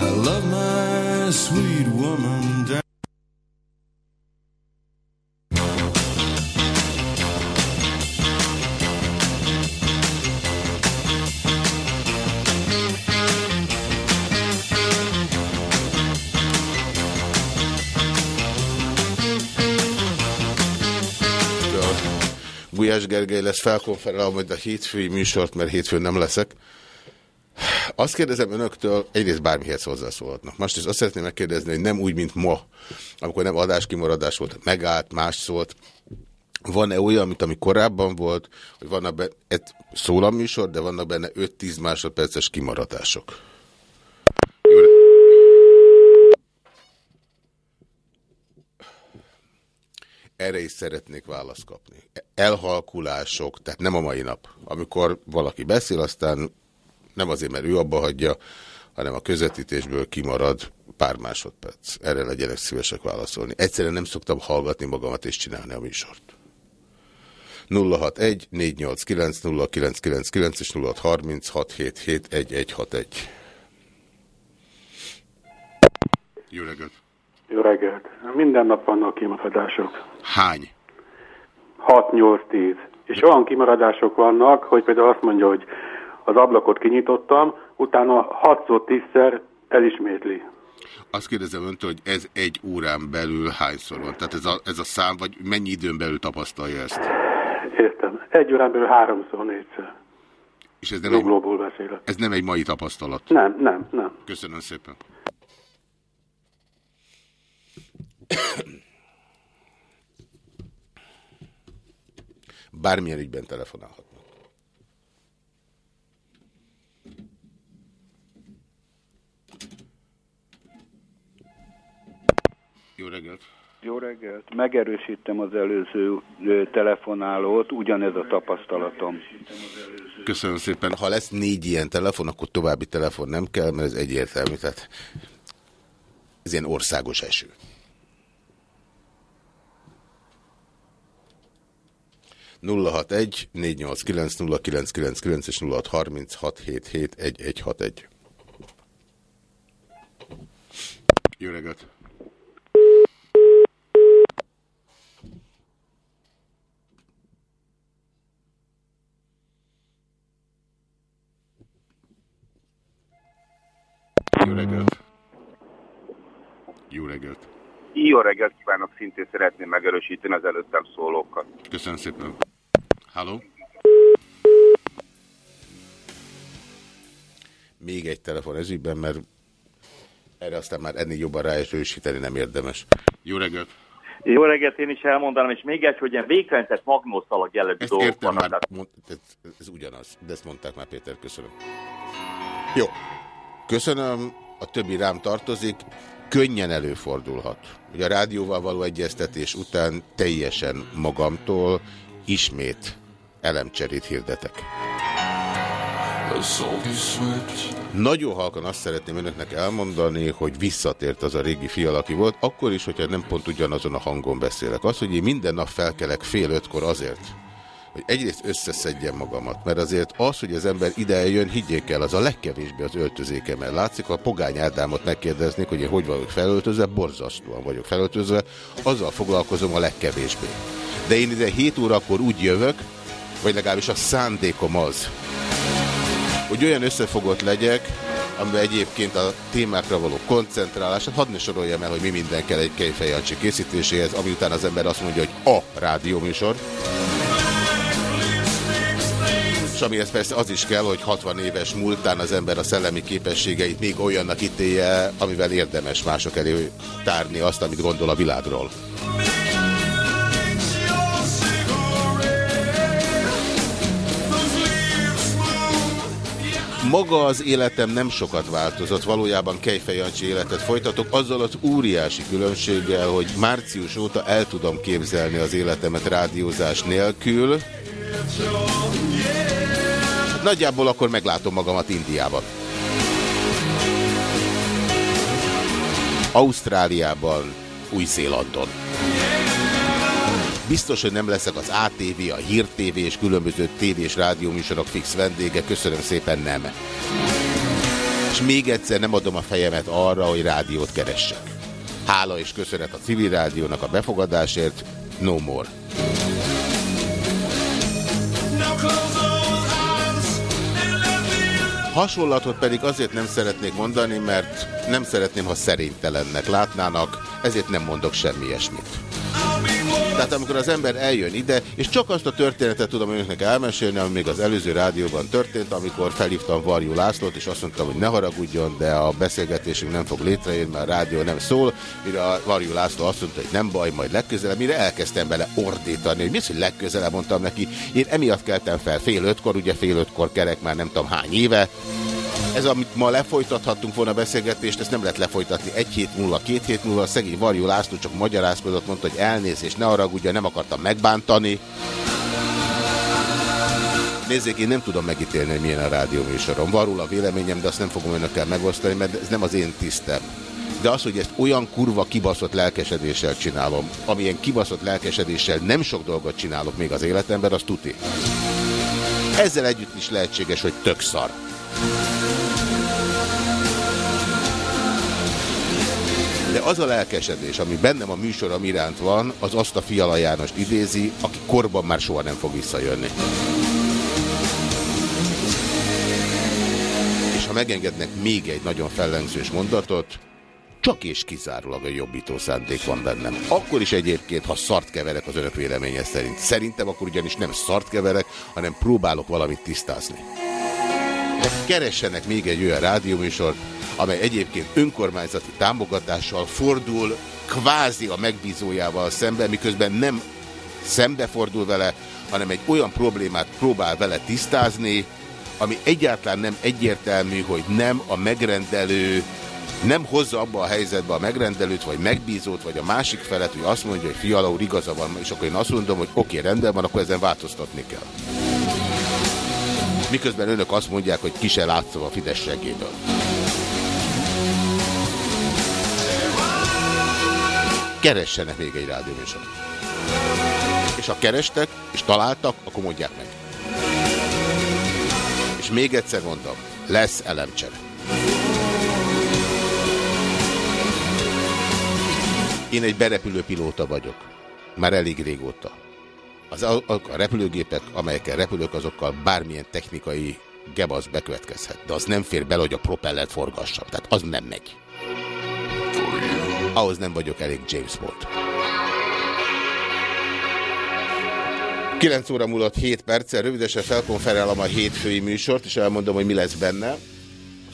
I love my sweet woman Gulyás Gergely lesz felkonferálva majd a hétfői műsort, mert hétfőn nem leszek. Azt kérdezem önöktől, egyrészt bármihez hozzászólhatnak. Másrészt azt szeretném megkérdezni, hogy nem úgy, mint ma, amikor nem adáskimaradás volt, megállt, más szólt. Van-e olyan, mint ami korábban volt, hogy vannak benne, egy szólaműsor, de vannak benne 5-10 másodperces kimaradások? Erre is szeretnék választ kapni. Elhalkulások, tehát nem a mai nap, amikor valaki beszél, aztán nem azért, mert ő abba hagyja, hanem a közvetítésből kimarad pár másodperc. Erre legyenek szívesek válaszolni. Egyszerűen nem szoktam hallgatni magamat és csinálni a műsort. 061 489 0999 és 0636 1161. Jó reggelt! Jó reggelt. Minden nap vannak kimaradások. Hány? 6-8-10. És olyan kimaradások vannak, hogy például azt mondja, hogy az ablakot kinyitottam, utána 6-10-szer elismétli. Azt kérdezem öntől, hogy ez egy órán belül hányszor van? Tehát ez a, ez a szám, vagy mennyi időn belül tapasztalja ezt? Értem. Egy órán belül háromszor, négyszer. És ez nem, egy, beszélek. ez nem egy mai tapasztalat? Nem, nem, nem. Köszönöm szépen. Bármilyen ügyben telefonálhatnak. Jó reggelt! Jó reggelt! Megerősítem az előző telefonálót, ugyanez a tapasztalatom. Köszönöm szépen. Ha lesz négy ilyen telefon, akkor további telefon nem kell, mert ez egyértelmű. Tehát ez ilyen országos eső. 061 489 0999 és 0636771161. Jó reggelt! Jó reggelt! Jó reggelt! Jó reggelt kívánok, szintén szeretném megerősíteni az előttem szólókat. Köszönöm szépen. Halló? Még egy telefon ezügyben, mert erre aztán már ennél jobban ráerősíteni nem érdemes. Jó reggelt! Jó reggelt, én is elmondanám, és még egy, hogy ilyen végtelentett magnószalag jellegű Ezt dolgok értem vannak. már, mond, ez, ez ugyanaz, de ezt mondták már Péter, köszönöm. Jó, köszönöm, a többi rám tartozik, könnyen előfordulhat. Ugye a rádióval való egyeztetés után teljesen magamtól ismét elemcserét hirdetek. Nagyon halkan azt szeretném önöknek elmondani, hogy visszatért az a régi fial, aki volt, akkor is, hogyha nem pont ugyanazon a hangon beszélek. Az, hogy én minden nap felkelek fél ötkor azért, hogy egyrészt összeszedjem magamat, mert azért az, hogy az ember ide eljön, higgyék el, az a legkevésbé az öltözékemen látszik. Ha a Pogány Ádámot megkérdeznék, hogy én hogy vagyok felöltözve, borzasztóan vagyok felöltözve, azzal foglalkozom a legkevésbé. De én ide 7 órakor úgy jövök, vagy legalábbis a szándékom az, hogy olyan összefogott legyek, amiben egyébként a témákra való koncentrálás, hát hadd ne soroljam el, hogy mi minden kell egy Kejfejancsi készítéséhez, ami után az ember azt mondja, hogy a rádióműsor. És amihez persze az is kell, hogy 60 éves múltán az ember a szellemi képességeit még olyannak ítélje, amivel érdemes mások elé tárni azt, amit gondol a világról. Maga az életem nem sokat változott, valójában Kejfejancsi életet folytatok, azzal az óriási különbséggel, hogy március óta el tudom képzelni az életemet rádiózás nélkül. Nagyjából akkor meglátom magamat Indiában. Ausztráliában, Új-Zélandon. Biztos, hogy nem leszek az ATV, a Hír TV és különböző tévé és rádióműsorok fix vendége, köszönöm szépen nem. És még egyszer nem adom a fejemet arra, hogy rádiót keressek. Hála és köszönet a civil rádiónak a befogadásért, no more. Hasonlatot pedig azért nem szeretnék mondani, mert nem szeretném, ha szerénytelennek látnának, ezért nem mondok semmi ilyesmit. Tehát amikor az ember eljön ide, és csak azt a történetet tudom önöknek elmesélni, ami még az előző rádióban történt, amikor felhívtam Varjú Lászlót, és azt mondtam, hogy ne haragudjon, de a beszélgetésünk nem fog létrejönni, mert a rádió nem szól. Mire a Varjú László azt mondta, hogy nem baj, majd legközelebb, mire elkezdtem bele ordítani, hogy mi hogy legközelebb mondtam neki. Én emiatt keltem fel fél ötkor, ugye fél ötkor kerek már nem tudom hány éve. Ez, amit ma lefolytathattunk volna a beszélgetést, ezt nem lehet lefolytatni egy hét múlva, két hét múlva. A szegény Varjú László csak magyarázkodott, mondta, hogy elnézést, ne haragudja, nem akartam megbántani. Nézzék, én nem tudom megítélni, hogy milyen a rádió műsorom. Van róla véleményem, de azt nem fogom önökkel megosztani, mert ez nem az én tisztem. De az, hogy ezt olyan kurva kibaszott lelkesedéssel csinálom, amilyen kibaszott lelkesedéssel nem sok dolgot csinálok még az életemben, az tuti. Ezzel együtt is lehetséges, hogy tök szar. De az a lelkesedés, ami bennem a műsorom iránt van, az azt a Fiala Jánost idézi, aki korban már soha nem fog visszajönni. És ha megengednek még egy nagyon fellengzős mondatot, csak és kizárólag a jobbító szándék van bennem. Akkor is egyébként, ha szart keverek az önök véleménye szerint. Szerintem akkor ugyanis nem szart keverek, hanem próbálok valamit tisztázni. Keressenek még egy olyan rádióműsort, amely egyébként önkormányzati támogatással fordul kvázi a megbízójával szemben, miközben nem szembefordul vele, hanem egy olyan problémát próbál vele tisztázni, ami egyáltalán nem egyértelmű, hogy nem a megrendelő nem hozza abba a helyzetbe a megrendelőt, vagy megbízót, vagy a másik felet, hogy azt mondja, hogy Fiala úr igaza van, és akkor én azt mondom, hogy oké, okay, rendben van, akkor ezen változtatni kell. Miközben önök azt mondják, hogy ki se látszom a Fidesz segéből. Keressenek még egy rádióműsort. És ha kerestek, és találtak, akkor mondják meg. És még egyszer mondom, lesz elemcsere. Én egy berepülő pilóta vagyok. Már elég régóta. Az, a, a repülőgépek, amelyekkel repülök, azokkal bármilyen technikai gebasz bekövetkezhet. De az nem fér bele, hogy a propellert forgassam. Tehát az nem megy. Ahhoz nem vagyok elég James Bond. 9 óra múlott 7 perccel, rövidesen felkonferálom a hétfői műsort, és elmondom, hogy mi lesz benne.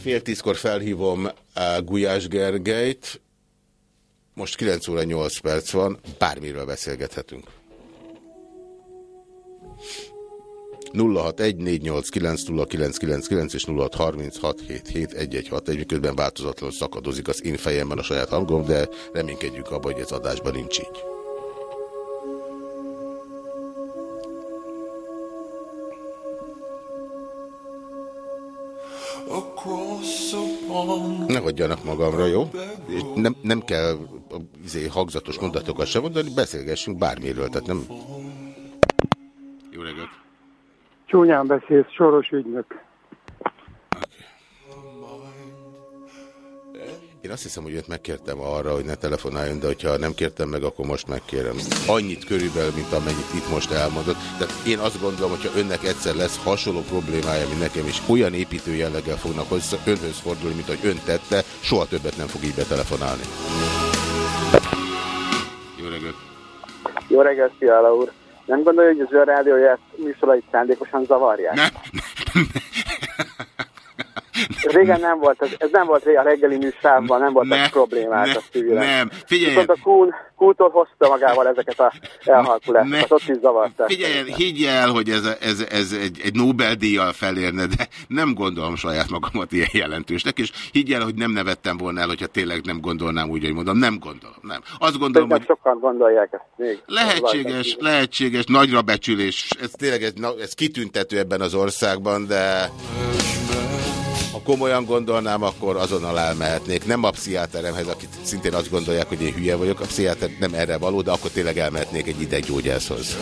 Fél tízkor felhívom uh, Gulyás Gergelyt, most 9 óra 8 perc van, bármiről beszélgethetünk. 0614890999 és 0636771161, miközben változatlanul szakadozik az én fejemben a saját hangom, de reménykedjük abban, hogy ez adásban nincs így. Ne hagyjanak magamra, jó? Nem, nem kell izé, hangzatos mondatokat sem mondani, beszélgessünk bármiről, tehát nem... Jó reggelt! Csúnyán beszélsz, soros ügynök. Én azt hiszem, hogy őt megkértem arra, hogy ne telefonáljon, de hogyha nem kértem meg, akkor most megkérem. Annyit körülbelül, mint amennyit itt most elmondott. De én azt gondolom, hogyha önnek egyszer lesz hasonló problémája, mint nekem, és olyan építő jelleggel fognak hozzá önhöz fordulni, mint hogy ön tette, soha többet nem fog így betelefonálni. Jó reggelt! Jó reggelt, Fiala úr! Nem gondolja, hogy az ön rádióját műsorait szándékosan zavarják? Nem. [LAUGHS] Régen nem volt, ez, ez nem volt a reggeli műsávban, nem volt Ne, ez problémát ne, a szívület. nem. Figyelj. Viszont a Kuhn, Kuhtól hozta magával ezeket a elhalkulásokat, ott is zavarták. Figyelj, higgy el, hogy ez, ez, ez egy, egy Nobel-díjjal felérne, de nem gondolom saját magamat ilyen jelentősnek, és higgy el, hogy nem nevettem volna el, hogyha tényleg nem gondolnám úgy, hogy mondom. Nem gondolom, nem. Azt gondolom, hogy Sokan gondolják ezt még. lehetséges, lehetséges, nagyra becsülés, ez tényleg ez, ez kitüntető ebben az országban, de komolyan gondolnám, akkor azonnal elmehetnék. Nem a pszichiáteremhez, akit szintén azt gondolják, hogy én hülye vagyok, a pszichiáter nem erre való, de akkor tényleg elmehetnék egy ideggyógyászhoz.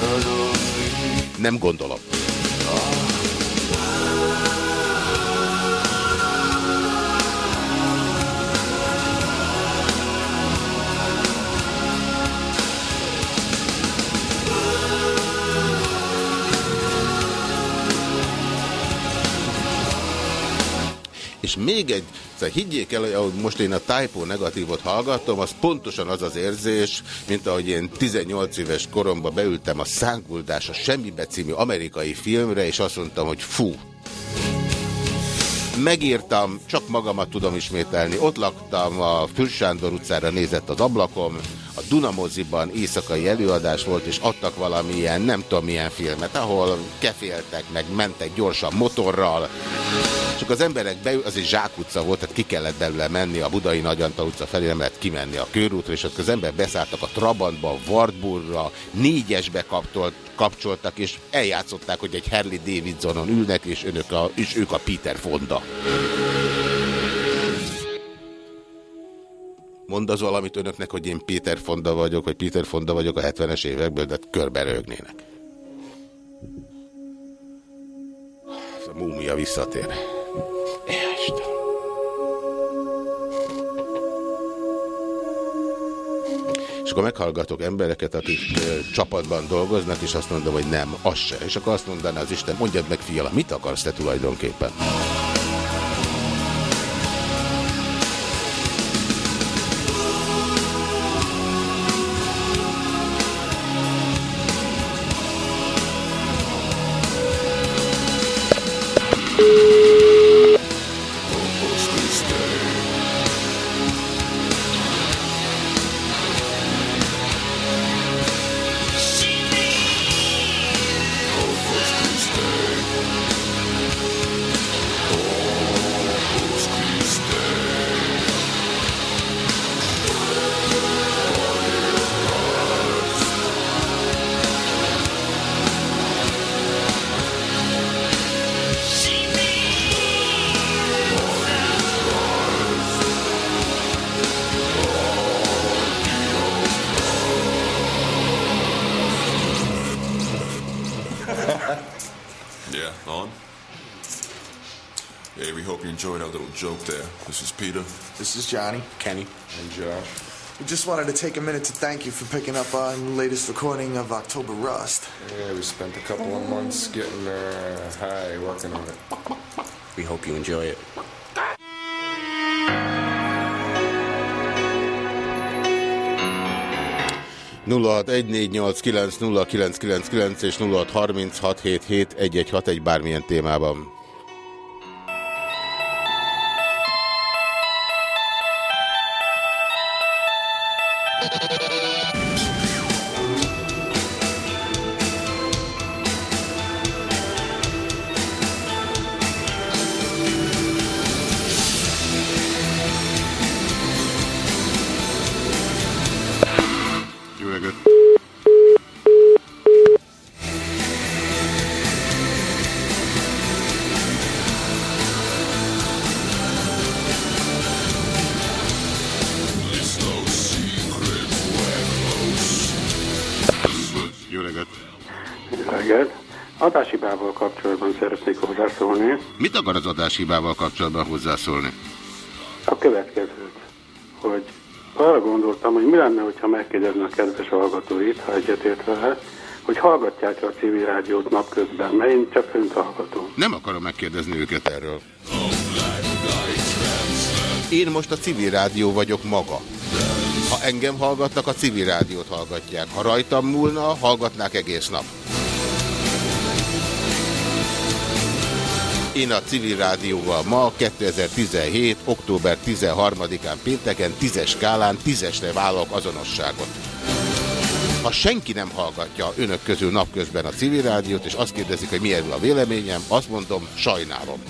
Nem gondolom. És még egy, szóval higgyék el, hogy most én a typo negatívot hallgattam, az pontosan az az érzés, mint ahogy én 18 éves koromban beültem a Szánkuldás a Semmibe című amerikai filmre, és azt mondtam, hogy fú, Megírtam, csak magamat tudom ismételni. Ott laktam, a Fürsándor utcára nézett az ablakom, a Dunamoziban éjszakai előadás volt, és adtak valamilyen, nem tudom milyen filmet, ahol keféltek, meg mentek gyorsan motorral. Csak az emberek beül, az egy zsákutca volt, tehát ki kellett belőle menni a Budai Nagyantal utca felé, nem lehet kimenni a körútra, és ott az ember beszálltak a Trabantba, a Wartburgra, négyesbe kaptolt, kapcsoltak, és eljátszották, hogy egy Harley Davidsonon ülnek, és, önök a, és ők a Peter Fonda. Mond az valamit önöknek, hogy én Péter Fonda vagyok, vagy Péter Fonda vagyok a 70-es évekből, de körbe rögnének. Ez a múmia visszatér. Ja, Isten. És akkor meghallgatok embereket, akik ö, csapatban dolgoznak, és azt mondom, hogy nem, az se. És akkor azt mondaná az Isten, mondjad meg, fiala, mit akarsz te tulajdonképpen? Joke there. This is Peter. This is Johnny. Kenny. And Josh. We just wanted to take a minute to thank you for picking up our latest recording of October Rust. Yeah, we spent a couple of months getting uh, high working on it. We hope you enjoy it. kilenc és 0636771161 bármilyen témában. Mit akar az adáshibával kapcsolatban hozzászólni? A következőt, hogy arra gondoltam, hogy mi lenne, hogyha megkérdezne a kedves hallgatóit, ha egyetért vele, hogy hallgatják a civil rádiót napközben, mert én csak önt hallgatom. Nem akarom megkérdezni őket erről. Én most a civil rádió vagyok maga. Ha engem hallgatnak, a civil rádiót hallgatják. Ha rajtam múlna, hallgatnák egész nap. Én a civil rádióval ma 2017. október 13-án pénteken 10-es skálán 10-esre vállalok azonosságot. Ha senki nem hallgatja önök közül napközben a civil rádiót, és azt kérdezik, hogy mi erről a véleményem, azt mondom, sajnálom.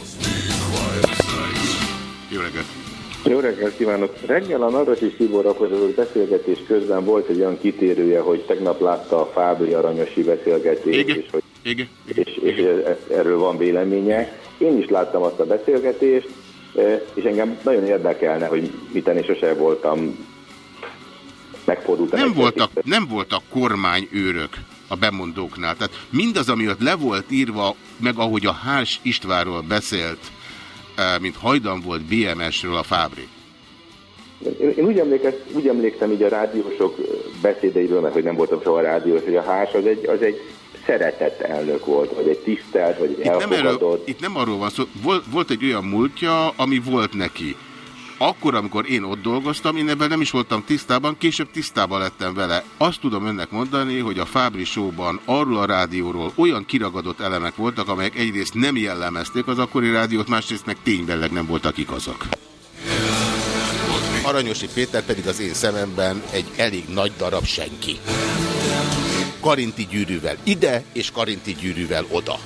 Jó reggelt! Jó reggelt kívánok! Reggel a Navracsi Szibor folytatott beszélgetés közben volt egy olyan kitérője, hogy tegnap látta a Fábri Aranyosi beszélgetést, és, hogy, Igen. és, és e- erről van véleménye. Én is láttam azt a beszélgetést, e, és engem nagyon érdekelne, hogy miten én sose voltam megfordultam. Nem voltak, nem voltak kormányőrök a bemondóknál. Tehát mindaz, ami ott le volt írva, meg ahogy a Hárs Istvánról beszélt, eh, mint hajdan volt BMS-ről a Fábri. Én, én úgy, emlékez, úgy emlékszem így a rádiósok beszédeiről, mert hogy nem voltam soha rádiós, hogy a Hárs az egy, az egy szeretett elnök volt, vagy egy tisztelt, vagy egy Itt nem, erről, itt nem arról van szó, volt, volt egy olyan múltja, ami volt neki. Akkor, amikor én ott dolgoztam, én ebben nem is voltam tisztában, később tisztában lettem vele. Azt tudom önnek mondani, hogy a Fábri Show-ban arról a rádióról olyan kiragadott elemek voltak, amelyek egyrészt nem jellemezték az akkori rádiót, másrészt meg tényleg nem voltak igazak. Aranyosi Péter pedig az én szememben egy elég nagy darab senki. Karinti gyűrűvel ide, és Karinti gyűrűvel oda.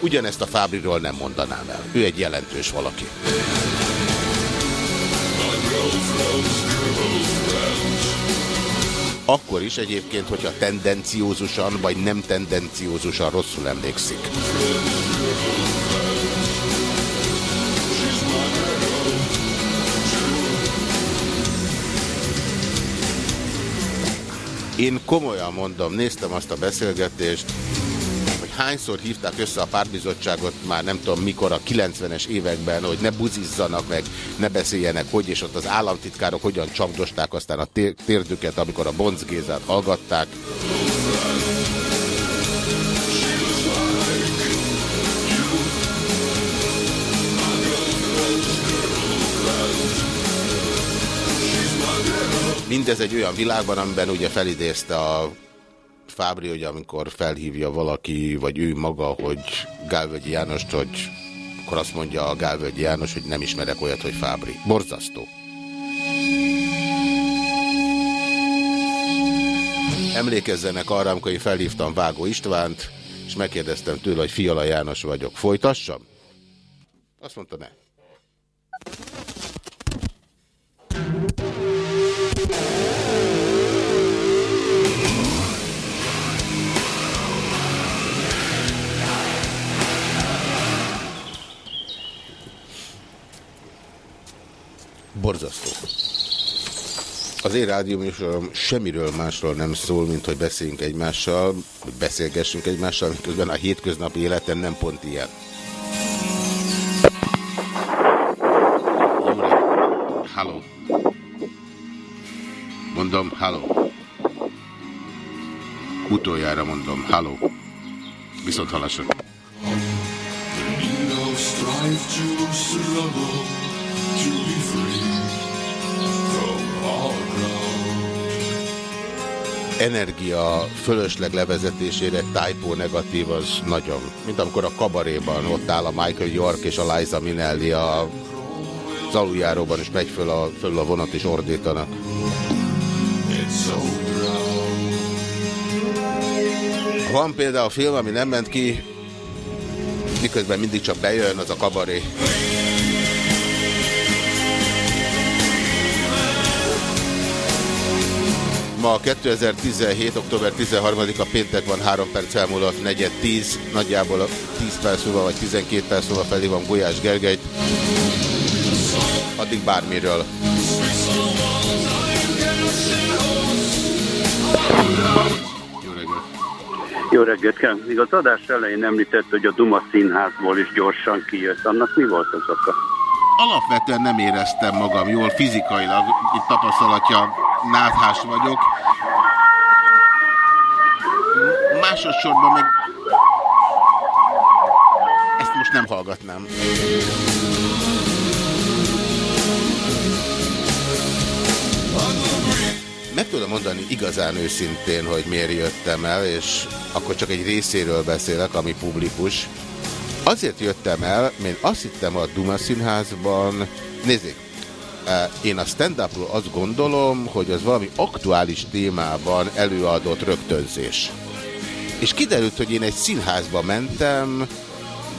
Ugyanezt a Fábriról nem mondanám el. Ő egy jelentős valaki. Akkor is egyébként, hogyha tendenciózusan vagy nem tendenciózusan rosszul emlékszik. Én komolyan mondom, néztem azt a beszélgetést, hogy hányszor hívták össze a pártbizottságot már nem tudom mikor a 90-es években, hogy ne buzizzanak meg, ne beszéljenek, hogy és ott az államtitkárok hogyan csapdosták aztán a tér- térdüket, amikor a Bonc Gézát hallgatták. Mindez egy olyan világban, amiben ugye felidézte a Fábri, hogy amikor felhívja valaki, vagy ő maga, hogy Gálvölgyi Jánost, hogy akkor azt mondja a Gálvölgyi János, hogy nem ismerek olyat, hogy Fábri. Borzasztó. Emlékezzenek arra, amikor én felhívtam Vágó Istvánt, és megkérdeztem tőle, hogy Fiala János vagyok. Folytassam? Azt mondta, ne. Borzasztó. Az én rádióműsorom semmiről másról nem szól, mint hogy beszéljünk egymással, hogy beszélgessünk egymással, miközben a hétköznapi életen nem pont ilyen. Halló. Mondom, halló. Utoljára mondom, halló. Viszont halasra. Strive to struggle energia fölösleg levezetésére typo negatív az nagyon. Mint amikor a kabaréban ott áll a Michael York és a Liza Minnelli a az aluljáróban is megy föl a, föl a vonat és ordítanak. Van például a film, ami nem ment ki, miközben mindig csak bejön, az a kabaré. Ma 2017. október 13-a péntek van, 3 perc elmúlott, negyed 10, nagyjából a 10 perc múlva vagy 12 perc múlva felhívom Gulyás Gergelyt. Addig bármiről. Jó reggelt, kell. Még az adás elején említett, hogy a Duma színházból is gyorsan kijött. Annak mi volt az oka? Alapvetően nem éreztem magam jól fizikailag, itt tapasztalatja náthás vagyok. Másodszorban meg ezt most nem hallgatnám. Meg tudom mondani igazán őszintén, hogy miért jöttem el, és akkor csak egy részéről beszélek, ami publikus. Azért jöttem el, mert azt hittem a Duma Színházban, nézzék, eh, én a stand-upról azt gondolom, hogy az valami aktuális témában előadott rögtönzés. És kiderült, hogy én egy színházba mentem,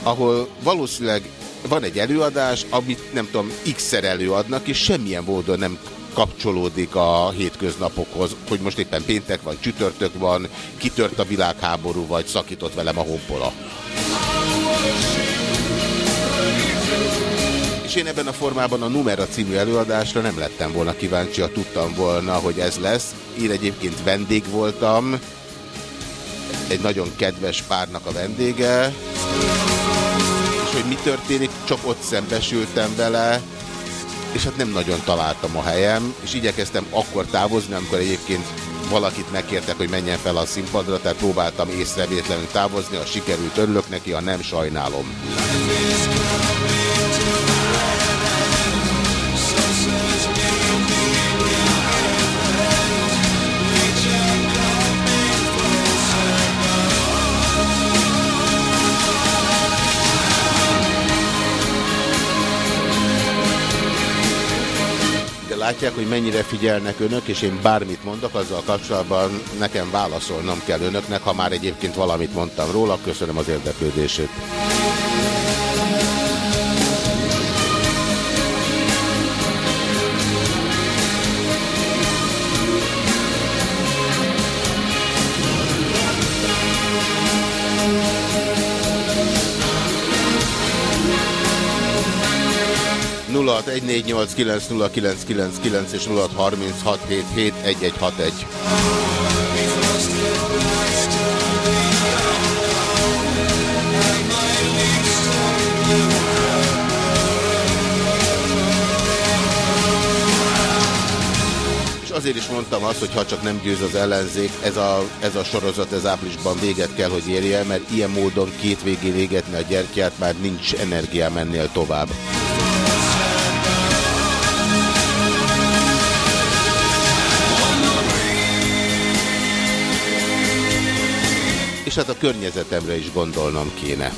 ahol valószínűleg van egy előadás, amit nem tudom, x-szer előadnak, és semmilyen módon nem kapcsolódik a hétköznapokhoz, hogy most éppen péntek van, csütörtök van, kitört a világháború, vagy szakított velem a honpola. És én ebben a formában a Numera című előadásra nem lettem volna kíváncsi, ha tudtam volna, hogy ez lesz. Én egyébként vendég voltam, egy nagyon kedves párnak a vendége, és hogy mi történik, csak ott szembesültem vele, és hát nem nagyon találtam a helyem, és igyekeztem akkor távozni, amikor egyébként valakit megkértek, hogy menjen fel a színpadra, tehát próbáltam észrevétlenül távozni, ha sikerült, örülök neki, ha nem, sajnálom. Látják, hogy mennyire figyelnek önök, és én bármit mondok, azzal kapcsolatban nekem válaszolnom kell önöknek, ha már egyébként valamit mondtam róla, köszönöm az érdeklődését. 0614890999 és 0636771161. azért is mondtam azt, hogy ha csak nem győz az ellenzék, ez a, ez a sorozat ez áprilisban véget kell, hogy érje, mert ilyen módon két végén égetni a gyertyát már nincs energiám ennél tovább. És hát a környezetemre is gondolnom kéne.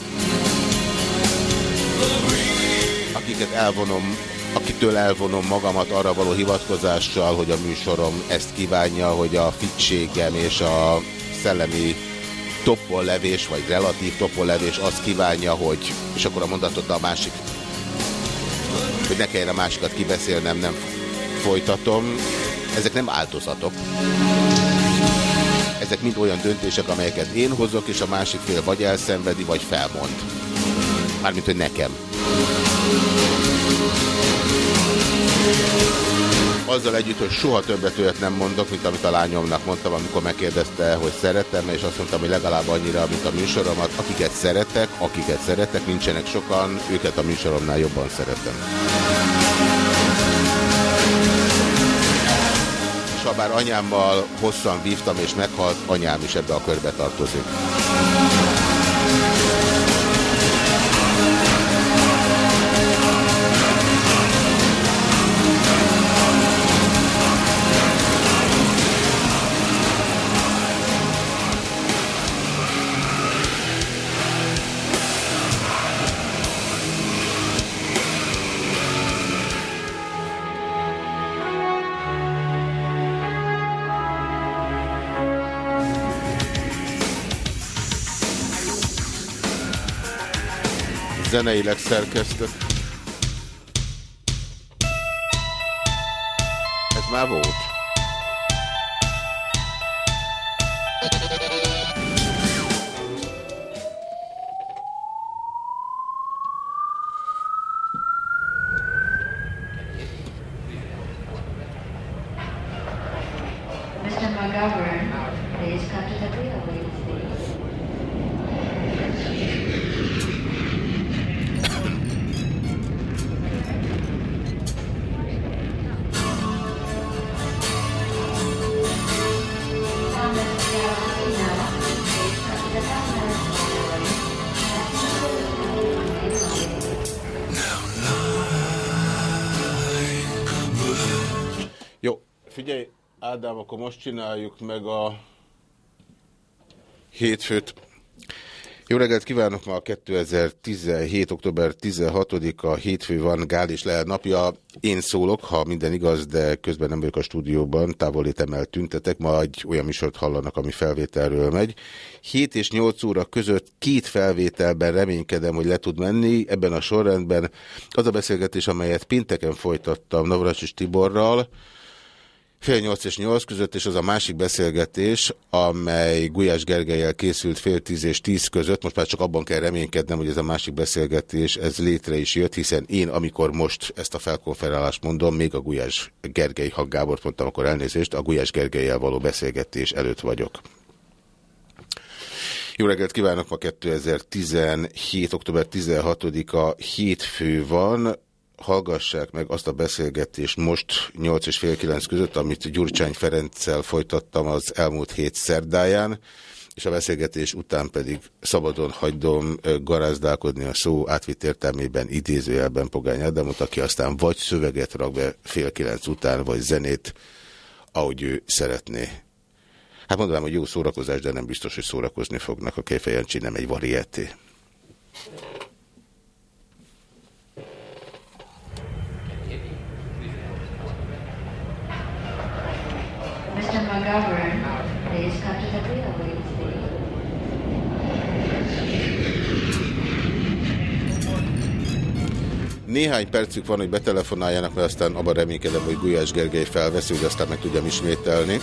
Akiket elvonom, akitől elvonom magamat arra való hivatkozással, hogy a műsorom ezt kívánja, hogy a fittségem és a szellemi topollevés, vagy relatív topollevés azt kívánja, hogy, és akkor a mondatot a másik, hogy ne kelljen a másikat kibeszélnem, nem folytatom. Ezek nem áldozatok. Ezek mind olyan döntések, amelyeket én hozok, és a másik fél vagy elszenvedi, vagy felmond. Mármint, hogy nekem. Azzal együtt, hogy soha többet olyat nem mondok, mint amit a lányomnak mondtam, amikor megkérdezte, hogy szeretem, és azt mondtam, hogy legalább annyira, mint a műsoromat. Akiket szeretek, akiket szeretek, nincsenek sokan, őket a műsoromnál jobban szeretem. Bár anyámmal hosszan vívtam és meghalt, anyám is ebbe a körbe tartozik. Zeneileg szerkesztett. Ez már volt. Akkor most csináljuk meg a hétfőt. Jó reggelt kívánok, ma a 2017. október 16-a hétfő van, Gál és Lehel napja. Én szólok, ha minden igaz, de közben nem vagyok a stúdióban, távolétemmel tüntetek, egy olyan műsort hallanak, ami felvételről megy. 7 és 8 óra között két felvételben reménykedem, hogy le tud menni, ebben a sorrendben az a beszélgetés, amelyet pénteken folytattam Navracsis Tiborral, fél nyolc és nyolc között, és az a másik beszélgetés, amely Gulyás Gergelyel készült fél tíz és tíz között, most már csak abban kell reménykednem, hogy ez a másik beszélgetés, ez létre is jött, hiszen én, amikor most ezt a felkonferálást mondom, még a Gulyás Gergely, ha Gábort mondtam, akkor elnézést, a Gulyás Gergelyel való beszélgetés előtt vagyok. Jó reggelt kívánok, ma 2017. október 16-a hétfő van, hallgassák meg azt a beszélgetést most 8 és fél 9 között, amit Gyurcsány Ferenccel folytattam az elmúlt hét szerdáján, és a beszélgetés után pedig szabadon hagydom garázdálkodni a szó átvitt értelmében idézőjelben Pogány Ádámot, aki aztán vagy szöveget rak be fél kilenc után, vagy zenét, ahogy ő szeretné. Hát mondanám, hogy jó szórakozás, de nem biztos, hogy szórakozni fognak. A Kejfejancsi nem egy varieté. Mr. McGovern, please come to the wheel. Néhány percük van, hogy betelefonáljanak, mert aztán abban reménykedem, hogy Gulyás Gergely felveszi, hogy aztán meg tudjam ismételni.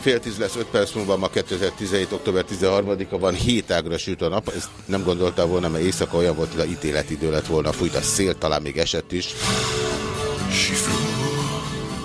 Fél tíz lesz, öt perc múlva, ma 2017. október 13-a van, hét ágra süt a nap. Ezt nem gondoltál volna, mert éjszaka olyan volt, hogy a ítéletidő lett volna, fújt a szél, talán még esett is.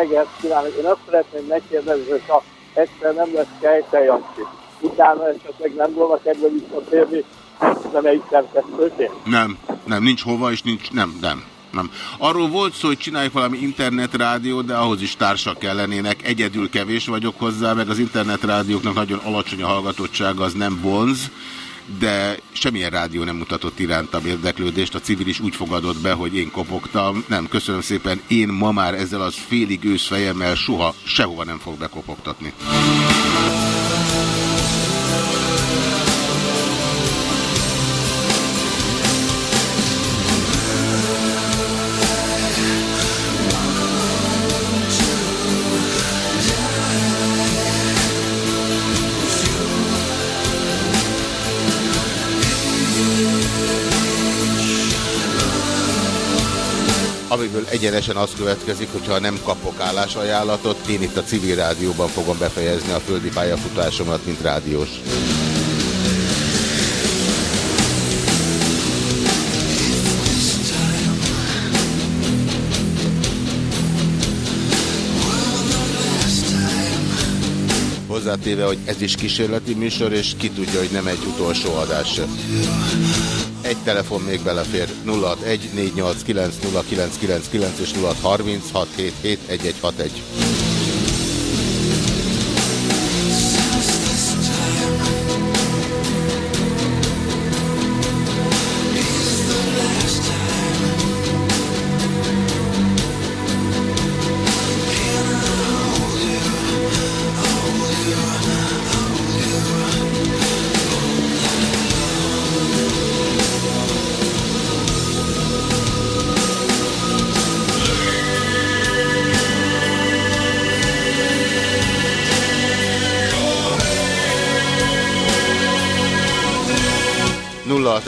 Reggelt kívánok! Én azt szeretném megkérdezni, hogy ha egyszer nem lesz Kejfej Jancsi, utána esetleg nem volna kedve visszatérni, nem egy szerkesztőként? Nem, nem, nincs hova, és nincs, nem, nem. Nem. Arról volt szó, hogy csináljuk valami internetrádió, de ahhoz is társak kellenének. Egyedül kevés vagyok hozzá, meg az internetrádióknak nagyon alacsony a hallgatottsága, az nem vonz, de semmilyen rádió nem mutatott irántam érdeklődést. A civil is úgy fogadott be, hogy én kopogtam. Nem, köszönöm szépen, én ma már ezzel az félig ősz fejemmel soha, sehova nem fog bekopogtatni. Amiből egyenesen az következik, hogyha nem kapok állásajánlatot, én itt a civil rádióban fogom befejezni a földi pályafutásomat, mint rádiós. Hozzátéve, hogy ez is kísérleti műsor, és ki tudja, hogy nem egy utolsó adás se. Egy telefon még belefér. 061 489 0999 és 0636771161.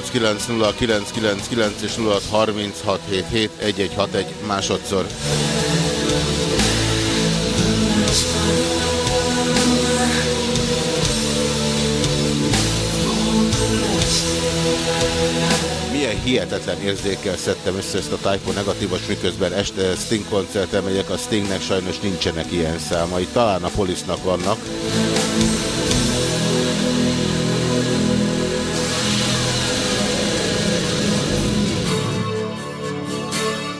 0614890999 és 0636771161 másodszor. Milyen hihetetlen érzékkel szedtem össze ezt a Typo negatívos, miközben este Sting koncertre megyek, a Stingnek sajnos nincsenek ilyen számai, talán a Polisznak vannak.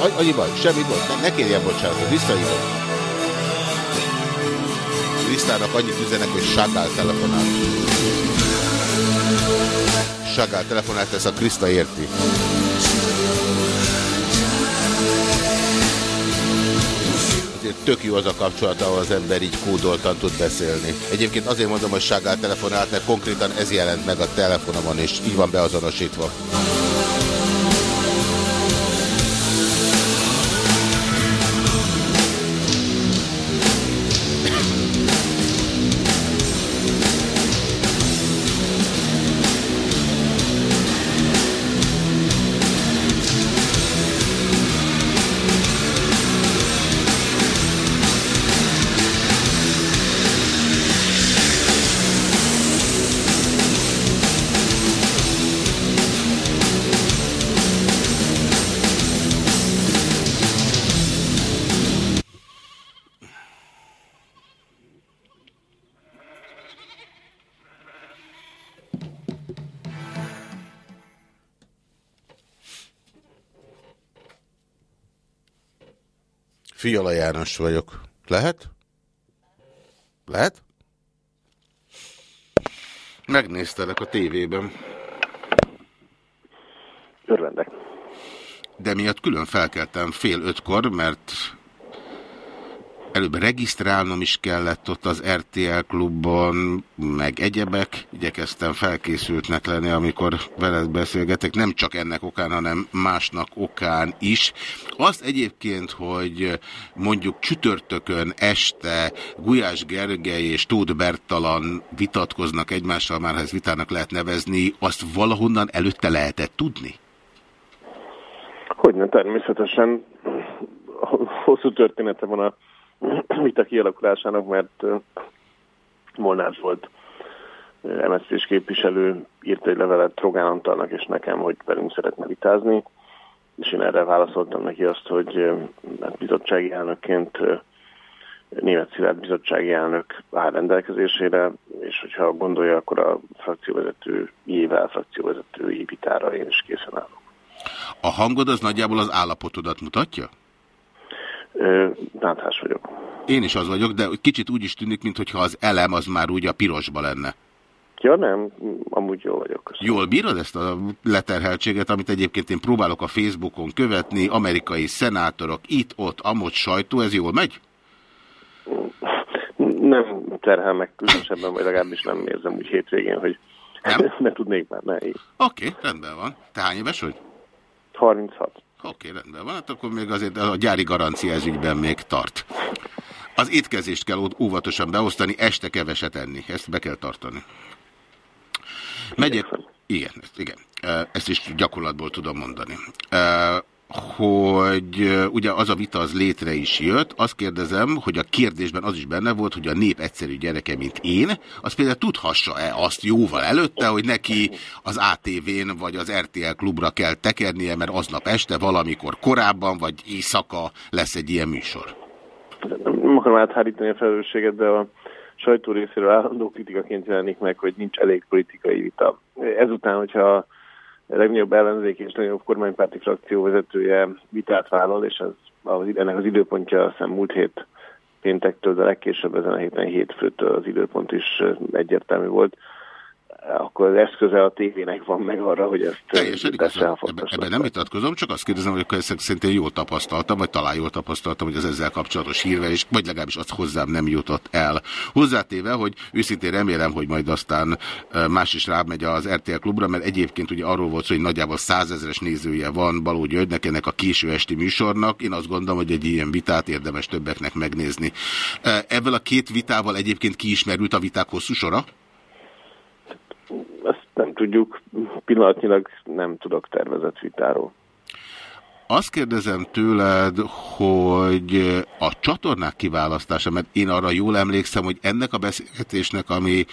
Annyi baj, semmi gond, ne, ne kérjen bocsánatot, visszahívom. Krisztának annyit üzenek, hogy Sagál telefonál. Sagál telefonált, ezt a Kriszta érti. Azért tök jó az a kapcsolat, ahol az ember így kódoltan tud beszélni. Egyébként azért mondom, hogy Sagál telefonált, mert konkrétan ez jelent meg a telefonomon, és így van beazonosítva. Fiala János vagyok. Lehet? Lehet? Megnéztelek a tévében. Örvendek. De miatt külön felkeltem fél ötkor, mert előbb regisztrálnom is kellett ott az RTL klubban, meg egyebek. Igyekeztem felkészültnek lenni, amikor veled beszélgetek, nem csak ennek okán, hanem másnak okán is. Azt egyébként, hogy mondjuk csütörtökön este Gulyás Gergely és Tóth Bertalan vitatkoznak egymással, már ez vitának lehet nevezni, azt valahonnan előtte lehetett tudni? Hogyne, természetesen hosszú története van a [CLEARS THROAT] vita kialakulásának, mert Molnár volt MSZP-s képviselő, írt egy levelet Rogán Antalnak és nekem, hogy velünk szeretne vitázni, és én erre válaszoltam neki azt, hogy hát bizottsági elnökként német Szilárd bizottsági elnök áll rendelkezésére, és hogyha gondolja, akkor a frakcióvezető, jével frakcióvezetői vitára én is készen állok. A hangod az nagyjából az állapotodat mutatja? Náthás vagyok. Én is az vagyok, de kicsit úgy is tűnik, mintha az elem az már úgy a pirosba lenne. Ja nem, amúgy jól vagyok. Köszönöm. Jól bírod ezt a leterheltséget, amit egyébként én próbálok a Facebookon követni, amerikai szenátorok, itt, ott, amott sajtó, ez jól megy? Nem terhel meg különösebben, vagy legalábbis nem érzem úgy hétvégén, hogy nem? [LAUGHS] ne tudnék már, ne. Oké, okay, rendben van. Te hány éves vagy? 36. Oké, okay, rendben van, hát akkor még azért a gyári garancia ez ügyben még tart. Az étkezést kell óvatosan beosztani, este keveset enni, ezt be kell tartani. Megyek, igen, ezt, igen, ezt is gyakorlatból tudom mondani hogy ugye az a vita az létre is jött, azt kérdezem, hogy a kérdésben az is benne volt, hogy a nép egyszerű gyereke, mint én, az például tudhassa-e azt jóval előtte, hogy neki az ATV-n vagy az RTL klubra kell tekernie, mert aznap este valamikor korábban vagy éjszaka lesz egy ilyen műsor. Nem akarom áthárítani a felelősséget, de a sajtó részéről állandó kritikaként jelenik meg, hogy nincs elég politikai vita. Ezután, hogyha legnagyobb ellenzék és legnagyobb kormánypárti frakció vezetője vitát vállal, és ez, ennek az időpontja a szem múlt hét péntektől, de legkésőbb ezen a héten hétfőtől az időpont is egyértelmű volt akkor az eszköze a tévének van meg arra, hogy ezt Teljesen igazán, ebben, ebben nem vitatkozom, csak azt kérdezem, hogy akkor ezek szintén jól tapasztaltam, vagy talán jól tapasztaltam, hogy az ezzel kapcsolatos hírvel, vagy legalábbis az hozzám nem jutott el. Hozzátéve, hogy őszintén remélem, hogy majd aztán más is rámegy az RTL klubra, mert egyébként ugye arról volt szó, hogy nagyjából százezres nézője van Baló Györgynek, ennek a késő esti műsornak. Én azt gondolom, hogy egy ilyen vitát érdemes többeknek megnézni. Ebből a két vitával egyébként kiismerült a viták hosszú sora? Tudjuk, pillanatnyilag nem tudok tervezett vitáról. Azt kérdezem tőled, hogy a csatornák kiválasztása, mert én arra jól emlékszem, hogy ennek a beszélgetésnek, ami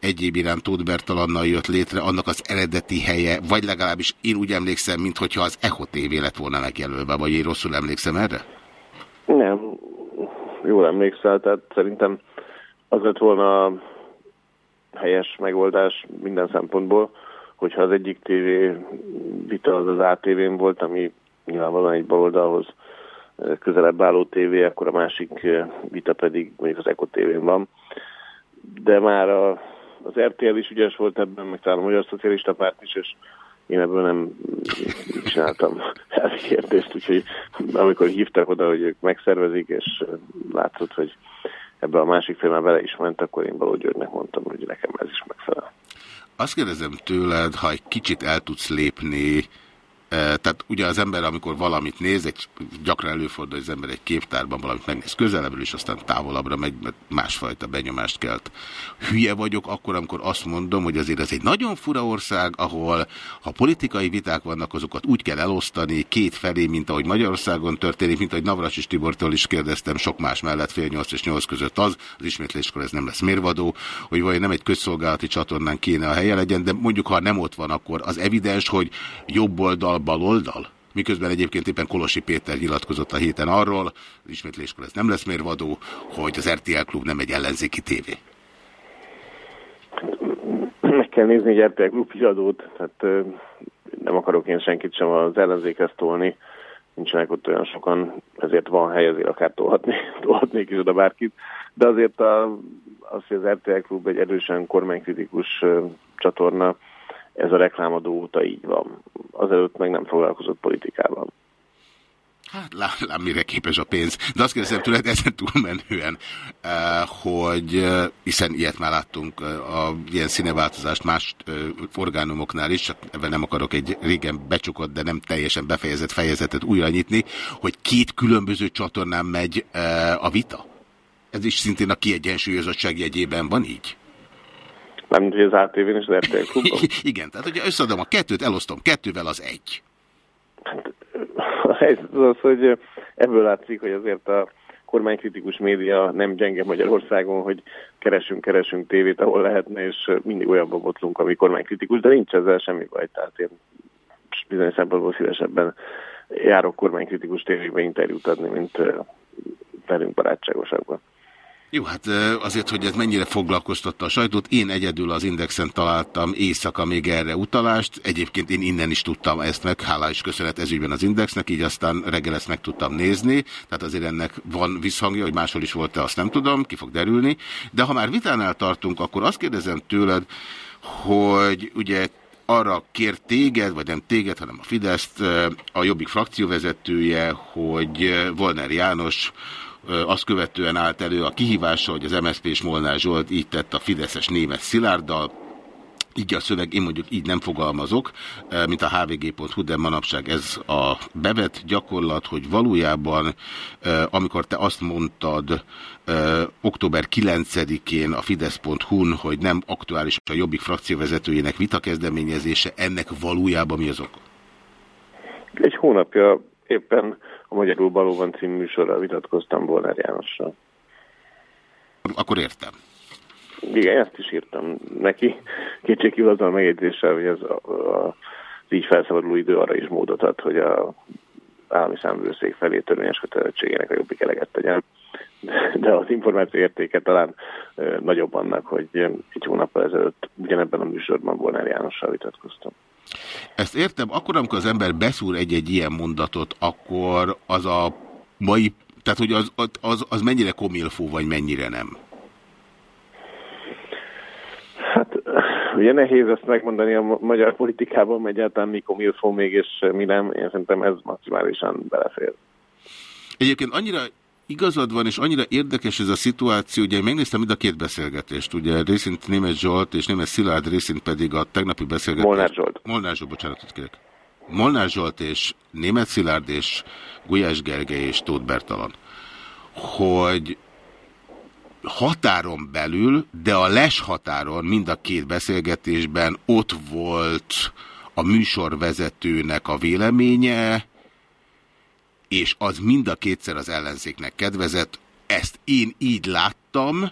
egyéb iránt Tóth Bertalannal jött létre, annak az eredeti helye, vagy legalábbis én úgy emlékszem, mintha az Echo TV lett volna megjelölve, vagy én rosszul emlékszem erre? Nem, jól emlékszel, tehát szerintem az lett volna helyes megoldás minden szempontból, hogyha az egyik TV vita az az ATV-n volt, ami nyilvánvalóan egy baloldalhoz közelebb álló tévé, akkor a másik vita pedig mondjuk az Eko TV-n van. De már a, az RTL is ügyes volt ebben, meg talán a Magyar Szocialista Párt is, és én ebből nem csináltam [LAUGHS] elvi kérdést, úgyhogy amikor hívtak oda, hogy ők megszervezik, és látszott, hogy ebbe a másik már bele is ment, akkor én Baló Györgynek mondtam, hogy nekem ez is megfelel. Azt kérdezem tőled, ha egy kicsit el tudsz lépni, tehát ugye az ember, amikor valamit néz, egy, gyakran előfordul, hogy az ember egy képtárban valamit megnéz közelebbről, és aztán távolabbra megy, mert másfajta benyomást kelt. Hülye vagyok akkor, amikor azt mondom, hogy azért ez egy nagyon fura ország, ahol ha politikai viták vannak, azokat úgy kell elosztani két felé, mint ahogy Magyarországon történik, mint ahogy Navracsis Tibortól is kérdeztem, sok más mellett fél nyolc és nyolc között az, az ismétléskor ez nem lesz mérvadó, hogy vajon nem egy közszolgálati csatornán kéne a helye legyen, de mondjuk ha nem ott van, akkor az evidens, hogy jobb oldal, bal oldal? Miközben egyébként éppen Kolosi Péter nyilatkozott a héten arról, ismétléskor ez nem lesz mérvadó, hogy az RTL klub nem egy ellenzéki tévé. meg kell nézni egy RTL Klub híradót, tehát nem akarok én senkit sem az ellenzékhez tolni, nincsenek ott olyan sokan, ezért van hely, ezért akár tolhatni, [LAUGHS] tolhatnék is oda bárkit, de azért a, az, hogy az RTL Klub egy erősen kormánykritikus csatorna, ez a reklámadó óta így van. Azelőtt meg nem foglalkozott politikával. Hát lám, lám mire képes a pénz. De azt kérdezem tőled ezen túlmenően, eh, hogy eh, hiszen ilyet már láttunk, eh, a, ilyen színeváltozást más orgánumoknál is, csak ebben nem akarok egy régen becsukott, de nem teljesen befejezett fejezetet újra nyitni, hogy két különböző csatornán megy a vita? Ez is szintén a kiegyensúlyozottság jegyében van így? Nem, hogy az ATV-n és az RTL Klubban. [LAUGHS] Igen, tehát hogyha összeadom a kettőt, elosztom kettővel, az egy. A helyzet az az, hogy ebből látszik, hogy azért a kormánykritikus média nem gyenge Magyarországon, hogy keresünk, keresünk tévét, ahol lehetne, és mindig olyanba botlunk, ami kormánykritikus, de nincs ezzel semmi baj. Tehát én bizonyos szempontból szívesebben járok kormánykritikus tévébe interjút adni, mint velünk barátságosakban. Jó, hát azért, hogy ez mennyire foglalkoztatta a sajtót, én egyedül az Indexen találtam éjszaka még erre utalást, egyébként én innen is tudtam ezt meg, hála is köszönet ezügyben az Indexnek, így aztán reggel ezt meg tudtam nézni, tehát azért ennek van visszhangja, hogy máshol is volt-e, azt nem tudom, ki fog derülni, de ha már vitánál tartunk, akkor azt kérdezem tőled, hogy ugye arra kér téged, vagy nem téged, hanem a Fideszt, a Jobbik frakcióvezetője, hogy Volner János azt követően állt elő a kihívással, hogy az MSZP és Molnár Zsolt így tett a Fideszes német Szilárddal, így a szöveg, én mondjuk így nem fogalmazok, mint a hvg.hu, de manapság ez a bevett gyakorlat, hogy valójában, amikor te azt mondtad október 9-én a Fidesz.hu-n, hogy nem aktuális a Jobbik frakcióvezetőjének vitakezdeményezése, ennek valójában mi az ok? Egy hónapja éppen a Magyarul Balóban című műsorral vitatkoztam Volner Jánossal. Akkor értem. Igen, ezt is írtam neki. Kétségkívül azzal a megjegyzéssel, hogy ez a, a, az így felszabaduló idő arra is módot ad, hogy a állami számvőszék felé törvényes kötelezettségének a jobbik eleget tegyen. De, az információ értéke talán nagyobb annak, hogy egy hónappal ezelőtt ugyanebben a műsorban Volner Jánossal vitatkoztam. Ezt értem, akkor, amikor az ember beszúr egy-egy ilyen mondatot, akkor az a mai, tehát hogy az, az, az mennyire komilfó, vagy mennyire nem? Ugye nehéz ezt megmondani a ma- magyar politikában, egyáltalán mi komilfó még, és mi nem. Én szerintem ez maximálisan belefér. Egyébként annyira igazad van, és annyira érdekes ez a szituáció, ugye én megnéztem mind a két beszélgetést, ugye részint Németh Zsolt és Németh Szilárd, részint pedig a tegnapi beszélgetés. Molnár Zsolt. Molnár Zsolt, bocsánatot kérek. Molnár Zsolt és Németh Szilárd és Gulyás Gergely és Tóth Bertalan, hogy határon belül, de a les határon mind a két beszélgetésben ott volt a műsorvezetőnek a véleménye, és az mind a kétszer az ellenzéknek kedvezett. Ezt én így láttam,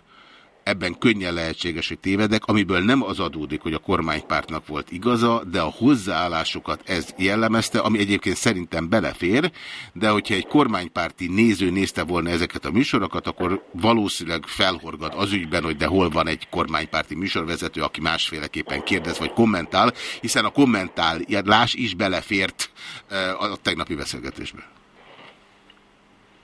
ebben könnyen lehetséges, hogy tévedek, amiből nem az adódik, hogy a kormánypártnak volt igaza, de a hozzáállásokat ez jellemezte, ami egyébként szerintem belefér, de hogyha egy kormánypárti néző nézte volna ezeket a műsorokat, akkor valószínűleg felhorgat az ügyben, hogy de hol van egy kormánypárti műsorvezető, aki másféleképpen kérdez vagy kommentál, hiszen a kommentálás is belefért eh, a tegnapi beszélgetésbe.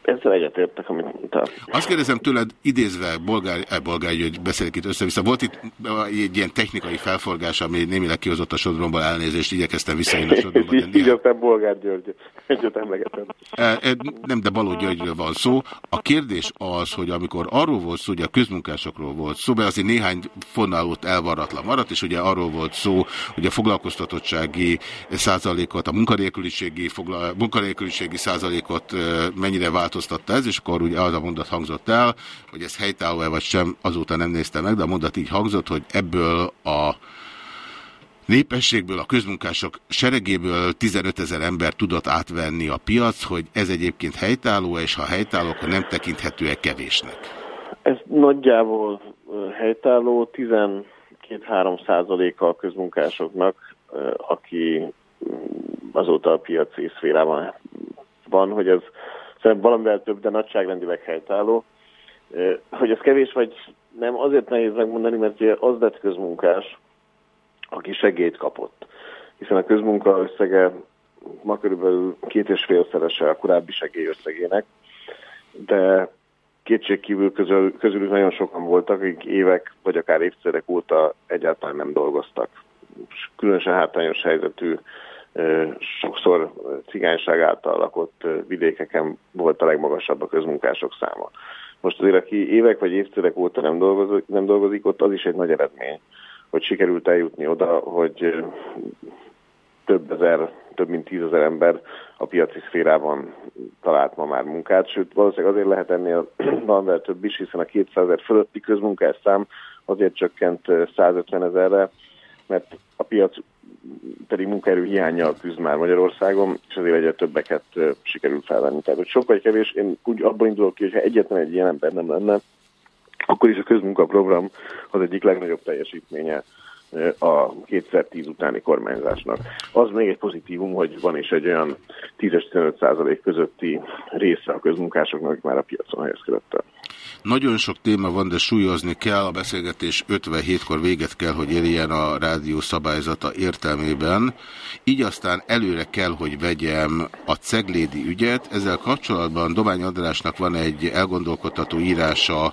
Ezzel egyetértek, amit mondtál. Azt kérdezem tőled, idézve bolgár, eh, bolgár hogy beszélik itt össze-vissza, volt itt egy ilyen technikai felforgás, ami némileg kihozott a sodromból elnézést, igyekeztem visszajönni a sodromba. [LAUGHS] így, így aztán Bolgár György, egyet emlegetem. E, e, nem, de Baló Györgyről van szó. A kérdés az, hogy amikor arról volt szó, hogy a közmunkásokról volt szó, mert azért néhány fonálót elvaratlan maradt, és ugye arról volt szó, hogy a foglalkoztatottsági százalékot, a munkanélküliségi, fogla, munkanélküliségi százalékot e, mennyire változtatta ez, és akkor ugye az a mondat hangzott el, hogy ez helytálló-e vagy sem, azóta nem néztem meg, de a mondat így hangzott, hogy ebből a népességből, a közmunkások seregéből 15 ezer ember tudott átvenni a piac, hogy ez egyébként helytálló, és ha helytálló, akkor nem tekinthető-e kevésnek? Ez nagyjából helytálló, 12-3 százaléka a közmunkásoknak, aki mm, azóta a piaci szférában van, hogy ez szerintem valamivel több, de nagyságrendileg helytálló. Hogy ez kevés vagy nem, azért nehéz megmondani, mert ugye az lett közmunkás, aki segélyt kapott. Hiszen a közmunka összege ma körülbelül két és félszerese a korábbi segély összegének, de kétségkívül közül, közülük nagyon sokan voltak, akik évek vagy akár évtizedek óta egyáltalán nem dolgoztak. Különösen hátrányos helyzetű, sokszor cigányság által lakott vidékeken volt a legmagasabb a közmunkások száma. Most azért, aki évek vagy évtizedek óta nem dolgozik, nem dolgozik, ott az is egy nagy eredmény, hogy sikerült eljutni oda, hogy több ezer, több mint tízezer ember a piaci szférában talált ma már munkát, sőt valószínűleg azért lehet ennél [CLEARS THROAT] valamivel több is, hiszen a 200 ezer fölötti közmunkás szám azért csökkent ö, 150 ezerre, mert a piac pedig munkaerő hiányjal küzd már Magyarországon, és azért egyre többeket sikerült felvenni. Tehát, hogy sok vagy kevés, én úgy abból indulok ki, hogy ha egyetlen egy ilyen ember nem lenne, akkor is a közmunkaprogram az egyik legnagyobb teljesítménye a 2010 utáni kormányzásnak. Az még egy pozitívum, hogy van is egy olyan 10-15 százalék közötti része a közmunkásoknak, akik már a piacon helyezkedett el. Nagyon sok téma van, de súlyozni kell, a beszélgetés 57-kor véget kell, hogy érjen a rádió szabályzata értelmében. Így aztán előre kell, hogy vegyem a ceglédi ügyet. Ezzel kapcsolatban Domány Andrásnak van egy elgondolkodtató írása,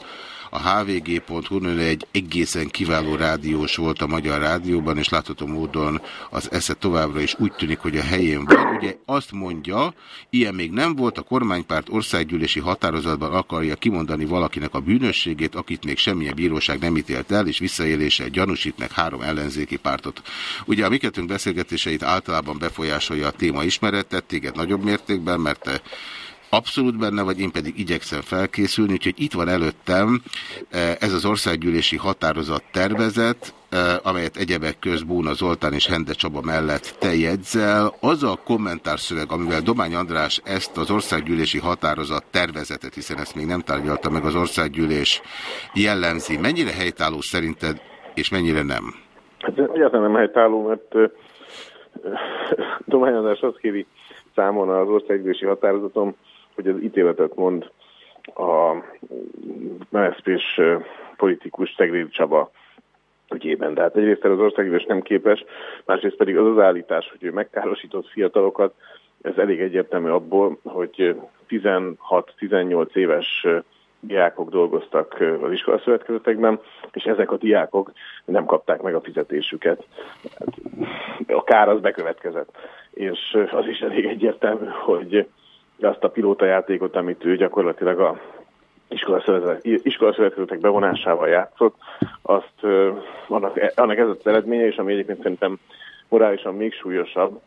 a hvg.hu egy egészen kiváló rádiós volt a Magyar Rádióban, és látható módon az esze továbbra is úgy tűnik, hogy a helyén van. Ugye azt mondja, ilyen még nem volt, a kormánypárt országgyűlési határozatban akarja kimondani valakinek a bűnösségét, akit még semmilyen bíróság nem ítélt el, és visszaéléssel gyanúsít meg három ellenzéki pártot. Ugye a mi beszélgetéseit általában befolyásolja a téma ismeretet, téged nagyobb mértékben, mert te abszolút benne vagy, én pedig igyekszem felkészülni, úgyhogy itt van előttem eh, ez az országgyűlési határozat tervezet, eh, amelyet egyebek köz Bóna Zoltán és Hende Csaba mellett te jegyzel. Az a kommentárszöveg, amivel Domány András ezt az országgyűlési határozat tervezetet, hiszen ezt még nem tárgyalta meg az országgyűlés jellemzi, mennyire helytálló szerinted, és mennyire nem? Hát nem helytálló, mert ö, Domány András azt kéri számon az országgyűlési határozatom, hogy az ítéletet mond a MSZP-s politikus Szegréd Csaba ügyében. De hát egyrészt az országgyűlés nem képes, másrészt pedig az az állítás, hogy ő megkárosított fiatalokat, ez elég egyértelmű abból, hogy 16-18 éves diákok dolgoztak az iskolaszövetkezetekben, és ezek a diákok nem kapták meg a fizetésüket. Hát, A kár az bekövetkezett. És az is elég egyértelmű, hogy azt a pilótajátékot, amit ő gyakorlatilag a iskolaszövetkezetek bevonásával játszott, azt annak, annak ez az eredménye, és ami egyébként szerintem morálisan még súlyosabb,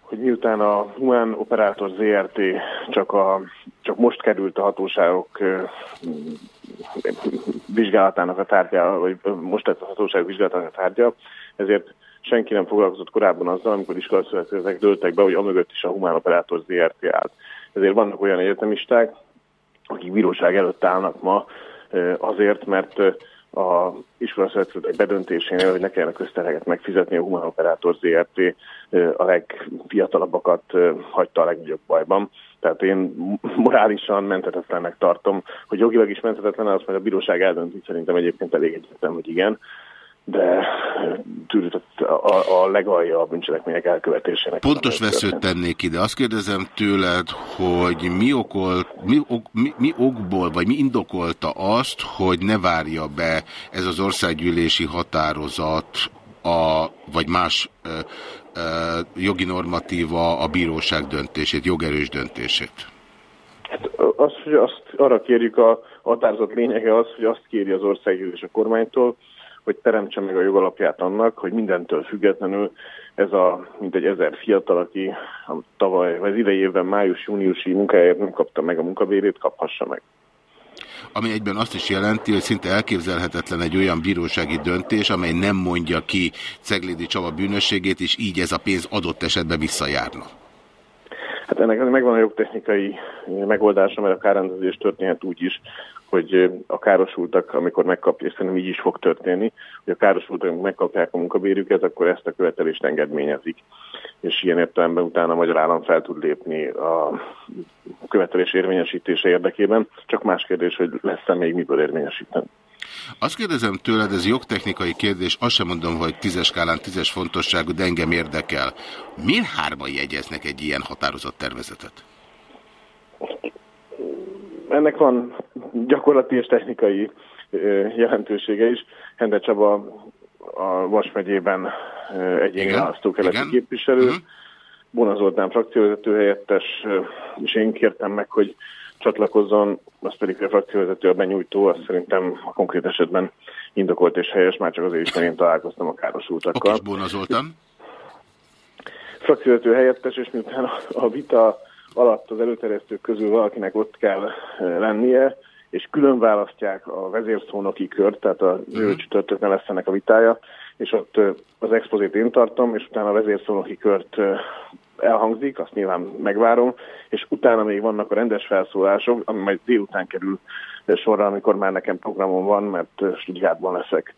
hogy miután a Humán Operátor ZRT csak, a, csak most került a hatóságok vizsgálatának a tárgya, vagy most lett a hatóságok vizsgálatának a tárgya, ezért senki nem foglalkozott korábban azzal, amikor iskolaszövetkezetek dőltek be, hogy amögött is a Humán Operátor ZRT állt. Ezért vannak olyan egyetemisták, akik bíróság előtt állnak ma azért, mert a iskolaszövetkezetek bedöntésénél, hogy ne kellene közterheket megfizetni, a Human Operátor ZRT a legfiatalabbakat hagyta a legnagyobb bajban. Tehát én morálisan menthetetlennek tartom, hogy jogilag is menthetetlen, azt majd a bíróság eldönti, szerintem egyébként elég egyértelmű, hogy igen de tűrített a, a legalja a bűncselekmények elkövetésének. Pontos veszőt tennék ide. Azt kérdezem tőled, hogy mi, okol, mi, ok, mi, mi okból, vagy mi indokolta azt, hogy ne várja be ez az országgyűlési határozat, a, vagy más ö, ö, jogi normatíva a bíróság döntését, jogerős döntését? Hát az, hogy azt, arra kérjük a határozat lényege az, hogy azt kéri az országgyűlés a kormánytól, hogy teremtse meg a jogalapját annak, hogy mindentől függetlenül ez a mintegy ezer fiatal, aki a tavaly, vagy az idei évben május-júniusi munkáért nem kapta meg a munkabérét, kaphassa meg. Ami egyben azt is jelenti, hogy szinte elképzelhetetlen egy olyan bírósági döntés, amely nem mondja ki Ceglédi Csaba bűnösségét, és így ez a pénz adott esetben visszajárna. Hát ennek megvan a jogtechnikai megoldása, mert a kárrendezés történhet úgy is, hogy a károsultak, amikor megkapják, és szerintem így is fog történni, hogy a károsultak, amikor megkapják a munkabérüket, akkor ezt a követelést engedményezik. És ilyen értelemben utána a magyar állam fel tud lépni a követelés érvényesítése érdekében. Csak más kérdés, hogy lesz-e még miből érvényesíteni. Azt kérdezem tőled, ez jogtechnikai kérdés, azt sem mondom, hogy tízes skálán tízes fontosságú, de engem érdekel. Miért hárman jegyeznek egy ilyen határozott tervezetet? Ennek van gyakorlati és technikai jelentősége is. Hende Csaba a Vas megyében egyéni választókeleti képviselő, uh mhm. Bona Zoltán frakcióvezető helyettes, és én kértem meg, hogy csatlakozzon, az pedig a frakcióvezető a benyújtó, azt szerintem a konkrét esetben indokolt és helyes, már csak azért is, mert én találkoztam a károsultakkal. Okos Bona Zoltán? Frakcióvezető helyettes, és miután a vita alatt az előterjesztők közül valakinek ott kell lennie, és külön választják a vezérszónoki kört, tehát a jövő mhm. csütörtökön lesz ennek a vitája, és ott az expozét én tartom, és utána a vezérszónoki kört elhangzik, azt nyilván megvárom, és utána még vannak a rendes felszólások, ami majd délután kerül sorra, amikor már nekem programom van, mert Stuttgartban leszek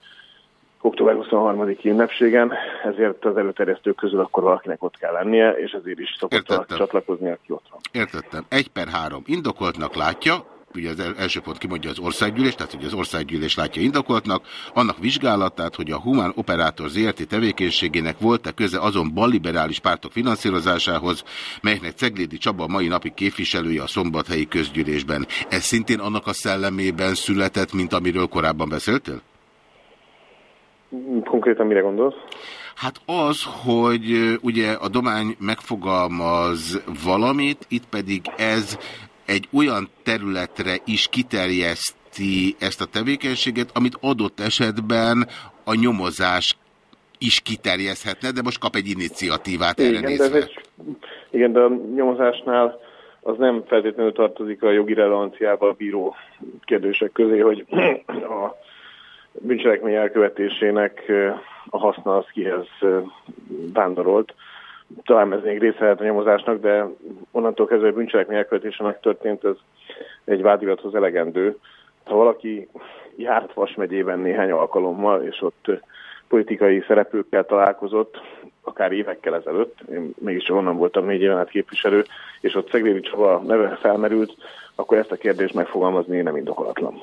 október 23-i ünnepségen, ezért az előterjesztők közül akkor valakinek ott kell lennie, és ezért is szokott csatlakozni, aki ott van. Értettem. Egy per három. Indokoltnak látja, ugye az első pont kimondja az országgyűlés, tehát hogy az országgyűlés látja indokoltnak, annak vizsgálatát, hogy a Humán Operátor ZRT tevékenységének volt-e köze azon balliberális pártok finanszírozásához, melyeknek Ceglédi Csaba mai napi képviselője a szombathelyi közgyűlésben. Ez szintén annak a szellemében született, mint amiről korábban beszéltél? Konkrétan mire gondolsz? Hát az, hogy ugye a domány megfogalmaz valamit, itt pedig ez egy olyan területre is kiterjeszti ezt a tevékenységet, amit adott esetben a nyomozás is kiterjeszthetne, de most kap egy iniciatívát erre igen, nézve. De egy, igen, de a nyomozásnál az nem feltétlenül tartozik a jogi relevanciába a bíró kérdések közé, hogy [CLEARS THROAT] a bűncselekmény elkövetésének a haszna az kihez vándorolt talán ez még része lehet a nyomozásnak, de onnantól kezdve a bűncselekmény elkövetésének történt, ez egy vádirathoz elegendő. Ha valaki járt Vas megyében néhány alkalommal, és ott politikai szereplőkkel találkozott, akár évekkel ezelőtt, én mégiscsak onnan voltam négy éven át képviselő, és ott Szeglévi Csaba neve felmerült, akkor ezt a kérdést megfogalmazni nem indokolatlan.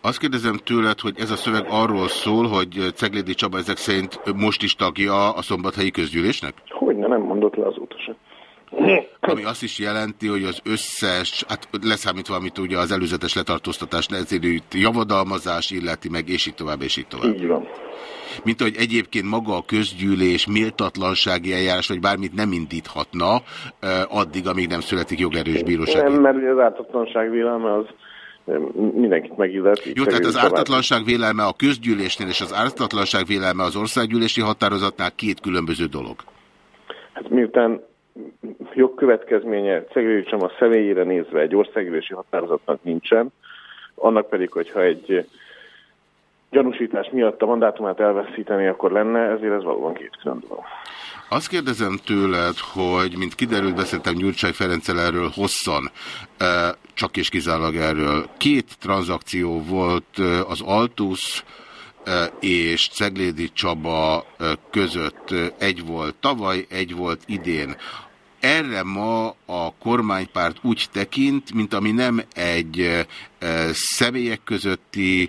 Azt kérdezem tőled, hogy ez a szöveg arról szól, hogy Ceglédi Csaba ezek szerint most is tagja a szombathelyi közgyűlésnek? Hogyne, nem mondott le azóta sem. Ami azt is jelenti, hogy az összes, hát leszámítva, amit ugye az előzetes letartóztatás ezért javadalmazás illeti meg, és így tovább, és így tovább. Így van. Mint hogy egyébként maga a közgyűlés méltatlansági eljárás, vagy bármit nem indíthatna, addig, amíg nem születik jogerős bíróság. Nem, mert az ártatlanság vélelme az mindenkit megillet. Jó, tehát az ártatlanság vélelme a közgyűlésnél és az ártatlanság vélelme az országgyűlési határozatnál két különböző dolog. Hát miután jogkövetkezménye Ceglévicsem a személyére nézve egy országgyűlési határozatnak nincsen, annak pedig, hogyha egy gyanúsítás miatt a mandátumát elveszíteni, akkor lenne, ezért ez valóban két dolog. Azt kérdezem tőled, hogy mint kiderült, beszéltem Gyurcsány Ferenccel erről hosszan, csak és kizárólag erről. Két tranzakció volt az Altus ö, és Ceglédi Csaba között egy volt tavaly, egy volt idén. Erre ma a kormánypárt úgy tekint, mint ami nem egy személyek közötti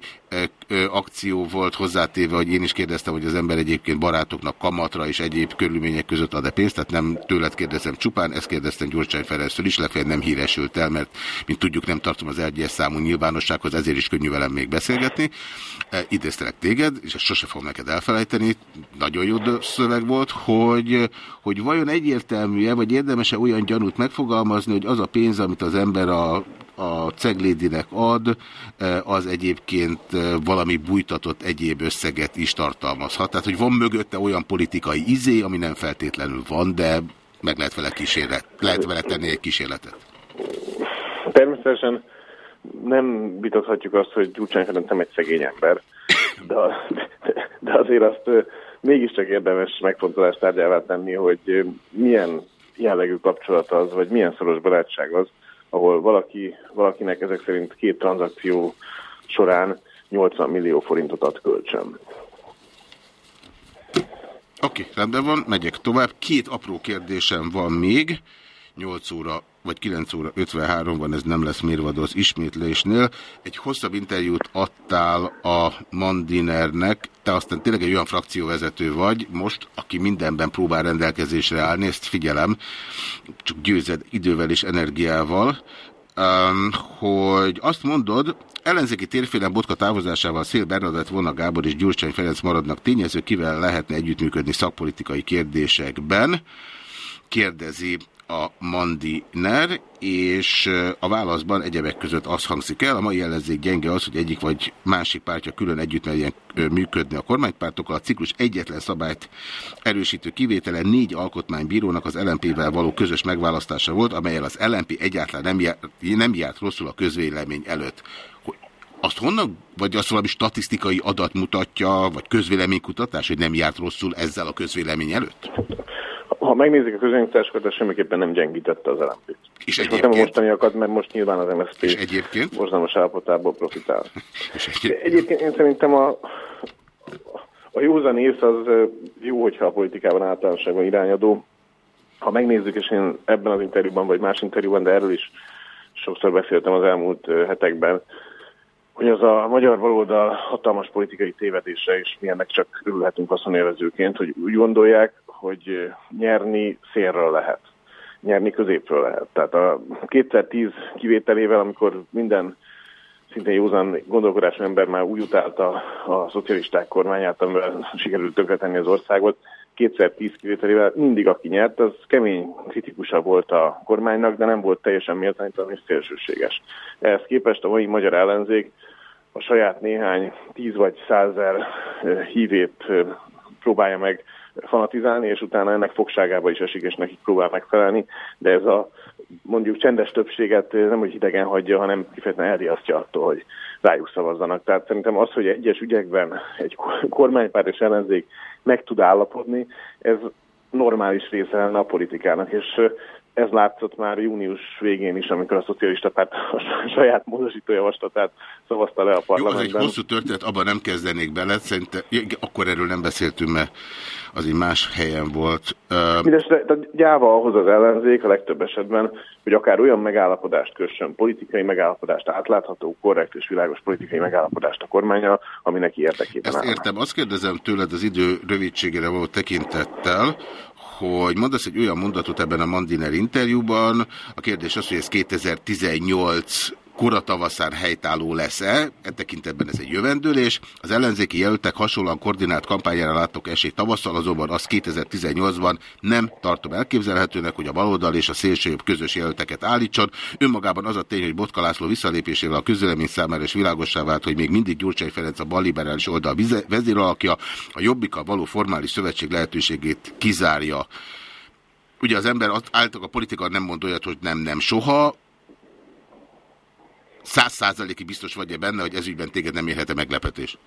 akció volt hozzátéve, hogy én is kérdeztem, hogy az ember egyébként barátoknak kamatra és egyéb körülmények között ad-e pénzt, tehát nem tőled kérdezem csupán, ezt kérdeztem Gyurcsány Ferenctől is, lefelé nem híresült el, mert mint tudjuk nem tartom az egyes számú nyilvánossághoz, ezért is könnyű velem még beszélgetni. Idéztelek téged, és ezt sose fogom neked elfelejteni, nagyon jó szöveg volt, hogy, hogy vajon egyértelmű-e, vagy érdemes-e olyan gyanút megfogalmazni, hogy az a pénz, amit az ember a a ceglédinek ad, e, az egyébként e, valami bújtatott egyéb összeget is tartalmazhat. Tehát, hogy van mögötte olyan politikai izé, ami nem feltétlenül van, de meg lehet vele, kísérlet, lehet vele tenni egy kísérletet. Természetesen nem vitathatjuk azt, hogy Gyurcsány Ferenc nem egy szegény ember, de, de azért azt ö, mégiscsak érdemes megfontolás tárgyává tenni, hogy milyen jellegű kapcsolat az, vagy milyen szoros barátság az, ahol valaki, valakinek ezek szerint két tranzakció során 80 millió forintot ad kölcsön. Oké, rendben van, megyek tovább. Két apró kérdésem van még. 8 óra vagy 9 óra 53 van, ez nem lesz mérvadó az ismétlésnél. Egy hosszabb interjút adtál a Mandinernek, te aztán tényleg egy olyan frakcióvezető vagy most, aki mindenben próbál rendelkezésre állni, ezt figyelem, csak győzed idővel és energiával, hogy azt mondod, ellenzéki térfélen Botka távozásával Szél Bernadett, Vona Gábor és Gyurcsány Ferenc maradnak tényezők, kivel lehetne együttműködni szakpolitikai kérdésekben, kérdezi a Mandiner, és a válaszban egyebek között az hangzik el, a mai ellenzék gyenge az, hogy egyik vagy másik pártja külön együtt merjen működni a kormánypártokkal. A ciklus egyetlen szabályt erősítő kivétele négy alkotmánybírónak az LNP-vel való közös megválasztása volt, amelyel az LNP egyáltalán nem járt, nem járt rosszul a közvélemény előtt. Azt honnan, vagy azt valami statisztikai adat mutatja, vagy közvéleménykutatás, hogy nem járt rosszul ezzel a közvélemény előtt? Ha megnézik a közönyitásokat, az semmiképpen nem gyengítette az LMP-t. És most nem a mostaniakat, mert most nyilván az MSZP és egyébként? borzalmas állapotából profitál. [LAUGHS] És egyébként? egyébként én szerintem a, a józan ész az jó, hogyha a politikában általánosságban irányadó. Ha megnézzük, és én ebben az interjúban, vagy más interjúban, de erről is sokszor beszéltem az elmúlt hetekben, hogy az a magyar baloldal hatalmas politikai tévedése, és mi ennek csak örülhetünk haszonélvezőként, hogy úgy gondolják, hogy nyerni szélről lehet, nyerni középről lehet. Tehát a 2010 kivételével, amikor minden szintén józan gondolkodású ember már úgy utálta a szocialisták kormányát, amivel sikerült tönkretenni az országot, 2010 kivételével mindig aki nyert, az kemény kritikusa volt a kormánynak, de nem volt teljesen méltánytalan és szélsőséges. Ehhez képest a mai magyar ellenzék a saját néhány tíz vagy százer hívét próbálja meg fanatizálni, és utána ennek fogságába is esik, és nekik próbál megfelelni, de ez a mondjuk csendes többséget nem hogy hidegen hagyja, hanem kifejezetten elriasztja attól, hogy rájuk szavazzanak. Tehát szerintem az, hogy egyes ügyekben egy kormánypárt és ellenzék meg tud állapodni, ez normális része lenne a politikának, és ez látszott már június végén is, amikor a szocialista párt a [LAUGHS] saját módosító javaslatát szavazta le a parlamentben. Jó, az egy hosszú történet, abban nem kezdenék bele, szerintem, akkor erről nem beszéltünk, mert az egy más helyen volt. Mindestre, tehát gyáva ahhoz az ellenzék a legtöbb esetben, hogy akár olyan megállapodást kössön, politikai megállapodást, átlátható, korrekt és világos politikai megállapodást a kormánya, ami neki érdekében Ezt értem. Azt kérdezem tőled az idő rövidségére való tekintettel, hogy mondasz egy olyan mondatot ebben a Mandiner interjúban, a kérdés az, hogy ez 2018 kora tavaszán helytálló lesz-e, e tekintetben ez egy jövendőlés. Az ellenzéki jelöltek hasonlóan koordinált kampányára láttok esélyt tavasszal, azonban azt 2018-ban nem tartom elképzelhetőnek, hogy a baloldal és a szélsőjobb közös jelölteket állítson. Önmagában az a tény, hogy Botka László visszalépésével a közölemény számára is világossá vált, hogy még mindig Gyurcsány Ferenc a balliberális oldal vezéralakja, a Jobbika való formális szövetség lehetőségét kizárja. Ugye az ember általában a politika nem mond olyat, hogy nem, nem soha, száz százaléki biztos vagy-e benne, hogy ezügyben téged nem érhet-e meglepetés?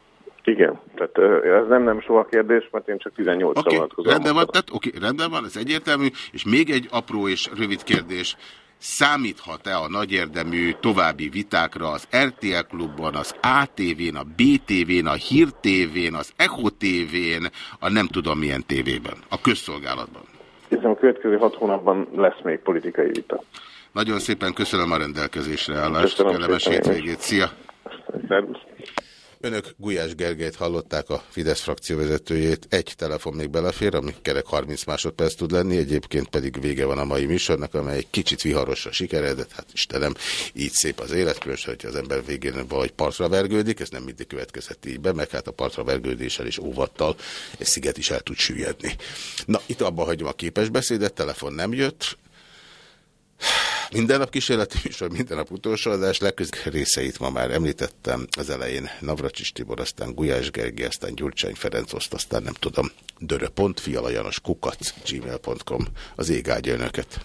Igen, tehát ez nem nem soha kérdés, mert én csak 18 okay, rendben van, tehát, okay, rendben van, ez egyértelmű, és még egy apró és rövid kérdés. számíthat-e a nagy érdemű további vitákra az RTL klubban, az ATV-n, a BTV-n, a Hír TV-n, az Echo TV-n, a nem tudom milyen tévében, a közszolgálatban? Hiszen a következő hat hónapban lesz még politikai vita. Nagyon szépen köszönöm a rendelkezésre állást, kellemes hétvégét, szia! Szervusz. Önök Gulyás Gergelyt hallották a Fidesz frakció vezetőjét. Egy telefon még belefér, ami kerek 30 másodperc tud lenni, egyébként pedig vége van a mai műsornak, amely egy kicsit viharosra sikeredett. Hát Istenem, így szép az élet, különösen, hogyha az ember végén vagy partra vergődik, ez nem mindig következhet így be, meg hát a partra vergődéssel és óvattal egy sziget is el tud süllyedni. Na, itt abba hagyom a képes beszédet, telefon nem jött, minden nap kísérleti műsor, minden nap utolsó adás, legközelebb részeit ma már említettem. Az elején Navracsis Tibor, aztán Gulyás Gergely, aztán Gyurcsány Ferenc oszt, aztán nem tudom, dörö.fialajanos kukac gmail.com az ég áldja önöket.